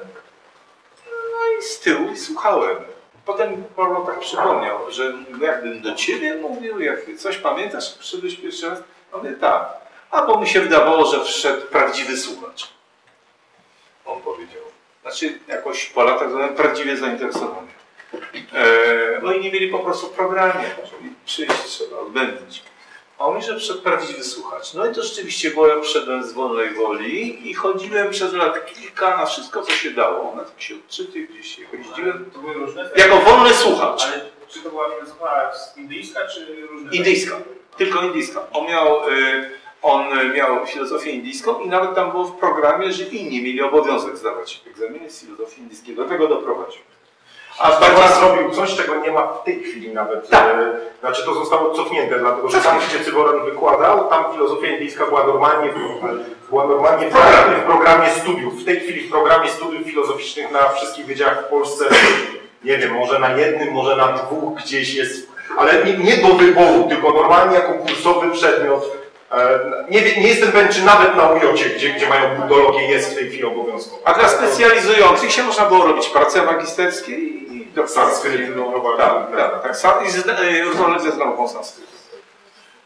No i z tyłu i słuchałem. Potem Paweł tak przypomniał, że jakbym do ciebie mówił, jak coś pamiętasz, jak przyszedłeś pierwszy raz? Mówię, tak. A bo mi się wydawało, że wszedł prawdziwy słuchacz. On powiedział. Znaczy, jakoś po latach byłem prawdziwie zainteresowany. E, no i nie mieli po prostu w programie, czyli przyjść trzeba, odbędzić. A on mówi, że przed prawdziwy słuchacz. No i to rzeczywiście było, ja przyszedłem z wolnej woli i chodziłem przez lat kilka na wszystko, co się dało. Na jakieś odczyty, gdzieś się jeździłem. To były różne? Jako wolny słuchacz. Ale czy to była filozofia indyjska, czy różne? Indyjska. Tylko indyjska. On miał, y, on miał filozofię indyjską i nawet tam było w programie, że inni mieli obowiązek zdawać egzaminy z filozofii indyjskiej. Do tego doprowadził. A Barba zrobił coś, czego nie ma w tej chwili nawet. Tak. E, Znaczy to zostało cofnięte, dlatego że tam, gdzie Cyboran wykładał, tam filozofia indyjska była normalnie, w- była normalnie w programie, w programie studiów. W tej chwili w programie studiów filozoficznych na wszystkich wydziałach w Polsce, nie wiem, może na jednym, może na dwóch gdzieś jest, ale nie, nie do wyboru, tylko normalnie jako kursowy przedmiot. E, Nie, nie jestem pewien, czy nawet na UJ, gdzie, gdzie mają budologię, jest w tej chwili obowiązkowa. A dla specjalizujących się można było robić prace magisterskie i, i doktorackie. Sanskryt, no, Tak, tak, tak. San- I y, równolegle z nauką sanskrytu.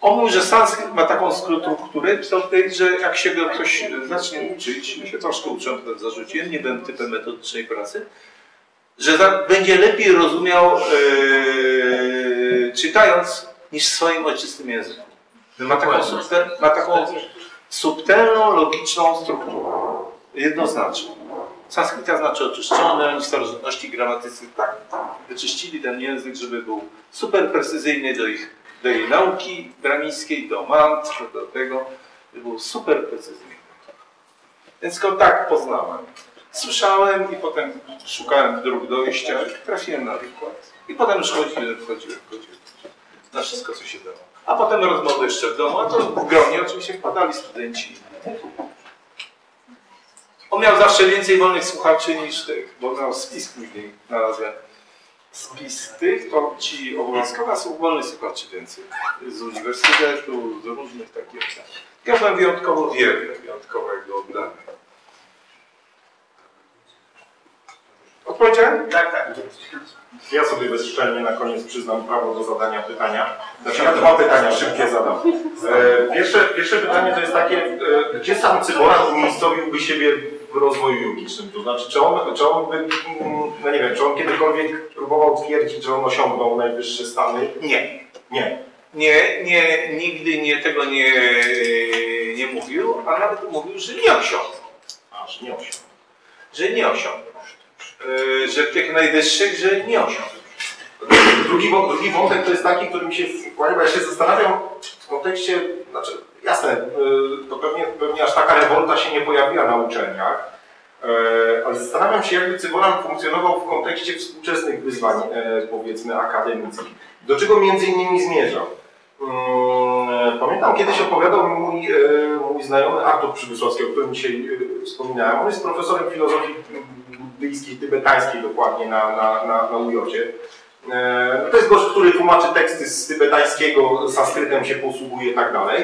On mówi, że sanskryt ma taką strukturę, że jak się go ktoś zacznie uczyć, ja się troszkę uczyłem, potem zarzuciłem, nie byłem typem metodycznej pracy, że za, będzie lepiej rozumiał yy, czytając niż w swoim ojczystym języku. Ma taką, subtel, ma taką subtelną, logiczną strukturę. Jednoznaczną. Sanskryta znaczy oczyszczony, oni starożytności gramatycy tak wyczyścili ten język, żeby był super precyzyjny do ich do jej nauki bramińskiej, do mantr, do tego, żeby był super precyzyjny. Więc go tak poznałem. Słyszałem i potem szukałem dróg dojścia, trafiłem na wykład. I potem już chodziłem, chodziłem, chodziłem. Na wszystko, co się dało. A potem rozmowy jeszcze w domu, a to w gronie oczywiście wpadali studenci. On miał zawsze więcej wolnych słuchaczy niż tych, bo miał spis później, znalazłem. Spis tych, to ci obowiązkowa są wolnych słuchaczy więcej. Z uniwersytetu, z różnych takich. Ja byłem wyjątkowo wierny, wyjątkowego oddania. Odpowiedziałem? Tak, tak. Ja sobie bezczelnie na koniec przyznam prawo do zadania pytania. Znaczy ja dwa pytania szybkie zadam. E, pierwsze, pierwsze pytanie to jest takie, e, gdzie sam Cyboran umiejscowiłby siebie w rozwoju jogicznym? To znaczy, czy on, czy on by, mm, no nie wiem, czy on kiedykolwiek próbował twierdzić, że on osiągnął najwyższe stany? Nie. Nie. Nie, nie, nigdy nie, tego nie, nie mówił, a nawet mówił, że nie osiągnął. Aż nie osiągnął. Że nie osiągnął. Yy, że tych najwyższych, że nie osiągnął. Drugi, drugi wątek to jest taki, który mi się bo ja się zastanawiam w kontekście, znaczy jasne, y, to pewnie, pewnie aż taka rewolta się nie pojawiła na uczelniach, e, ale zastanawiam się, jakby Cyboran funkcjonował w kontekście współczesnych wyzwań, e, powiedzmy, akademickich. Do czego między innymi zmierzał? Mm, Pamiętam, kiedyś opowiadał mi mój, e, mój znajomy Artur Przybysławski, o którym dzisiaj wspominałem. On jest profesorem filozofii buddyjskiej, tybetańskiej dokładnie na, na, na, na UJ-cie. E, To jest gość, który tłumaczy teksty z tybetańskiego, sanskrytem się posługuje i tak dalej.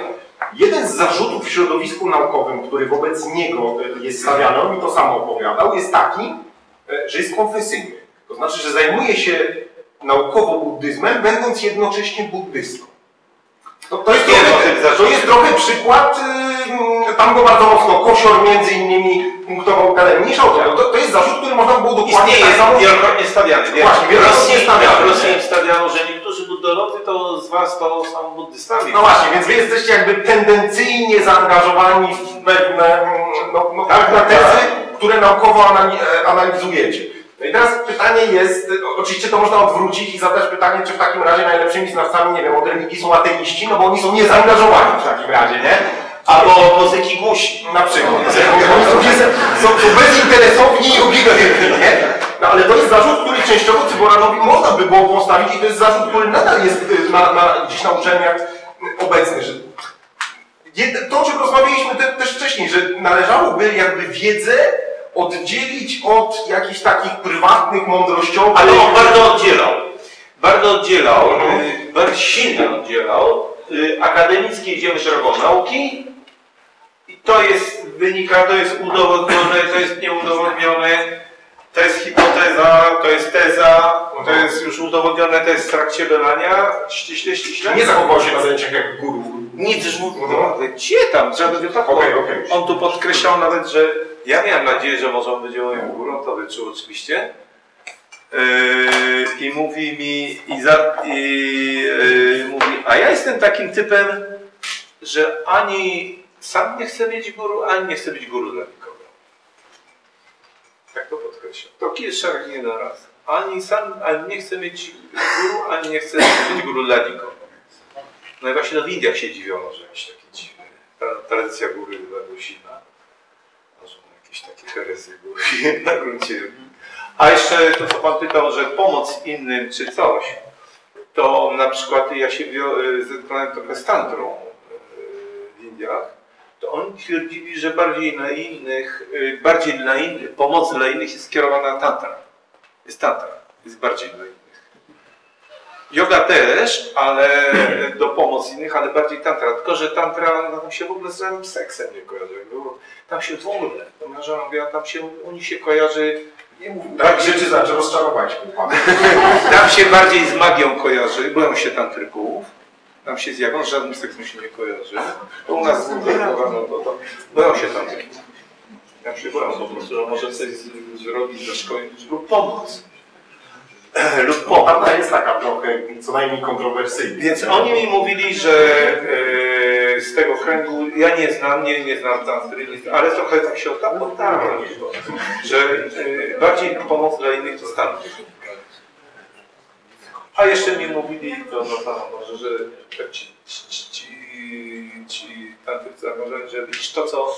Jeden z zarzutów w środowisku naukowym, który wobec niego e, jest stawiany, on mi to samo opowiadał, jest taki, e, że jest konfesyjny. To znaczy, że zajmuje się naukowo buddyzmem, będąc jednocześnie buddystą. To, to, jest, trochę, to jest trochę przykład, y, tam go bardzo mocno Kosior między innymi punktował o to, to, jest zarzut, który można było dokładnie Istnieje, tak samo... wielokrotnie stawiany. Właśnie, wielokrotnie stawiany. w Rosji stawiano, że niektórzy buddolodzy to z was to są buddystami. No właśnie, więc wy jesteście jakby tendencyjnie zaangażowani w pewne mm, no, no, pewne tezy, które naukowo e, analizujecie. No i teraz pytanie jest, oczywiście to można odwrócić i zadać pytanie, czy w takim razie najlepszymi znawcami, nie wiem, od religii są ateiści, no bo oni są niezaangażowani w takim razie, nie? Albo muzyki głusi. Na przykład. Oni są, są, są bezinteresowni i obligowani, nie? No ale to jest zarzut, który częściowo Cyboranowi można by było postawić i to jest zarzut, który nadal jest y, na, na, gdzieś na uczelniach obecny, że to, o czym rozmawialiśmy te, też wcześniej, że należałoby jakby wiedzę oddzielić od jakichś takich prywatnych, mądrościowych... Ale on bardzo oddzielał. Bardzo oddzielał, y, bardzo silnie oddzielał y, akademickie idziemy drogą nauki i to jest, wynika, to jest udowodnione, to jest nieudowodnione, to jest hipoteza, to jest teza, to jest już udowodnione, to jest w trakcie badania, ściśle, ściśle. Nie zachował się na zajęciach jak guru. Nic, że gdzie tam, żaden wypadek. Okej, okej. On tu podkreślał nawet, że ja miałem nadzieję, że może on będzie moją górą, to wyczuł oczywiście. Yy, I mówi mi, i, za, i yy, mówi, a ja jestem takim typem, że ani sam nie chcę mieć guru, ani nie chcę być guru dla nikogo. Tak to podkreślam. To szereg nie na raz. Ani sam, ani nie chcę mieć guru, ani nie chcę być guru dla nikogo. No i właśnie w Indiach się dziwiono, że jakiś taki dziwny. tra- Tradycja góry bardzo silna. Może jakieś takie herezje były na gruncie. A jeszcze to, co Pan pytał, że pomoc innym czy coś, to na przykład ja się wio- zetknąłem trochę z tantrą e, w Indiach, to oni twierdzili, że bardziej na innych, e, bardziej na innych, pomoc dla innych jest skierowana tantra. Jest tantra, jest bardziej dla innych. Yoga też, ale do pomocy innych, ale bardziej tantra. Tylko, że tantra no, tam się w ogóle z żadnym seksem nie kojarzy. Było, tam się w ogóle, to moja żona mówiła, tam się, u nich się kojarzy, Nie mów tak rzeczy znaczy rozczarować. kurwa. tam się bardziej z magią kojarzy, boją się tantryków. Tam się z jaką z żadnym seksem się nie kojarzy. To u nas no, to, to, boją się. Tam się boją po prostu, że może coś zrobić, zaszkodzić lub pomóc. lub pomóc. Prawda jest taka trochę co najmniej kontrowersyjna. Więc oni mi mówili, że e, z tego kręgu, ja nie znam, nie, nie znam tantry, ale trochę tak się podtarłem, że e, bardziej pomoc dla innych to stan. A jeszcze mi mówili, to no tam może, że ci, ci, ci, ci zagrożeni, że widzisz to, co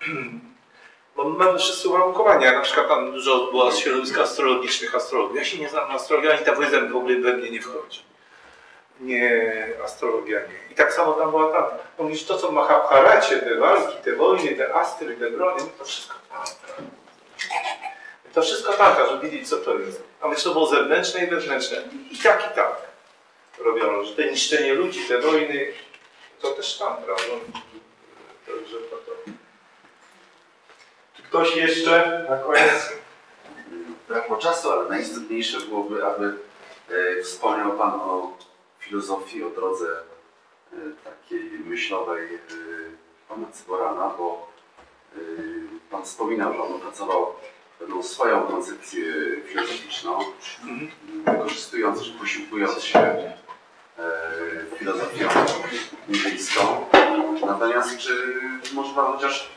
Bo my mamy wszyscy uwarunkowania. Na przykład tam dużo było środowisk astrologicznych, astrologów. Ja się nie znam na astrologii, ani ta wiedza w ogóle we mnie nie wchodzi. Nie astrologia nie. I tak samo tam była ta, mówisz to co w Mahabharacie, te walki, te wojny, te astry, te broni, to wszystko tantra. To wszystko tantra, żeby wiedzieć co to jest. A myślę, to było zewnętrzne i wewnętrzne. I tak, i tak robiono, że te niszczenie ludzi, te wojny, to też tantra. No, Także to, to. Czy ktoś jeszcze na koniec? Brakło czasu, ale najistotniejsze byłoby, aby e, wspomniał Pan o filozofii, o drodze e, takiej myślowej e, Pana Cyborana, bo Pan wspominał, że on opracował pewną swoją koncepcję filozoficzną, wykorzystując, czy posiłkując się e, filozofią indyjską. Natomiast czy może Pan chociaż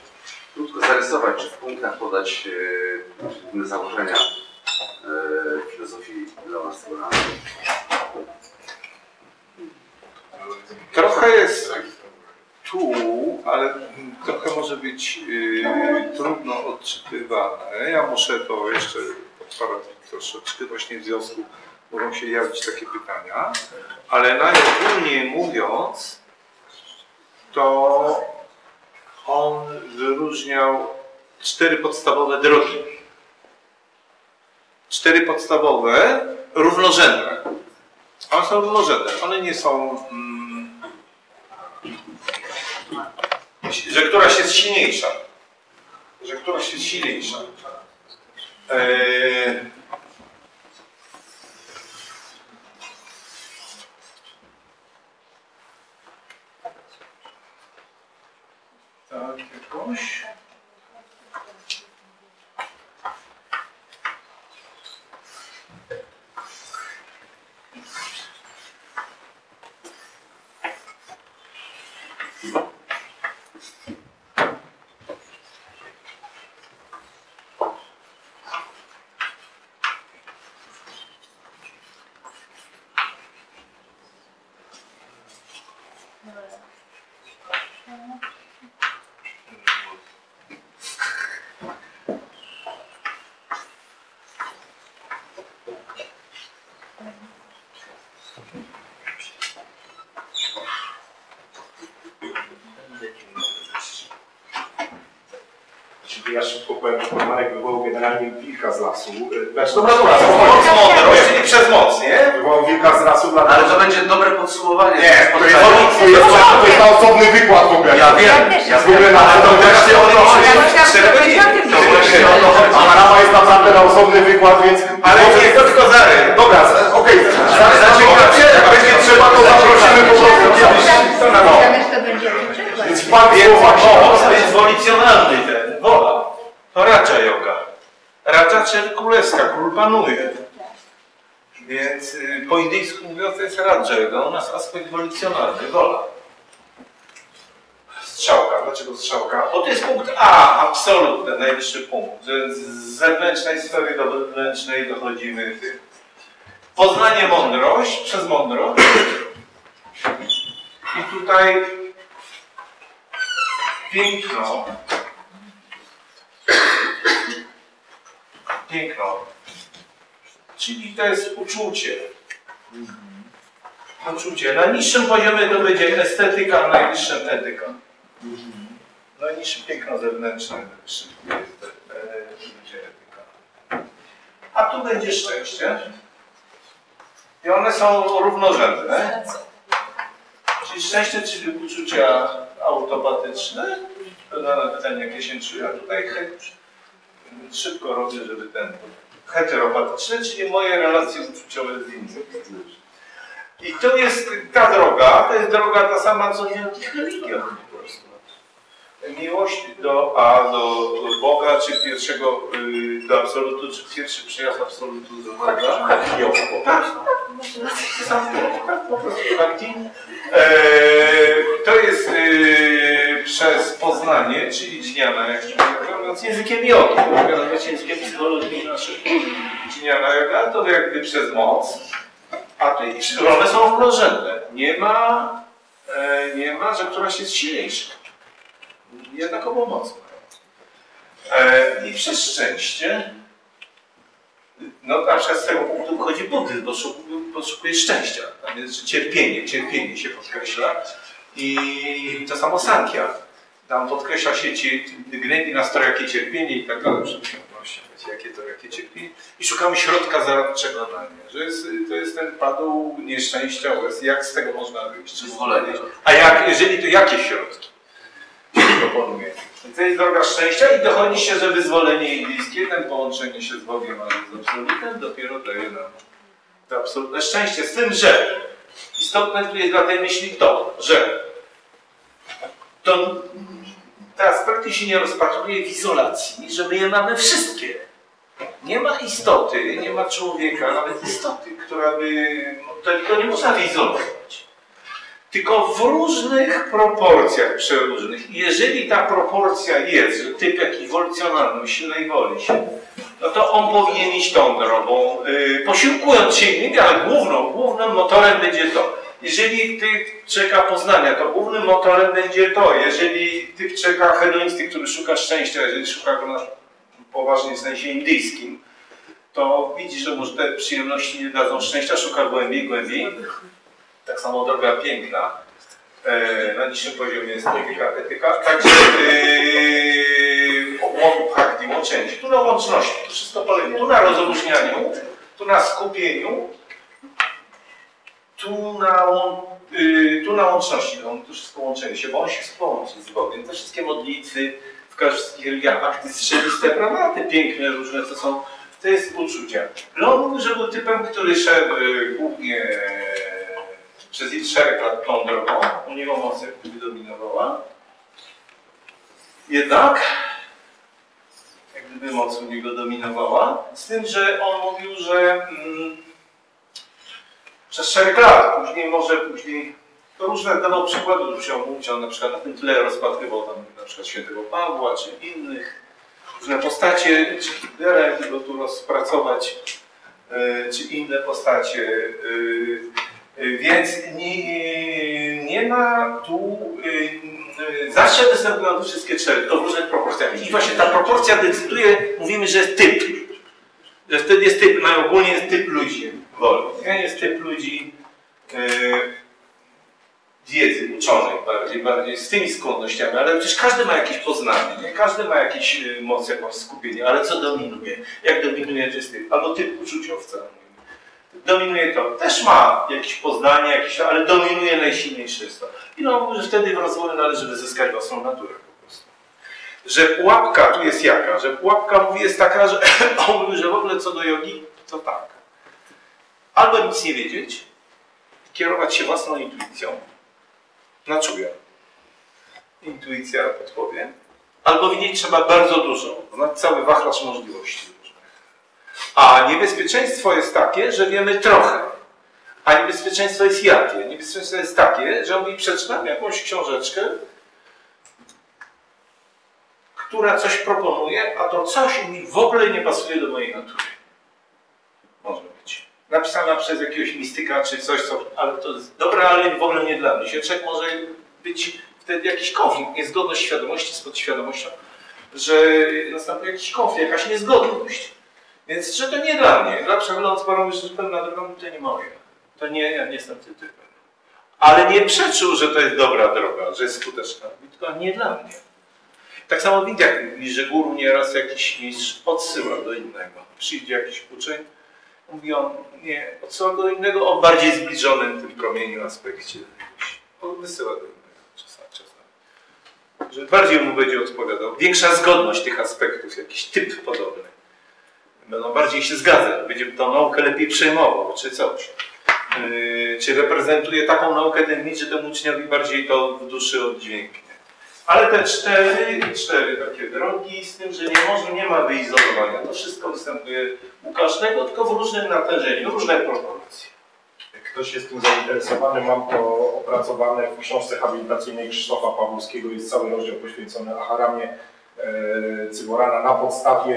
krótko zarysować, czy w punktach podać e, główne założenia e, filozofii Leona Cyborana? Trochę jest tu, ale trochę może być yy, trudno odczytywane. Ja muszę to jeszcze poprawić troszeczkę, właśnie w związku mogą się jawić takie pytania, ale najogólniej mówiąc, to on wyróżniał cztery podstawowe drogi. Cztery podstawowe, równorzędne. One są równorzędne. One nie są. Mm, że któraś jest silniejsza. Że któraś jest silniejsza. Eee, tak, jakoś. Czyli ja szybko powiem, że Marek wywołał generalnie wilka z lasu. E, Znaczy, Dobra, dobra, moc, mądrość, czyli przez moc, nie? Wywołał wilka z lasu dla Ale to będzie dobre podsumowanie. Nie, to jest, to jest, to jest na osobny wykład w ogóle. Ja wiem, Ja w ogóle na to właśnie o to To właśnie o to chodzi. Panorama jest naprawdę na osobny wykład, więc... Ale nie, to tylko zary. Dobra, z- okej, okay. zaciekawicie, jak będzie trzeba, to zaprosimy po prostu kiedyś. No. Wiemy, że to będzie przykład. Więc pan Więc słowa moc to jest wolicjonalny ten, wola. To Raja Yoga. Raja, czyli królewska, król panuje. Więc y, po indyjsku mówiąc to jest Yoga, u nas aspekt wolicjonalny, wola. Strzałka. Dlaczego strzałka? Bo to jest punkt A, absolutny, najwyższy punkt. Z zewnętrznej sfery do wewnętrznej dochodzimy. Poznanie mądrość przez mądrość. I tutaj piękno. Piękno. Czyli to jest uczucie. Uczucie. Na niższym poziomie to będzie estetyka, na najwyższym etyka. Najniższy piękno zewnętrzne, najwyższy jest, e, będzie etyka. A tu będzie szczęście. I one są równorzędne. Czyli szczęście, czyli uczucia automatyczne. Zadane pytanie, jakie się czuję. A tutaj szybko robię, żeby ten heteropatyczne, czyli moje relacje uczuciowe z innymi. I to jest ta droga, to jest droga ta sama, co nie religia po prostu. Miłość do, a do Boga, czy pierwszego, y, do absolutu, czy pierwszy przyjazd absolutu do Boga. Tak, to jest e, przez poznanie, czyli dźniana, jak mówiąc językiem mogę nazwać językiem psychologii naszych dźniana to jakby przez moc, a tu one są równorzędne. Nie ma, e, nie ma, że któraś jest silniejsza. Jednakowo mocna. E, I przez szczęście, no na przykład z tego punktu wychodzi buddyzm, bo szu- poszukuje szczęścia. Tam jest że cierpienie, cierpienie się podkreśla. I to samo Sankhya. Tam podkreśla się ci, gnębi nas to jakie cierpienie i tak dalej. Jakie to jakie cierpienie. I szukamy środka zaradczego na nie. Że jest, to jest ten padł nieszczęścia, jest, jak z tego można wyjść. A jak, jeżeli to jakie środki? proponuje. To jest droga szczęścia i dochodzi się, że wyzwolenie jest bliskie, ten połączenie się z Bogiem, ale z absolutem dopiero daje nam to absolutne szczęście. Z tym, że istotne tu jest dla tej myśli to, że to te aspekty się nie rozpatruje w izolacji, że my je mamy wszystkie. Nie ma istoty, nie ma człowieka, nawet istoty, która by tego nie można wyizolować tylko w różnych proporcjach przeróżnych. Jeżeli ta proporcja jest, że typ ewolucjonalny silnej woli się, no to on powinien iść tą drogą, yy, posiłkując się innymi, ale główną, głównym motorem będzie to. Jeżeli typ czeka poznania, to głównym motorem będzie to. Jeżeli typ czeka hedonisty, który szuka szczęścia, jeżeli szuka go na poważnym sensie indyjskim, to widzi, że może te przyjemności nie dadzą szczęścia, szuka głębiej, głębiej. Tak samo droga piękna. E, na niższym poziomie jest etyka, etyka. Także yy, bhakti, łączenie. Tu na łączności, wszystko polega. Tu na rozróżnianiu, tu na skupieniu, tu na, yy, tu na łączności. To, to wszystko łączenie się, bo on się wspołączy z Bogiem. Te wszystkie modlitwy, w każdych religiach, akty strzeliste, prawda? Te piękne różne, co są, to jest uczucia. No on mówił, że był typem, który szedł yy, głównie e, przez szereg lat tą drogą, u niego moc jak gdyby dominowała. Jednak, jak gdyby moc u niego dominowała, z tym, że on mówił, że mm, przez szereg lat, później może później, to różne dawał przykłady, że się mówić, on na przykład na tym tle rozpatrywał tam na przykład świętego Pawła, czy innych, różne postacie, czy Hitlera, jak go tu rozpracować, e, czy inne postacie. e, więc nie, nie ma tu. Zawsze występują te wszystkie cztery, to w różnych proporcjach. I właśnie ta proporcja decyduje, mówimy, że jest typ. Że wtedy jest typ, najogólniej jest typ ludzi woli. Nie? Jest typ ludzi y, wiedzy, uczonych bardziej, bardziej z tymi skłonnościami, ale przecież każdy ma jakieś poznanie, nie? każdy ma jakieś y, moc, jakąś skupienie, ale co dominuje? Jak dominuje to jest typ? Albo typ uczuciowca dominuje to. Też ma jakieś poznanie, jakieś, ale dominuje najsilniejsze jest to. I no, wtedy w rozwoju należy wyzyskać własną naturę po prostu. Że pułapka tu jest jaka? Że pułapka mówi jest taka, że on mówi, że w ogóle co do jogi, to tak. Albo nic nie wiedzieć, kierować się własną intuicją, na czuja. Intuicja podpowie. Albo widzieć trzeba bardzo dużo, znać cały wachlarz możliwości. A niebezpieczeństwo jest takie, że wiemy trochę. A niebezpieczeństwo jest jakie? Niebezpieczeństwo jest takie, że mi przeczytam jakąś książeczkę, która coś proponuje, a to coś mi w ogóle nie pasuje do mojej natury. Napisana przez jakiegoś mistyka czy coś, co, ale to jest dobre, ale w ogóle nie dla mnie. Się człowiek może być wtedy jakiś konflikt, niezgodność świadomości z podświadomością, że następuje jakiś konflikt, jakaś niezgodność. Więc że to nie dla mnie. Dla przechodząc parą że pewna droga to nie moje. To nie, ja nie jestem tym typem. Ale nie przeczył, że to jest dobra droga, że jest skuteczna. Tylko nie dla mnie. Tak samo w Indiach mówi, że guru nieraz jakiś mistrz odsyła do innego. Przyjdzie jakiś uczeń, mówi on, nie, odsyła do innego o bardziej zbliżonym tym promieniu aspekcie. Wysyła do innego czasami. czasami. Że bardziej mu będzie odpowiadał. Większa zgodność tych aspektów, jakiś typ podobny będą bardziej się zgadzać, będzie tą naukę lepiej przejmował, czy coś. Yy, czy reprezentuje taką naukę ten mit, że temu uczniowi bardziej to w duszy oddźwięknie. Ale te cztery, cztery takie drogi, z tym, że nie może, nie ma wyizolowania. To wszystko występuje u każdego, tylko w różnym natężeniu, różne proporcje. Ktoś jest tym zainteresowany, mam to opracowane w książce habilitacyjnej Krzysztofa Pawłowskiego. Jest cały rozdział poświęcony Aharamie e, Cyborana na podstawie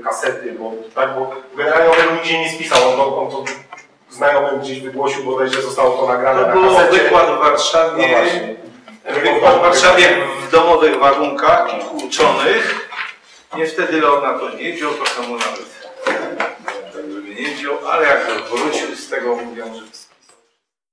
e, kasety, bo tak, bo generalnie on tego nigdzie nie spisał, on to, on to znajomym gdzieś wygłosił, bodajże zostało to nagrane To na kasecie. wykład w Warszawie, No wykład w Warszawie w domowych warunkach, kilku uczonych. Nie wtedy Leon na to nie wziął, trochę mu nawet nie wziął, ale jak wrócił z tego, mówią, że